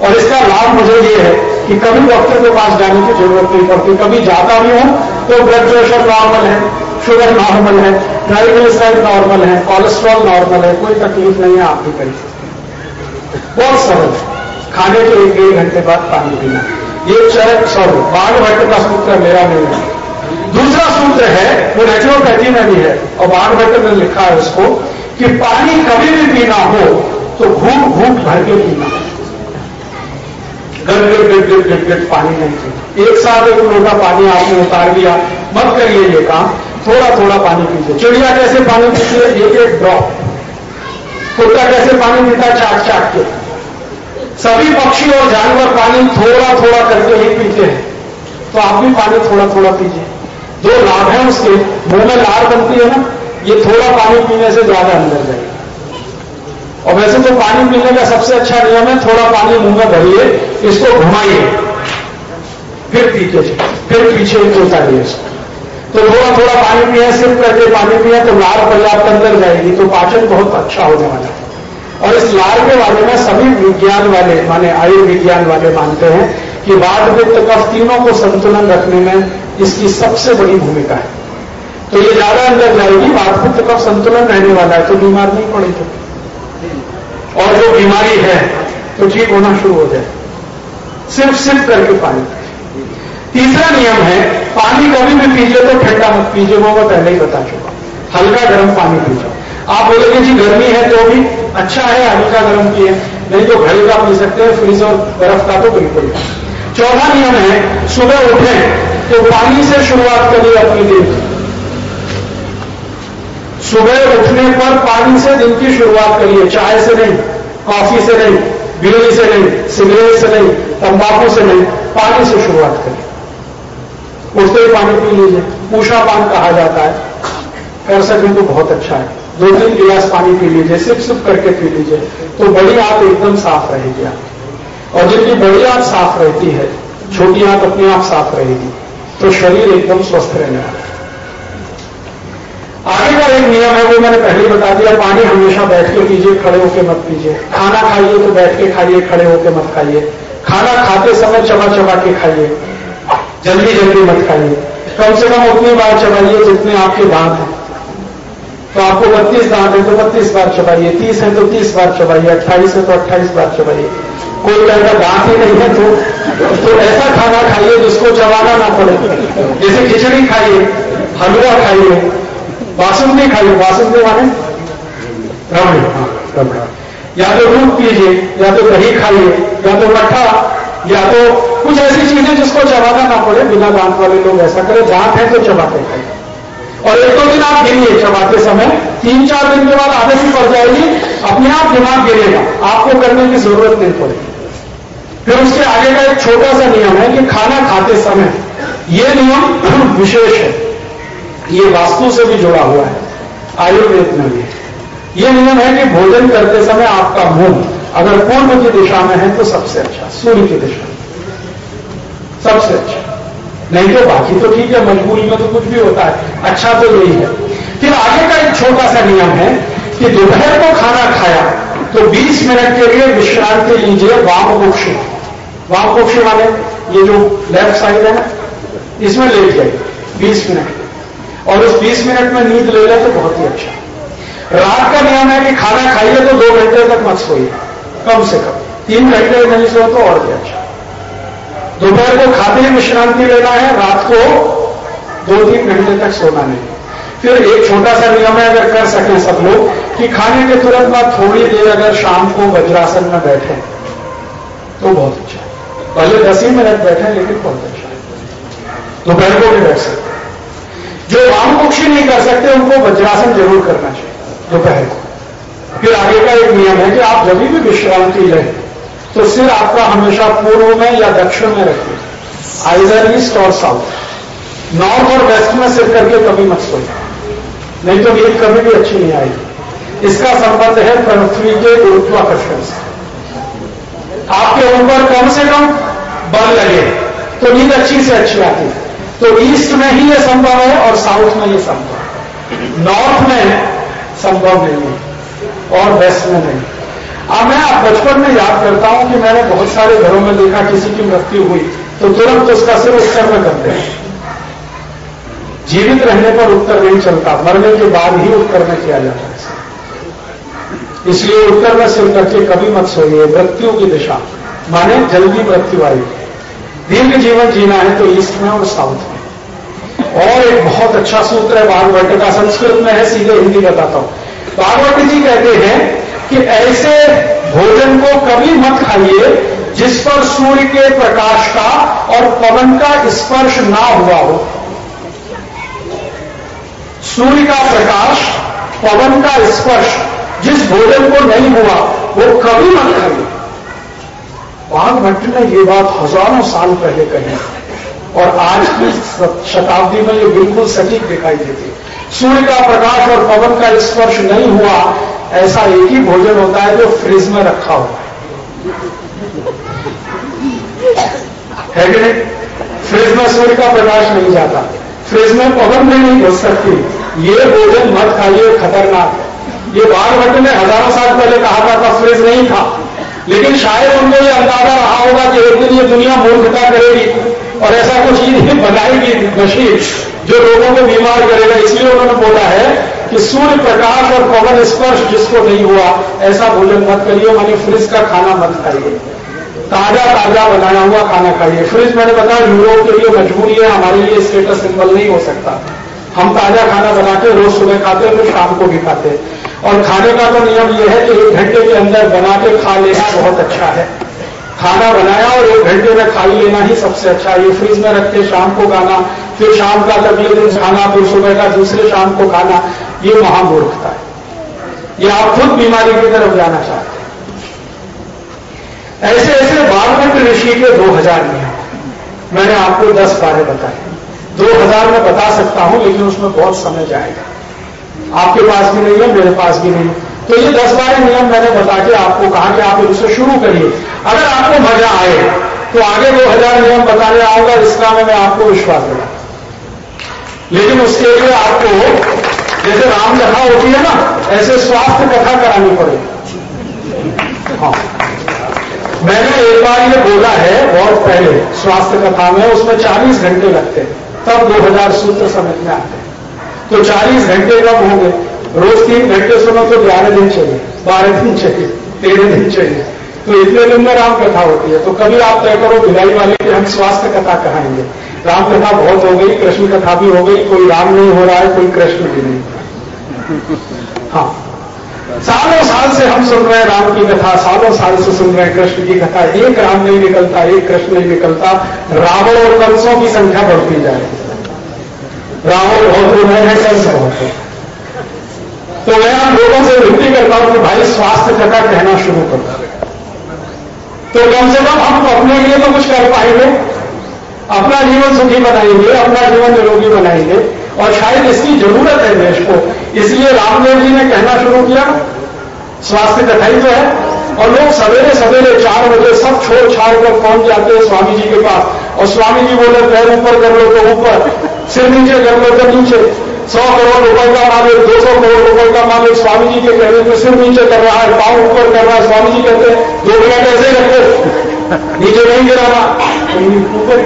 और इसका लाभ मुझे ये है कि कभी डॉक्टर के पास जाने की ज़रूरत नहीं पड़ती। कभी जाता भी हूँ तो ब्लड प्रेशर नॉर्मल है शुगर नॉर्मल है ट्राइग्लिसराइड नॉर्मल है कोलेस्ट्रॉल नॉर्मल है, कोई तकलीफ़ नहीं है, आप भी करी बहुत सरल खाने के एक डेढ़ घंटे बाद पानी पीना। ये चरक सॉरी, बाढ़ भट्ट का सूत्र मेरा नहीं है। दूसरा सूत्र है, वो नेचुरोपैथी में भी है। और बाढ़ भट्ट में लिखा है उसको कि पानी कभी भी पीना हो तो घूट घूट भर के पीना गट गट गट पानी नहीं पीना एक साथ एक लोटा पानी आपने उतार दिया। मत करिए ये काम। थोड़ा थोड़ा पानी पीजिए। चिड़िया कैसे पानी पीती है? एक एक ड्रॉप। कुत्ता कैसे पानी पीता चाट चाट के। सभी पक्षी और जानवर पानी थोड़ा थोड़ा करके ही पीते हैं। तो आप भी पानी थोड़ा थोड़ा पीजिए। जो लाभ है उसके। मुँह में लार बनती है ना, ये थोड़ा पानी पीने से ज़्यादा अंदर जाएगा। और वैसे तो पानी पीने का सबसे अच्छा नियम है, थोड़ा पानी मुँह में भरिए, इसको घुमाइए। फिर पीछे फिर पीछे उतारिए इसको। तो थोड़ा थोड़ा पानी पिए सिर्फ़ करके पानी पिए तो लार पर्याप्त अंदर जाएगी तो पाचन बहुत अच्छा होने वाला है। और इस लार के बारे में सभी विज्ञान वाले, माने आयुर्विज्ञान वाले मानते हैं कि वाद वित्त कफ तीनों को संतुलन रखने में इसकी सबसे बड़ी भूमिका है। तो ये ज़्यादा अंदर जाएगी वाद वित्त कफ संतुलन रहने वाला है तो बीमार नहीं पड़ेगी। और जो बीमारी है तो ठीक होना शुरू हो जाए। सिर्फ़ सिर्फ़ करके पानी। तीसरा नियम है, पानी कभी भी पीजिए तो ठंडा मत पीजिए वो मैं पहले ही बता चुका हल्का गर्म पानी पीजिए आप बोलेंगे जी गर्मी है तो भी अच्छा है, हल्का गर्म पिए। नहीं तो घड़ी का पी सकते हैं, फ्रिज और बर्फ़ का तो बिल्कुल चौथा नियम है, सुबह उठे तो पानी से शुरुआत करिए अपनी दिन सुबह उठने पर पानी से दिन की शुरुआत करिए। चाय से नहीं, कॉफ़ी से नहीं बीड़ी से नहीं, सिगरेट से नहीं, तंबाकू से नहीं, पानी से शुरुआत करिए। उठते ही पानी पी लीजिए। पूषा पान कहा जाता है। कर सकें तो बहुत अच्छा है। दो तीन गिलास पानी पी लीजिए, सिप सिप करके पी लीजिए। तो बड़ी आंत एकदम साफ़ रहेगी आप। और जिनकी बड़ी आंत साफ़ रहती है, छोटी आंत अपने आप साफ़ रहेगी। तो शरीर एकदम स्वस्थ रहने वाला आगे का एक नियम है वो मैंने पहले बता दिया पानी हमेशा बैठ के पीजिए खड़े होके मत पीजिए। खाना खाइए तो बैठ के खाइए खड़े होके मत खाइए। खाना खाते समय चबा चबा के खाइए। जल्दी जल्दी मत खाइए। कम से कम उतनी बार चबाइए जितने आपके दांत हैं। तो आपको बत्तीस दांत है तो बत्तीस बार चबाइए। तीस है तो तीस बार चबाइए। अट्ठाईस है तो अट्ठाईस बार चबाइए। कोई कहता दांत ही नहीं है तो, तो ऐसा खाना खाइए जिसको चबाना ना पड़े। जैसे खिचड़ी खाइए हलवा खाइए बासुंदी खाइए बासुंदी माने रबड़ी हाँ या तो दूध पीजिए, या तो दही खाइए, या तो मठा, या तो कुछ ऐसी चीज़ें जिसको चबाना ना पड़े, बिना दांत वाले लोग ऐसा करें दांत है तो चबाते खाइए और एक दो दिन आप गिरिए चबाते समय, तीन चार दिन के बाद आदत ही पड़ जाएगी, अपने आप दिमाग गिरेगा, आपको करने की ज़रूरत नहीं पड़ेगी। फिर उसके आगे का एक छोटा सा नियम है कि खाना खाते समय यह नियम विशेष है। ये वास्तु से भी जुड़ा हुआ है, आयुर्वेद में भी। ये नियम है कि भोजन करते समय आपका मुँह, अगर पूर्व की दिशा में है तो सबसे अच्छा सूर्य की दिशा। में सबसे अच्छा। नहीं तो बाकी तो ठीक है, मजबूरी में तो कुछ भी होता है। अच्छा तो यही है। फिर आगे का एक छोटा सा नियम है कि दोपहर को खाना खाया तो 20 मिनट के लिए विश्रांति लीजिए वाम कुक्षी वाम वाले, ये जो लेफ़्ट साइड है ना, इसमें लेट जाइए 20 मिनट। और उस 20 मिनट में नींद ले ले तो बहुत ही अच्छा। रात का नियम है कि खाना खाइए तो दो घंटे तक मत सोइए, कम से कम। तीन घंटे नहीं सो तो और भी अच्छा। दोपहर को खाते ही विश्रांति लेना है, रात को दो तीन घंटे तक सोना नहीं। फिर एक छोटा सा नियम है, अगर कर सके सब लोग, कि खाने के तुरंत बाद थोड़ी देर अगर शाम को वज्रासन में बैठे तो बहुत अच्छा। पहले दस ही मिनट बैठे, लेकिन बहुत अच्छा। दोपहर को भी बैठ सकते जो वाममुक्षी नहीं कर सकते, उनको वज्रासन ज़रूर करना चाहिए, दोपहर को। फिर आगे का एक नियम है कि आप जब भी विश्रांति लें तो सिर आपका हमेशा पूर्व में या दक्षिण में रखिए आइजर ईस्ट और साउथ नॉर्थ और वेस्ट में सिर करके कभी मत सोए। नहीं तो नींद कभी भी अच्छी नहीं आएगी। इसका संबंध है पृथ्वी के गुरुत्वाकर्षण से। आपके ऊपर कम से कम बल लगे तो नींद अच्छी से अच्छी आती है। तो ईस्ट में ही यह संभव है और साउथ में यह संभव है। नॉर्थ में संभव नहीं है और वेस्ट में नहीं। अब मैं बचपन में याद करता हूँ कि मैंने बहुत सारे घरों में देखा किसी की मृत्यु हुई तो तुरंत उसका सिर उत्तर में करते हैं जीवित रहने पर उत्तर नहीं चलता, मरने के बाद ही उत्तर में किया जाता है। इसलिए उत्तर में सिर करके कभी मत सोइए, मृत्यु की दिशा। माने जल्दी मृत्यु आएगी। दीर्घ जीवन जीना है तो ईस्ट में और साउथ में। और एक बहुत अच्छा सूत्र है, भागवत का संस्कृत में है, सीधे हिंदी बताता हूँ। भागवत जी कहते हैं कि ऐसे भोजन को कभी मत खाइए जिस पर सूर्य के प्रकाश का और पवन का स्पर्श ना हुआ हो। सूर्य का प्रकाश, पवन का स्पर्श जिस भोजन को नहीं हुआ, वो कभी मत खाइए। बाघ भट्ट ने ये बात हज़ारों साल पहले कही। और आज की शताब्दी में ये बिल्कुल सटीक दिखाई देती। सूर्य का प्रकाश और पवन का स्पर्श नहीं हुआ, ऐसा एक ही भोजन होता है जो फ्रिज में रखा हुआ है। कि नहीं? फ्रिज में सूर्य का प्रकाश नहीं जाता। फ्रिज में पवन भी नहीं घुस सकती। ये भोजन मत खाइए, खतरनाक है। ये बाल भट्ट ने हज़ारों साल पहले कहा था फ्रिज नहीं था। लेकिन शायद उनको ये अंदाज़ा रहा होगा कि एक दिन ये दुनिया मूर्खता करेगी और ऐसा कुछ चीज़ बनाएगी मशीन जो लोगों को बीमार करेगा। इसलिए उन्होंने बोला है कि सूर्य प्रकाश और पवन स्पर्श जिसको नहीं हुआ, ऐसा भोजन मत करिए, मानी फ्रिज का खाना मत खाइए। ताज़ा ताज़ा बनाया हुआ खाना खाइए। फ्रिज मैंने बताया, यूरोप के लिए मजबूरी है, हमारे लिए स्टेटस सिंबल नहीं हो सकता। हम ताज़ा खाना बना के रोज सुबह खाते हैं, फिर शाम को भी खाते हैं। और खाने का तो नियम यह है कि एक घंटे के अंदर बना के खा लेना बहुत अच्छा है। खाना बनाया और एक घंटे में खा लेना ही सबसे अच्छा है। ये फ्रिज में रख के शाम को खाना, फिर शाम का अगले दिन खाना, फिर सुबह का दूसरे शाम को खाना, ये महामूर्खता है। ये आप खुद बीमारी की तरफ़ जाना चाहते हैं। ऐसे ऐसे बालमंड ऋषि के दो हज़ार नियम मैंने आपको दस बारे बताए। दो हज़ार में बता सकता हूँ, लेकिन उसमें बहुत समय जाएगा। आपके पास भी नहीं है, मेरे पास भी नहीं। तो ये दस बारह नियम मैंने बता के आपको कहा कि आप इनसे शुरू करिए। अगर आपको मज़ा आए तो आगे दो हज़ार नियम बताने आऊँगा इसका में आपको विश्वास दूँगा लेकिन उसके लिए आपको, जैसे राम कथा होती है ना, ऐसे स्वास्थ्य कथा करानी पड़ेगी। हाँ। मैंने एक बार ये बोला है, बहुत पहले, स्वास्थ्य कथा में, उसमें 40 घंटे लगते हैं। तब 2000 सूत्र समझ में आते तो 40 घंटे कब गए रोज तीन घंटे सुनो तो ग्यारह दिन चाहिए, बारह दिन चाहिए, तेरह दिन चाहिए। तो इतने दिन में राम कथा होती है। तो कभी आप तय करो, भिलाई वाले की हम स्वास्थ्य कथा कहाएँगे। राम कथा बहुत हो गई, कृष्ण कथा भी हो गई, कोई राम नहीं हो रहा है, कोई कृष्ण भी नहीं। हाँ। सालों साल से हम सुन रहे हैं राम की कथा, सालों साल से सुन रहे हैं कृष्ण की कथा। एक राम नहीं निकलता, एक कृष्ण नहीं निकलता। रावण और कंसों की संख्या बढ़ती जाए रावण बहुत रहे हैं कंस बहुत तो मैं आप लोगों से विनती करता हूँ कि भाई स्वास्थ्य कथा कहना शुरू करो। तो कम से कम हम अपने लिए तो कुछ कर पाएँगे। अपना जीवन सुखी बनाएँगे, अपना जीवन निरोगी बनाएँगे। और शायद इसकी ज़रूरत है देश को। इसलिए रामदेव जी ने कहना शुरू किया, स्वास्थ्य कथा ही तो है। और लोग सवेरे सवेरे चार बजे सब छोड़ छाड़ कर पहुँच जाते हैं स्वामी जी के पास। और स्वामी जी बोले, पैर ऊपर कर लो तो ऊपर। सिर नीचे कर लो तो नीचे। सौ करोड़ रुपए का मालिक, दो सौ करोड़ रुपए का मालिक स्वामी जी के कहने में सिर नीचे कर रहा है, पाँव ऊपर कर रहा है स्वामी जी कहते हैं, दो मिनट कैसे रखो। नीचे नहीं गिराना। ऊपर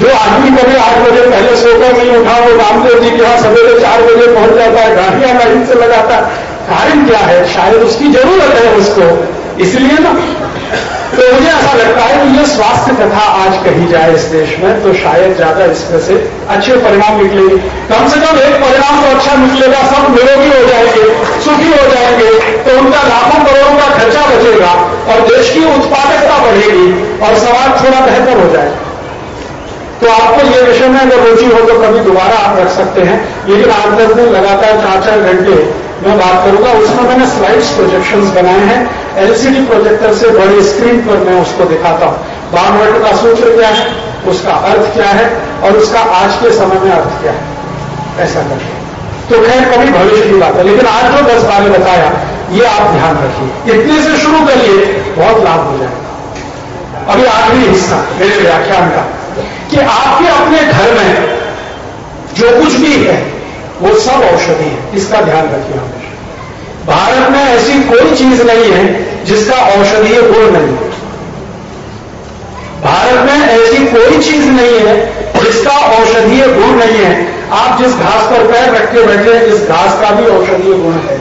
जो आदमी कभी आठ बजे पहले सोकर नहीं उठा, वो रामदेव जी के यहाँ सवेरे चार बजे पहुँच जाता है, गाड़ियाँ लाइन से लगाता है। कारण क्या है? शायद उसकी ज़रूरत है उसको। इसलिए ना तो मुझे ऐसा लगता है कि ये स्वास्थ्य कथा आज कही जाए इस देश में तो शायद ज़्यादा इसमें से अच्छे परिणाम निकलेंगे कम से कम एक परिणाम तो अच्छा निकलेगा, सब निरोगी हो जाएँगे, सुखी हो जाएँगे तो उनका लाखों करोड़ों का खर्चा बचेगा और देश की उत्पादकता बढ़ेगी और समाज थोड़ा बेहतर हो जाएगा। तो आपको ये विषय में अगर रुचि हो तो कभी दोबारा आप रख सकते हैं। लेकिन आठ दस दिन लगातार चार चार घंटे मैं बात करूँगा। उसमें मैंने स्लाइड्स प्रोजेक्शंस बनाए हैं। एलसीडी प्रोजेक्टर से बड़ी स्क्रीन पर मैं उसको दिखाता हूँ। बागवट का सूत्र क्या है? उसका अर्थ क्या है? और उसका आज के समय में अर्थ क्या है? ऐसा करके। तो खैर, कभी भविष्य की बात है, लेकिन आज जो दस बारे बताया, ये आप ध्यान रखिए। इतने से शुरू करिए, बहुत लाभ हो जाएगा। अभी आखिरी हिस्सा, मेरे व्याख्यान का, कि आपके अपने घर में जो कुछ भी है, वो सब औषधि है, इसका ध्यान रखिए हमेशा भारत में ऐसी कोई चीज़ नहीं है जिसका औषधीय गुण नहीं है। भारत में ऐसी कोई चीज़ नहीं है जिसका औषधीय गुण नहीं है। आप जिस घास पर पैर रख के बैठे हैं इस घास का भी औषधीय गुण है।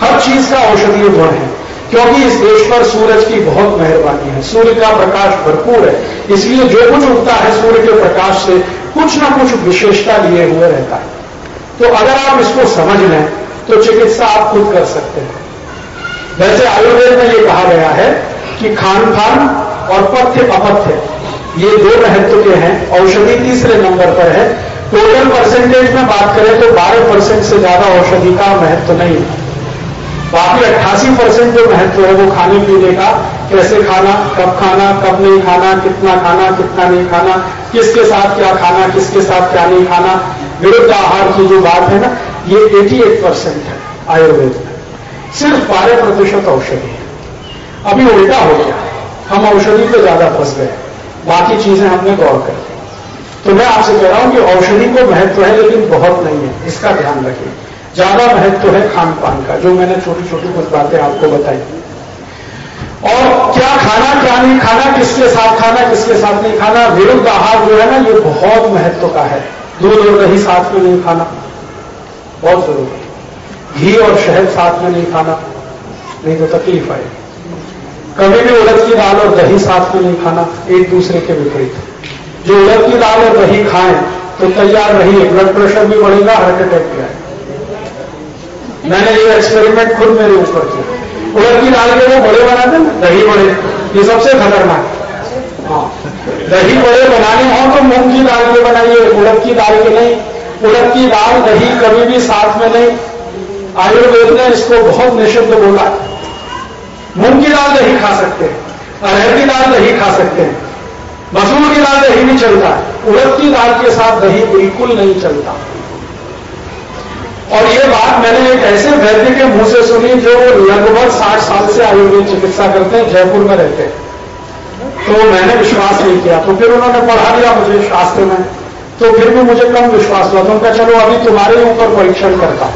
हर चीज़ का औषधीय गुण है, क्योंकि इस देश पर सूरज की बहुत मेहरबानी है। सूर्य का प्रकाश भरपूर है, इसलिए जो कुछ उगता है सूर्य के प्रकाश से कुछ ना कुछ विशेषता लिए हुए रहता है। तो अगर आप इसको समझ लें तो चिकित्सा आप खुद कर सकते हैं। वैसे आयुर्वेद में यह कहा गया है कि खान पान और पथ्य अपथ्य, ये दो महत्व के हैं। औषधि तीसरे नंबर पर है। टोटल परसेंटेज में बात करें तो 12 परसेंट से ज़्यादा औषधि का महत्व नहीं है। बाकी अट्ठासी परसेंट जो महत्व है वो खाने पीने का, कैसे खाना, कब खाना, कब नहीं खाना, कितना खाना, कितना नहीं खाना, किसके साथ क्या खाना, किसके साथ क्या नहीं खाना, विरुद्ध आहार की जो बात है ना ये 88 परसेंट है, आयुर्वेद में। सिर्फ़ बारह प्रतिशत औषधि है। अभी उल्टा हो गया। हम औषधि पे ज़्यादा फंस गए। बाकी चीज़ें हमने गौर कर दी तो मैं आपसे कह रहा हूँ कि औषधि को महत्व है, लेकिन बहुत नहीं है। इसका ध्यान रखिए। ज़्यादा महत्व है खान पान का, जो मैंने छोटी छोटी कुछ बातें आपको बताई। और क्या खाना क्या नहीं, खाना किसके साथ, खाना किसके साथ नहीं, खाना विरुद्ध आहार जो है ना, ये बहुत महत्व का है। दूध और दही साथ में नहीं खाना? बहुत ज़रूरी घी और शहद साथ में नहीं खाना, नहीं तो तकलीफ़ आए कभी भी उड़द की दाल और दही साथ में नहीं खाना, एक दूसरे के विपरीत। जो उड़द की दाल और दही खाएँ तो तैयार रहिए ब्लड प्रेशर भी बढ़ेगा हार्ट अटैक भी आएगा। मैंने ये एक्सपेरिमेंट खुद मेरे ऊपर किया। उड़द की दाल के वो बड़े बनाते ना, दही बड़े, ये सबसे खतरनाक। हाँ दही बड़े बनाने हो तो मूंग की दाल के बनाइए, उड़द की दाल के नहीं। उड़द की दाल दही कभी भी साथ में नहीं। आयुर्वेद ने इसको बहुत निषिद्ध बोला। मूंग की दाल दही खा सकते अरहर की दाल दही खा सकते मसूर की दाल दही नहीं चलता उड़द की दाल के साथ दही बिल्कुल नहीं चलता। और ये बात मैंने एक ऐसे वैद्य के मुँह से सुनी जो लगभग साठ साल से आयुर्वेद चिकित्सा करते हैं, जयपुर में रहते हैं। तो मैंने विश्वास नहीं किया। तो फिर उन्होंने पढ़ा दिया मुझे शास्त्र में। तो फिर भी मुझे कम विश्वास हुआ तो उनका, चलो, अभी तुम्हारे ऊपर परीक्षण करता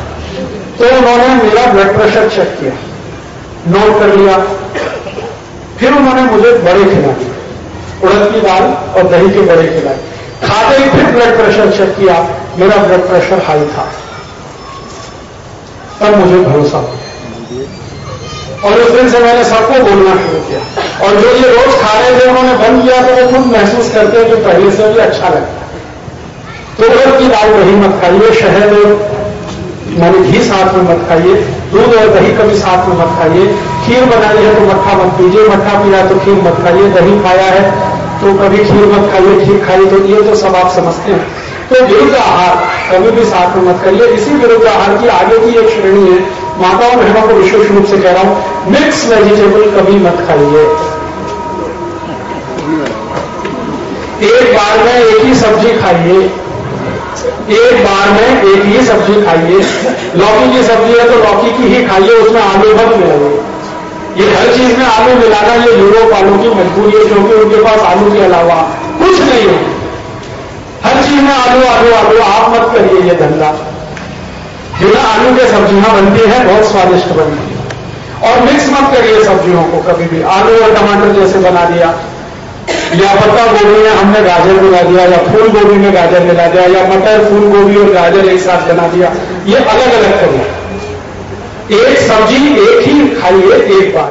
तो उन्होंने मेरा ब्लड प्रेशर चेक किया नोट कर लिया। फिर उन्होंने मुझे बड़े खिलाए उड़द की दाल और दही के बड़े खिलाए खाते ही फिर ब्लड प्रेशर चेक किया, मेरा ब्लड प्रेशर हाई था। तब मुझे भरोसा हो और उस दिन से मैंने सबको बोलना शुरू किया। और जो ये रोज खा रहे थे, उन्होंने बंद किया तो वो खुद महसूस करते हैं कि पहले से भी अच्छा लगता है। तो उड़द की दाल दही मत खाइए शहद और मानी घी साथ में मत खाइए, दूध और दही कभी साथ में मत खाइए। खीर बनाई है तो मट्ठा मत पीजिए, मट्ठा पिया तो खीर मत खाइए, दही खाया है तो कभी खीर मत खाइए, खीर खाइए तो ये तो सब आप समझते हैं। तो विरुद्ध आहार कभी भी साथ में मत करिए इसी विरुद्ध आहार की आगे की एक श्रेणी है, माताओं, बहनों को विशेष रूप से कह रहा हूँ मिक्स वेजिटेबल कभी मत खाइए। एक बार में एक ही सब्ज़ी खाइए। एक बार में एक ही सब्ज़ी खाइए। लौकी की सब्ज़ी है तो लौकी की ही खाइए, उसमें आलू मत मिलाइए ये हर चीज़ में आलू मिलाना ये यूरोप आलू की मजबूरी है, क्योंकि उनके पास आलू के अलावा कुछ नहीं है। हर चीज़ में आलू आलू आलू, आप मत करिए ये धंधा। बिना आलू के सब्ज़ियाँ बनती हैं, बहुत स्वादिष्ट बनती है। और मिक्स मत करिए सब्जियों को कभी भी। आलू और टमाटर जैसे बना दिया। या पत्ता गोभी में हमने गाजर मिला दिया, या फूल गोभी में गाजर मिला दिया, या मटर फूल गोभी और गाजर एक साथ बना दिया। ये अलग अलग करिए एक सब्ज़ी एक ही खाइए एक बार।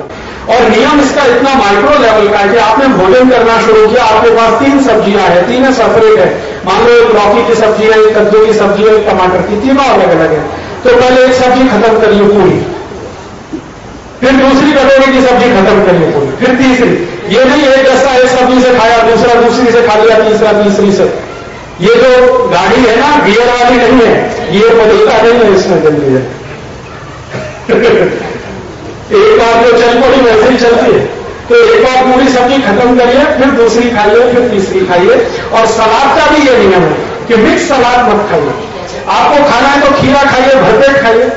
और नियम इसका इतना माइक्रो लेवल का है कि आपने भोजन करना शुरू किया, आपके पास तीन सब्ज़ियाँ हैं, तीन सेपरेट है। मान लो एक लौकी की सब्ज़ी है, एक कद्दू की सब्ज़ी है, एक टमाटर की, तीनों अलग अलग है। तो पहले एक सब्ज़ी खत्म करिए पूरी। फिर दूसरी कटोरी की सब्ज़ी खत्म करिए पूरी। फिर तीसरी। ये नहीं एक ऐसा एक सब्ज़ी से खाया, दूसरा दूसरी से खा लिया, तीसरा तीसरी से। ये जो गाड़ी है ना, गियर वाली नहीं है, ये बदलता नहीं है, इसमें जल्दी है। एक बार जो चल पड़ी, वैसे ही चलती है। तो एक बार पूरी सब्ज़ी खत्म करिए, फिर दूसरी खाइए, फिर तीसरी खाइए। और सलाद का भी ये नियम है कि मिक्स सलाद मत खाइए। आपको खाना है तो खीरा खाइए, भरपेट खाइए।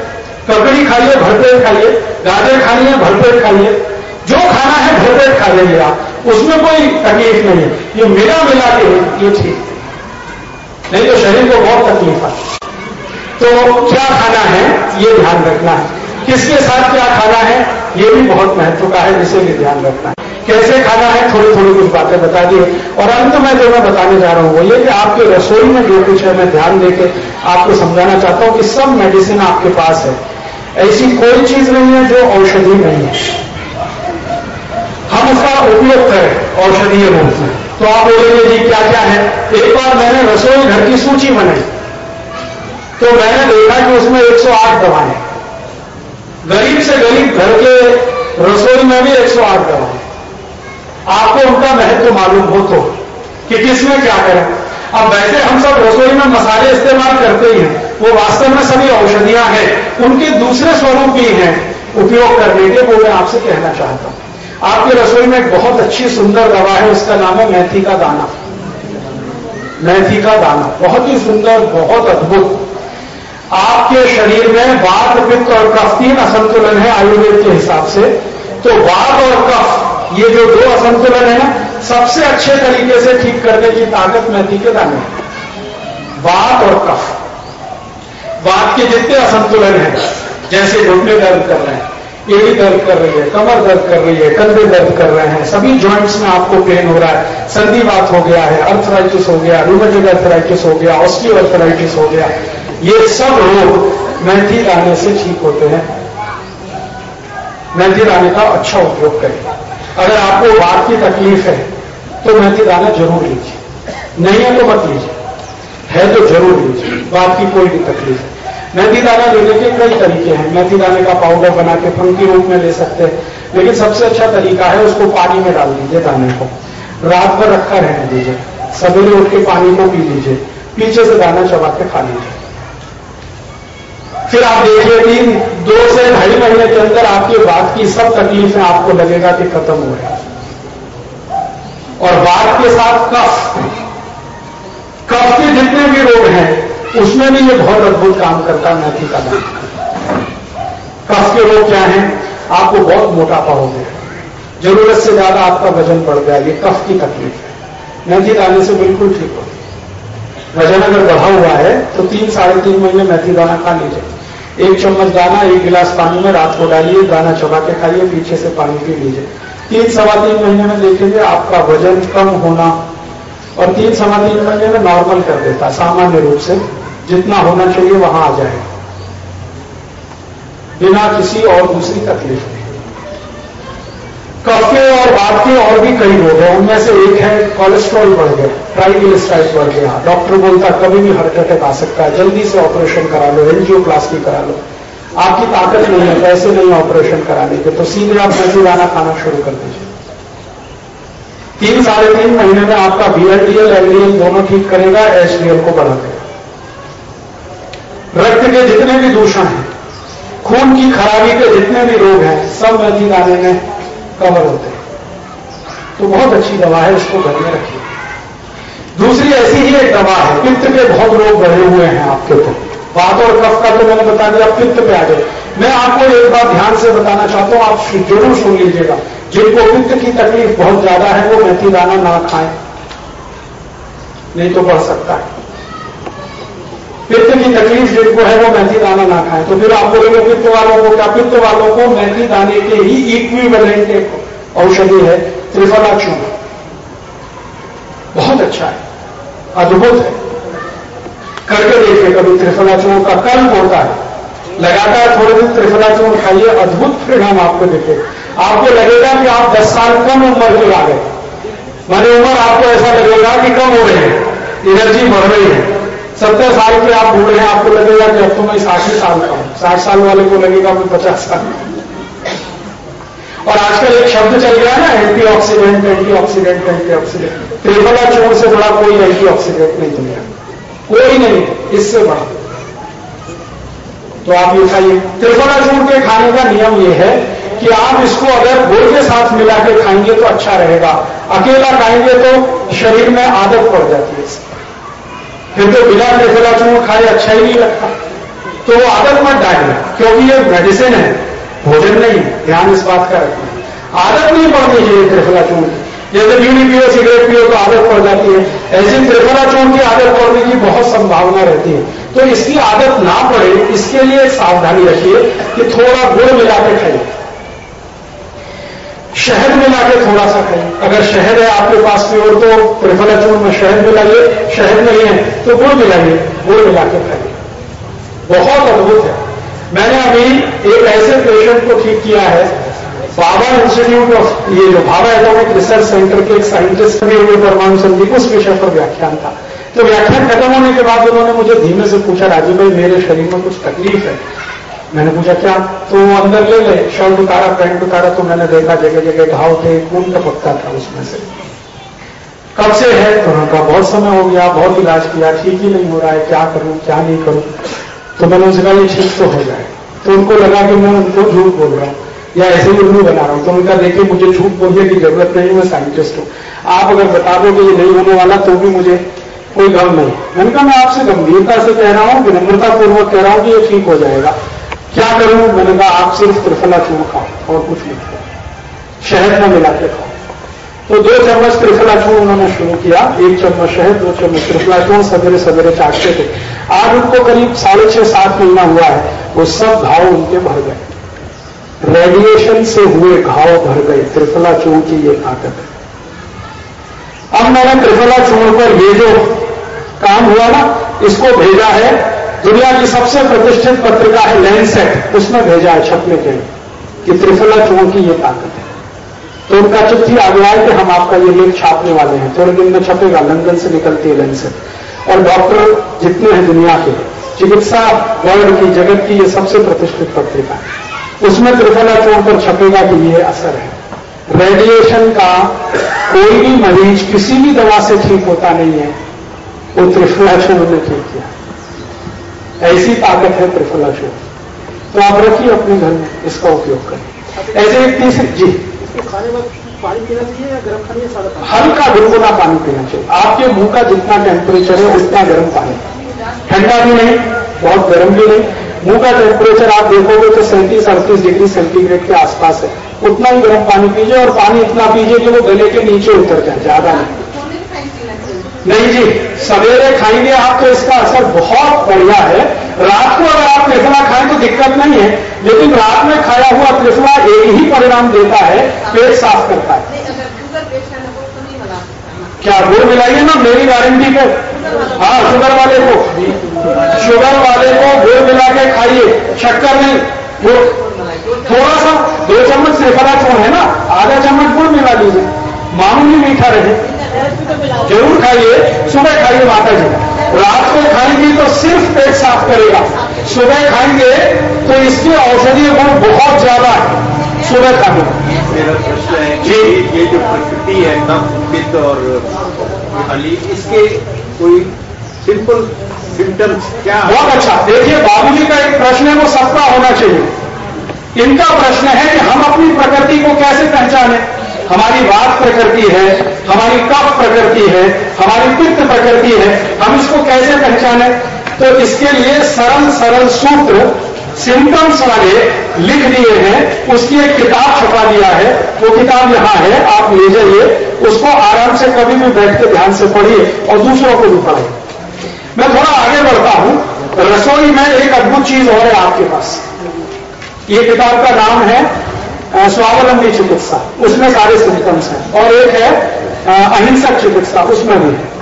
ककड़ी खाइए, भरपेट खाइए। गाजर खाइए भरपेट खाइए। जो खाना है भरपेट खा लेंगे आप। उसमें कोई तकलीफ़ नहीं है। ये मिला मिला के ये ठीक नहीं तो शरीर को बहुत तकलीफ़ है। तो क्या खाना है? ये ध्यान रखना है। किसके साथ क्या खाना है? ये भी बहुत महत्व का है, जिसे भी ध्यान रखना है। कैसे खाना है? थोड़ी थोड़ी कुछ बातें बता दिए। और अंत में जो मैं बताने जा रहा हूँ, वो ये कि आपके रसोई में जो कुछ है, मैं ध्यान देके आपको समझाना चाहता हूँ कि सब मेडिसिन आपके पास है। ऐसी कोई चीज़ नहीं है जो औषधि नहीं है। हम उसका उपयोग करें औषधीय रूप में तो आप बोलेंगे, जी क्या क्या है? एक बार मैंने रसोई घर की सूची बनाई। तो मैंने देखा कि उसमें 108 दवाएँ गरीब से गरीब घर के रसोई में भी 108 दवाएँ आपको उनका महत्व मालूम हो तो कि किसमें क्या करें अब वैसे हम सब रसोई में मसाले इस्तेमाल करते ही हैं। वो वास्तव में सभी औषधियाँ हैं। उनके दूसरे स्वरूप भी हैं। उपयोग करने के वो मैं आपसे कहना चाहता हूँ। आपकी रसोई में एक बहुत अच्छी, सुंदर दवा है, उसका नाम है मेथी का दाना। मेथी का दाना, बहुत ही सुंदर, बहुत अद्भुत। आपके शरीर में वात, पित्त और कफ तीन असंतुलन है आयुर्वेद के हिसाब से। तो वात और कफ, ये जो दो असंतुलन है ना, सबसे अच्छे तरीके से ठीक करने की ताकत मेथी के दाने वात और कफ। वात के जितने असंतुलन है, जैसे घुटने दर्द कर रहे हैं। एड़ी दर्द कर रही है, कमर दर्द कर रही है, कंधे दर्द कर रहे हैं, सभी ज्वाइंट्स में आपको पेन हो रहा है, सर्दी बात हो गया है अर्थराइटिस हो गया रूमेटिक अर्थराइटिस हो गया ऑस्टियो अर्थराइटिस हो गया, ये सब रोग मेथी दाने से ठीक होते हैं। मेथी लाने का अच्छा उपयोग करें। अगर आपको बात की तकलीफ़ है तो मेथी लाना ज़रूर लीजिए। नहीं है तो मत लीजिए। है तो ज़रूर लीजिए। बात की कोई भी तकलीफ़ है। मेथी दाना लेने के कई तरीके हैं। मेथी दाने का पाउडर बना के फंकी रूप में ले सकते हैं। लेकिन सबसे अच्छा तरीका है उसको पानी में डाल दीजिए दाने को। रात भर रखा रहने दीजिए। सवेरे उठ के पानी को पी लीजिए। पीछे से दाना चबा के खा लीजिए। फिर आप देखिए कि दो से ढाई महीने के अंदर आपकी बात की सब तकलीफें आपको लगेगा कि खत्म हो रहा और बात के साथ कफ। कफ के जितने भी रोग हैं उसमें भी ये बहुत अद्भुत काम करता है, मेथी का दाना कफ के रोग क्या है? आपको बहुत मोटापा हो गया। ज़रूरत से ज़्यादा आपका वज़न बढ़ गया, ये कफ की तकलीफ़ है। मेथी दाने से बिल्कुल ठीक हो वज़न अगर बढ़ा हुआ है तो तीन, साढ़े तीन महीने मेथी दाना खा लीजिए। एक चम्मच दाना, एक गिलास पानी में रात को डालिए, दाना चबा के खाइए, पीछे से पानी पी लीजिए। तीन, सवा तीन महीने में देखेंगे आपका वज़न कम होना, और तीन, सवा तीन महीने में नॉर्मल कर देता, सामान्य रूप से। जितना होना चाहिए वहाँ आ जाएगा। बिना किसी और दूसरी तकलीफ़ के। कफ और बात के और भी कई रोग हैं, उनमें से एक है कोलेस्ट्रॉल बढ़ गया ट्राइग्लिसराइड बढ़ गया। डॉक्टर बोलता, कभी भी हार्ट अटैक आ सकता है, जल्दी से ऑपरेशन करा लो एनजीओ एनजियोप्लास्टी करा लो। आपकी ताकत नहीं है, पैसे नहीं है ऑपरेशन कराने के तो सीधे आप मेथी दाना खाना शुरू कर दीजिए। तीन साढ़े तीन महीने में आपका बीएलडीएल एलडीएल दोनों ठीक करेगा एचडीएल को बढ़ा देगा। रक्त के जितने भी दूषण हैं, खून की खराबी के जितने भी रोग हैं, सब मेथी दाने में कवर होते हैं। तो बहुत अच्छी दवा है, उसको घर में रखिए। दूसरी ऐसी ही एक दवा है, पित्त के बहुत रोग बढ़े हुए हैं आपके तो। बात और कफ का तो मैंने बता दिया, पित्त पे आ गए। मैं आपको एक बात ध्यान से बताना चाहता हूँ, आप ज़रूर सुन लीजिएगा। जिनको पित्त की तकलीफ़ बहुत ज़्यादा है, वो मेथी दाना ना खाएँ। नहीं तो बढ़ सकता है। पित्त की तकलीफ़ जिनको है, वो मेथी दाना ना खाए। तो फिर आप बोलेंगे पित्त वालों को क्या? पित्त वालों को मेथी दाने के ही इक्वी इक्विवेलेंट एक औषधि है, त्रिफला चूर्ण। बहुत अच्छा है। अद्भुत है। करके देखिए, कभी त्रिफला चूर्ण का कल होता है। लगातार थोड़े दिन त्रिफला चूर्ण खाइए, अद्भुत परिणाम आपको दिखे। आपको लगेगा कि आप 10 साल कम उम्र के आ गए। मानी उम्र आपको ऐसा लगेगा कि कम हो रही है। एनर्जी बढ़ रही है। सत्तर साल के आप बूढ़े हैं, आपको लगेगा कि अब तो मैं साठ ही साल का हूँ। साठ साल वाले को लगेगा मैं पचास साल। और आजकल एक शब्द चल गया है ना antioxidant antioxidant antioxidant triphala चोर से बड़ा कोई एंटी ऑक्सीडेंट नहीं दुनिया कोई नहीं इससे बड़ा। तो आप ये खाइए। त्रिफला चूर्ण के खाने का नियम यह है कि आप इसको अगर गुड़ के साथ मिला के खाएँगे तो अच्छा रहेगा। अकेला खाएँगे तो शरीर में आदत पड़ जाती है फिर तो बिना त्रिफला चूर्ण खाए अच्छा ही नहीं लगता। तो वो आदत मत डालिए, क्योंकि ये मेडिसिन है, भोजन नहीं, ध्यान इस बात का रखना। आदत नहीं पड़नी चाहिए त्रिफला की। जैसे बीड़ी पियो, सिगरेट पियो तो आदत पड़ जाती है। ऐसी त्रिफला की आदत पड़ने की बहुत संभावना रहती है। तो इसकी आदत ना पड़े, इसके लिए सावधानी रखिए कि थोड़ा गुड़ मिला के खाइए। शहद मिला के थोड़ा सा खाइए अगर शहद है आपके पास की प्योर तो त्रिफला चूर्ण में शहद मिलाइए शहद नहीं है तो गुड़ मिलाइए, गुड़ मिला के खाइए। बहुत अद्भुत है। मैंने अभी एक ऐसे पेशेंट को ठीक किया है, बाबा इंस्टीट्यूट ऑफ़ ये जो भाभा एटॉमिक रिसर्च सेंटर के एक साइंटिस्ट भी हुए, परमाणु संधि, उस विषय पर व्याख्यान था। तो व्याख्यान खत्म होने के बाद उन्होंने मुझे धीमे से पूछा राजीव भाई, मेरे शरीर में कुछ तकलीफ़ है। मैंने पूछा क्या तो अंदर ले ले, शर्ट उतारा, पैंट उतारा तो मैंने देखा जगह जगह घाव थे खून का टपकता था उसमें से। कब से है? तो उनका बहुत समय हो गया, बहुत इलाज किया, ठीक ही नहीं हो रहा है, क्या करूँ, क्या नहीं करूँ? तो मैंने उनसे कहा ठीक तो हो जाए। तो उनको लगा कि मैं उनको झूठ बोल रहा हूँ, या ऐसे ही उल्लू बना रहा हूँ। तो उनका देखिए, मुझे झूठ बोलने की ज़रूरत नहीं, मैं साइंटिस्ट हूँ। आप अगर बता दो कि ये नहीं होने वाला तो भी मुझे कोई गम नहीं। मैंने कहा, मैं आपसे गंभीरता से कह रहा हूँ, विनम्रतापूर्वक कह रहा हूँ कि ये ठीक हो जाएगा। क्या करूँ? मैंने कहा, आप सिर्फ़ त्रिफला चूर्ण खाओ? और कुछ नहीं खाओ। शहद में मिला के खाओ। तो दो चम्मच त्रिफला चूर्ण उन्होंने शुरू किया? एक चम्मच शहद, दो चम्मच त्रिफला चूर्ण सवेरे सवेरे चाटते थे। आज उनको करीब साढ़े छह, सात महीना हुआ है। वो सब घाव उनके भर गए। रेडिएशन से हुए घाव भर गए। त्रिफला चूर्ण की ये ताकत है। अब मैंने त्रिफला चूर्ण पर ये जो काम हुआ ना, इसको भेजा है दुनिया की सबसे प्रतिष्ठित पत्रिका है लैंडसेट उसमें भेजा है छपने के कि त्रिफला चूर्ण की ये ताकत है। तो उनका चिट्ठी आगे आए कि हम आपका ये लेख छापने वाले हैं। थोड़े दिन में छपेगा, लंदन से निकलती है लेंस और डॉक्टर जितने हैं दुनिया के, चिकित्सा वर्ल्ड की, जगत की ये सबसे प्रतिष्ठित पत्रिका है। उसमें त्रिफला चौड़ पर छपेगा कि ये असर है। रेडिएशन का कोई भी मरीज़ किसी भी दवा से ठीक होता नहीं है, वो त्रिफला चूर्ण ने ठीक किया। ऐसी ताकत है त्रिफला चूर्ण तो आप रखिए अपने घर में इसका उपयोग करें। ऐसे एक तीसरी जी। खाने में पानी पीना चाहिए या गर्म पानी सादा हल्का गुनगुना पानी पीना चाहिए। आपके मुँह का जितना टेम्परेचर है उतना गर्म पानी। ठंडा भी नहीं बहुत गर्म भी नहीं। मुँह का टेम्परेचर आप देखोगे तो सैंतीस अड़तीस डिग्री सेंटीग्रेड के आसपास है। उतना ही गर्म पानी पीजिए और पानी इतना पीजिए कि वो गले के नीचे उतर जाए ज़्यादा नहीं। नहीं जी सवेरे खाएँगे आप तो इसका असर बहुत बढ़िया है। रात को अगर आप त्रिफला खाएँ तो दिक्कत नहीं है लेकिन रात में खाया हुआ त्रिफला एक ही परिणाम देता है पेट साफ़ करता है। क्या गुड़ मिलाइए ना मेरी गारंटी को। हाँ शुगर वाले को। शुगर वाले को गुड़ मिला के खाइए शक्कर नहीं गुड़ थोड़ा सा दो चम्मच त्रिफला चूर्ण है ना आधा चम्मच गुड़ मिला लीजिए मामूली मीठा रहे। ज़रूर खाइए सुबह खाइए माता जी रात को खाएँगे तो सिर्फ़ पेट साफ़ करेगा। सुबह खाएँगे तो इसके औषधीय गुण बहुत ज़्यादा है। सुबह खाने मेरा प्रश्न है कि ये जो प्रकृति है नम पित्त और अली इसके कोई सिंपल सिम्टम्स क्या बहुत अच्छा। देखिए बाबूजी का एक प्रश्न है वो सबका होना चाहिए। इनका प्रश्न है कि हम अपनी प्रकृति को कैसे पहचाने? हमारी बात प्रकृति है हमारी कफ प्रकृति है? हमारी पित्त प्रकृति है? हम इसको कैसे पहचाने? तो इसके लिए सरल सरल सूत्र सिम्टम्स वाले लिख दिए हैं। उसकी एक किताब छपा दिया है। वो किताब यहाँ है, आप ले जाइए। उसको आराम से कभी भी बैठ के ध्यान से पढ़िए और दूसरों को भी पढ़िए मैं थोड़ा आगे बढ़ता हूँ। रसोई में एक अद्भुत चीज़ और है आपके पास। ये किताब का नाम है स्वावलंबी चिकित्सा। उसमें सारे सिम्टम्स हैं। और एक है अहिंसक चिकित्सा, उसमें भी। है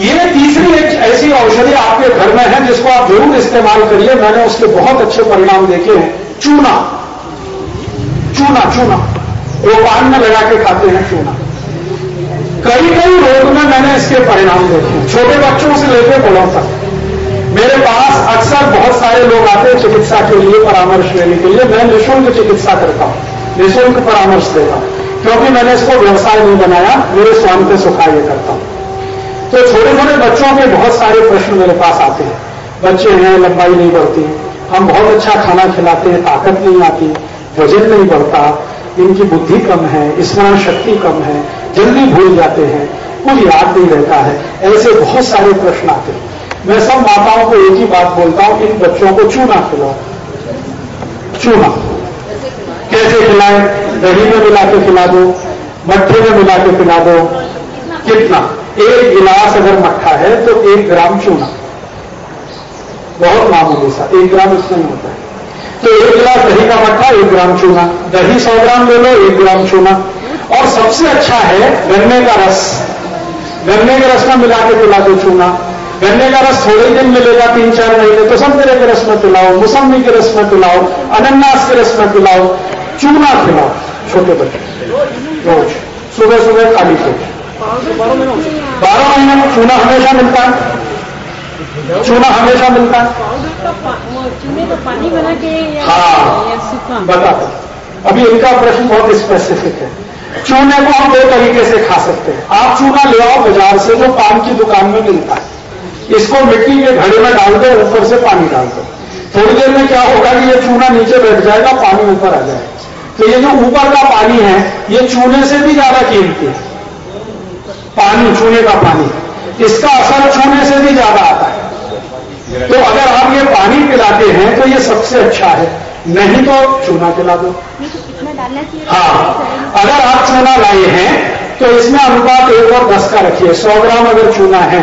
ये तीसरी एक ऐसी औषधि आपके घर में है, जिसको आप ज़रूर इस्तेमाल करिए। मैंने उसके बहुत अच्छे परिणाम देखे हैं। चूना। चूना चूना। वो पान में लगा के खाते हैं, चूना। कई कई रोग में मैंने इसके परिणाम देखे छोटे बच्चों से लेकर बड़ों तक। मेरे पास अक्सर बहुत सारे लोग आते हैं चिकित्सा के लिए, परामर्श लेने के लिए। मैं निःशुल्क चिकित्सा करता हूँ। निःशुल्क परामर्श देता हूँ। क्योंकि मैंने इसको व्यवसाय नहीं बनाया, मेरे स्वयं के सुखाए करता हूँ। तो छोटे छोटे बच्चों के बहुत सारे प्रश्न मेरे पास आते हैं। बच्चे हैं, लंबाई नहीं बढ़ती, हम बहुत अच्छा खाना खिलाते हैं, ताकत नहीं आती, वज़न नहीं बढ़ता, इनकी बुद्धि कम है स्मरण शक्ति कम है, जल्दी भूल जाते हैं कुछ याद नहीं रहता है, ऐसे बहुत सारे प्रश्न आते हैं। मैं सब माताओं को एक ही बात बोलता हूँ, इन बच्चों को चूना खिलाओ। चूना। कैसे खिलाएँ? दही में मिला के खिला दो, मट्ठे में मिला के खिला दो। कितना? एक गिलास अगर मट्ठा है तो एक ग्राम चूना। बहुत मामूली सा, एक ग्राम नहीं होता है। तो एक गिलास दही का मट्ठा, एक ग्राम चूना। दही सौ ग्राम ले लो, एक ग्राम चूना। और सबसे अच्छा है गन्ने का रस। गन्ने के रस में मिला के पिला दो चूना। गन्ने का रस थोड़े दिन मिलेगा, तीन चार महीने। तो संतरे के रस में पिलाओ मौसमी के रस में पिलाओ, अनन्नास के रस में पिलाओ। चूना खिलाओ छोटे बच्चे। रोज सुबह सुबह खाली पेट बारह महीने में चूना हमेशा मिलता है। चूना हमेशा मिलता है। के हाँ बता अभी इनका प्रश्न बहुत स्पेसिफिक है। चूने को हम दो तरीके से खा सकते हैं। आप चूना ले आओ बाज़ार से, जो पान की दुकान में मिलता है। इसको मिट्टी के घड़े में डाल दो, ऊपर से पानी डाल दो। थोड़ी देर में क्या होगा कि ये चूना नीचे बैठ जाएगा, पानी ऊपर आ जाएगा। तो ये जो ऊपर का पानी है ये चूने से भी ज़्यादा कीमती है। पानी चूने का पानी। इसका असर छूने से भी ज़्यादा आता है। तो अगर आप ये पानी पिलाते हैं तो ये सबसे अच्छा है। नहीं तो चूना पिला दो। तो हाँ। अगर आप चूना लाए हैं तो इसमें अनुपात एक और दस का रखिए। सौ ग्राम अगर चूना है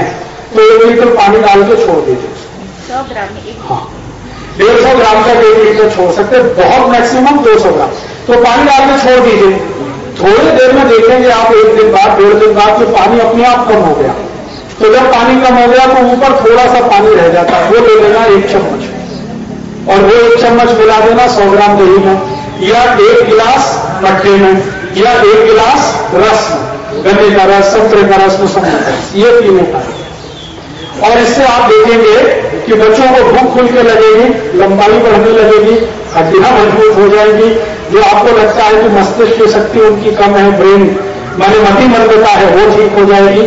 तो एक लीटर पानी डाल के छोड़ दीजिए। सौ ग्राम हाँ। डेढ़ सौ ग्राम तक एक लीटर छोड़ सकते बहुत मैक्सिमम दो सौ ग्राम। तो पानी डाल के छोड़ दीजिए थोड़ी देर में देखेंगे आप, एक दिन बाद, डेढ़ दिन बाद कि पानी अपने आप कम हो गया। तो जब पानी कम हो गया तो ऊपर थोड़ा सा पानी रह जाता। है वो ले लेना एक चम्मच। और वो एक चम्मच मिला देना सौ ग्राम दही में। या एक गिलास मट्टे में। या एक गिलास रस में। गन्ने का रस, संतरे का रस मौसमी ये पीने का और इससे आप देखेंगे कि बच्चों को भूख खुल के लगेगी, लंबाई बढ़ने लगेगी, हड्डियाँ मज़बूत हो जाएँगी जो आपको लगता है कि मस्तिष्क की शक्ति उनकी कम है, ब्रेन माने मति मंदता है, वो ठीक हो जाएगी।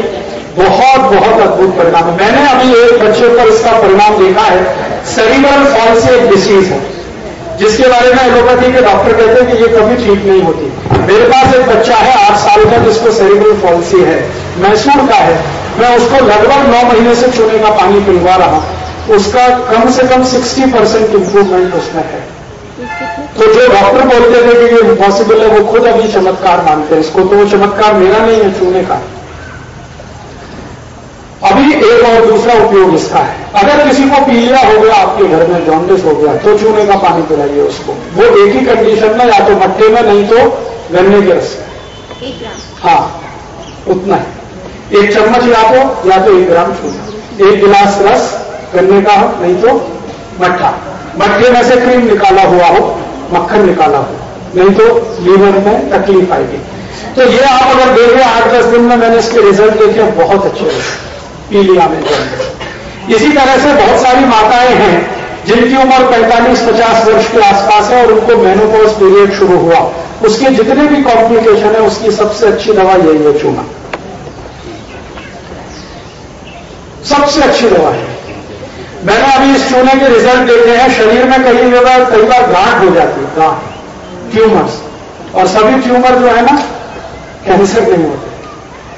बहुत बहुत अद्भुत परिणाम है। मैंने अभी एक बच्चे पर इसका परिणाम देखा है। सेरिब्रल फॉल से एक डिसीज है, जिसके बारे में एलोपैथी के डॉक्टर कहते हैं कि ये कभी ठीक नहीं होती। मेरे पास एक बच्चा है, आठ साल का, जिसको सेरिब्रल फॉल्सी है। मैसूर का है। मैं उसको लगभग नौ महीने से चूने का पानी पिलवा रहा उसका कम से कम 60 परसेंट इंप्रूवमेंट उसमें है। तो जो डॉक्टर बोलते थे कि ये इम्पॉसिबल है वो खुद अभी चमत्कार मानते हैं इसको तो वो चमत्कार मेरा नहीं है चूने का। अभी एक और दूसरा उपयोग इसका है। अगर किसी को पीलिया हो गया आपके घर में जॉन्डिस हो गया तो चूने का पानी पिलाइए उसको। वो एक ही कंडीशन में या तो मट्टे में नहीं तो गन्ने के रस में। हाँ उतना है। एक चम्मच या तो या तो एक ग्राम चूना। एक गिलास रस गन्ने का नहीं तो मट्ठा। मट्ठे में से क्रीम निकाला हुआ हो मक्खन निकाला हो नहीं तो लीवर में तकलीफ़ आएगी। तो ये आप अगर देखें आठ दस दिन में मैंने इसके रिज़ल्ट देखे, बहुत अच्छे रहे पीलिया में जन्म इसी तरह से बहुत सारी माताएँ हैं, जिनकी उम्र 45-50 वर्ष के आसपास है और उनको मेनोपॉज पीरियड शुरू हुआ। उसके जितने भी कॉम्प्लिकेशन है, उसकी सबसे अच्छी दवा यही है चूना। सबसे अच्छी दवा है। मैंने अभी इस चूने के रिज़ल्ट देखे हैं, शरीर में कई जगह कई बार गांठ हो जाती है, गांठ ट्यूमर्स और सभी ट्यूमर जो है ना कैंसर नहीं होते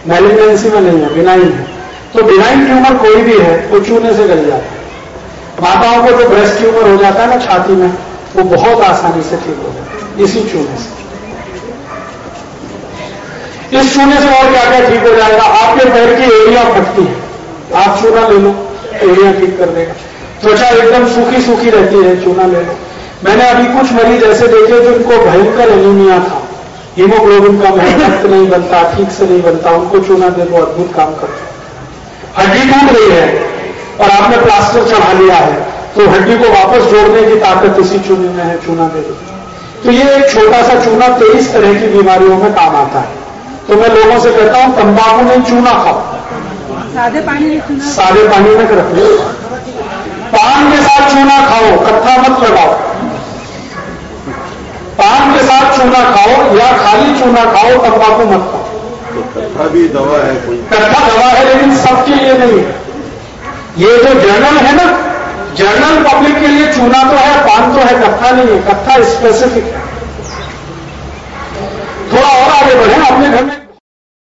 मेलिग्नेंसी में नहीं है बिनाइन है। तो बिनाइन ट्यूमर कोई भी है, वो चूने से गल जाता है। माताओं को जो ब्रेस्ट ट्यूमर हो जाता है ना छाती में, वो बहुत आसानी से ठीक हो जाता है, इसी चूने से। इस चूने से और क्या क्या ठीक हो जाएगा? आपके पैर की एरिया फटती है। आप चूना ले लो। एरिया ठीक कर देगा। त्वचा एकदम सूखी सूखी रहती है, चूना ले लो। मैंने अभी कुछ मरीज़ ऐसे देखे जिनको भयंकर एनीमिया था। हीमोग्लोबिन का रक्त नहीं बनता, ठीक से नहीं बनता, उनको चूना दे दो, अद्भुत काम करता हड्डी टूट रही है और आपने प्लास्टर चढ़ा लिया है तो हड्डी को वापस जोड़ने की ताकत इसी चूने में है, चूना दे दो। तो ये एक छोटा सा चूना तेईस तरह की बीमारियों में काम आता है। तो मैं लोगों से कहता हूँ, तंबाकू नहीं, चूना खाओ। सादे पानी में चूना सादे पानी में रख लो पान के साथ चूना खाओ कत्था मत लगाओ पान के साथ चूना खाओ या खाली चूना खाओ तंबाकू मत खाओ। तो कथा भी दवा है कोई? कत्था दवा है लेकिन सबके लिए नहीं ये जो जर्नल है ना जर्नल पब्लिक के लिए चूना तो है पान तो है कत्था नहीं है। कत्था स्पेसिफिक है। थोड़ा और आगे बढ़े अपने घर में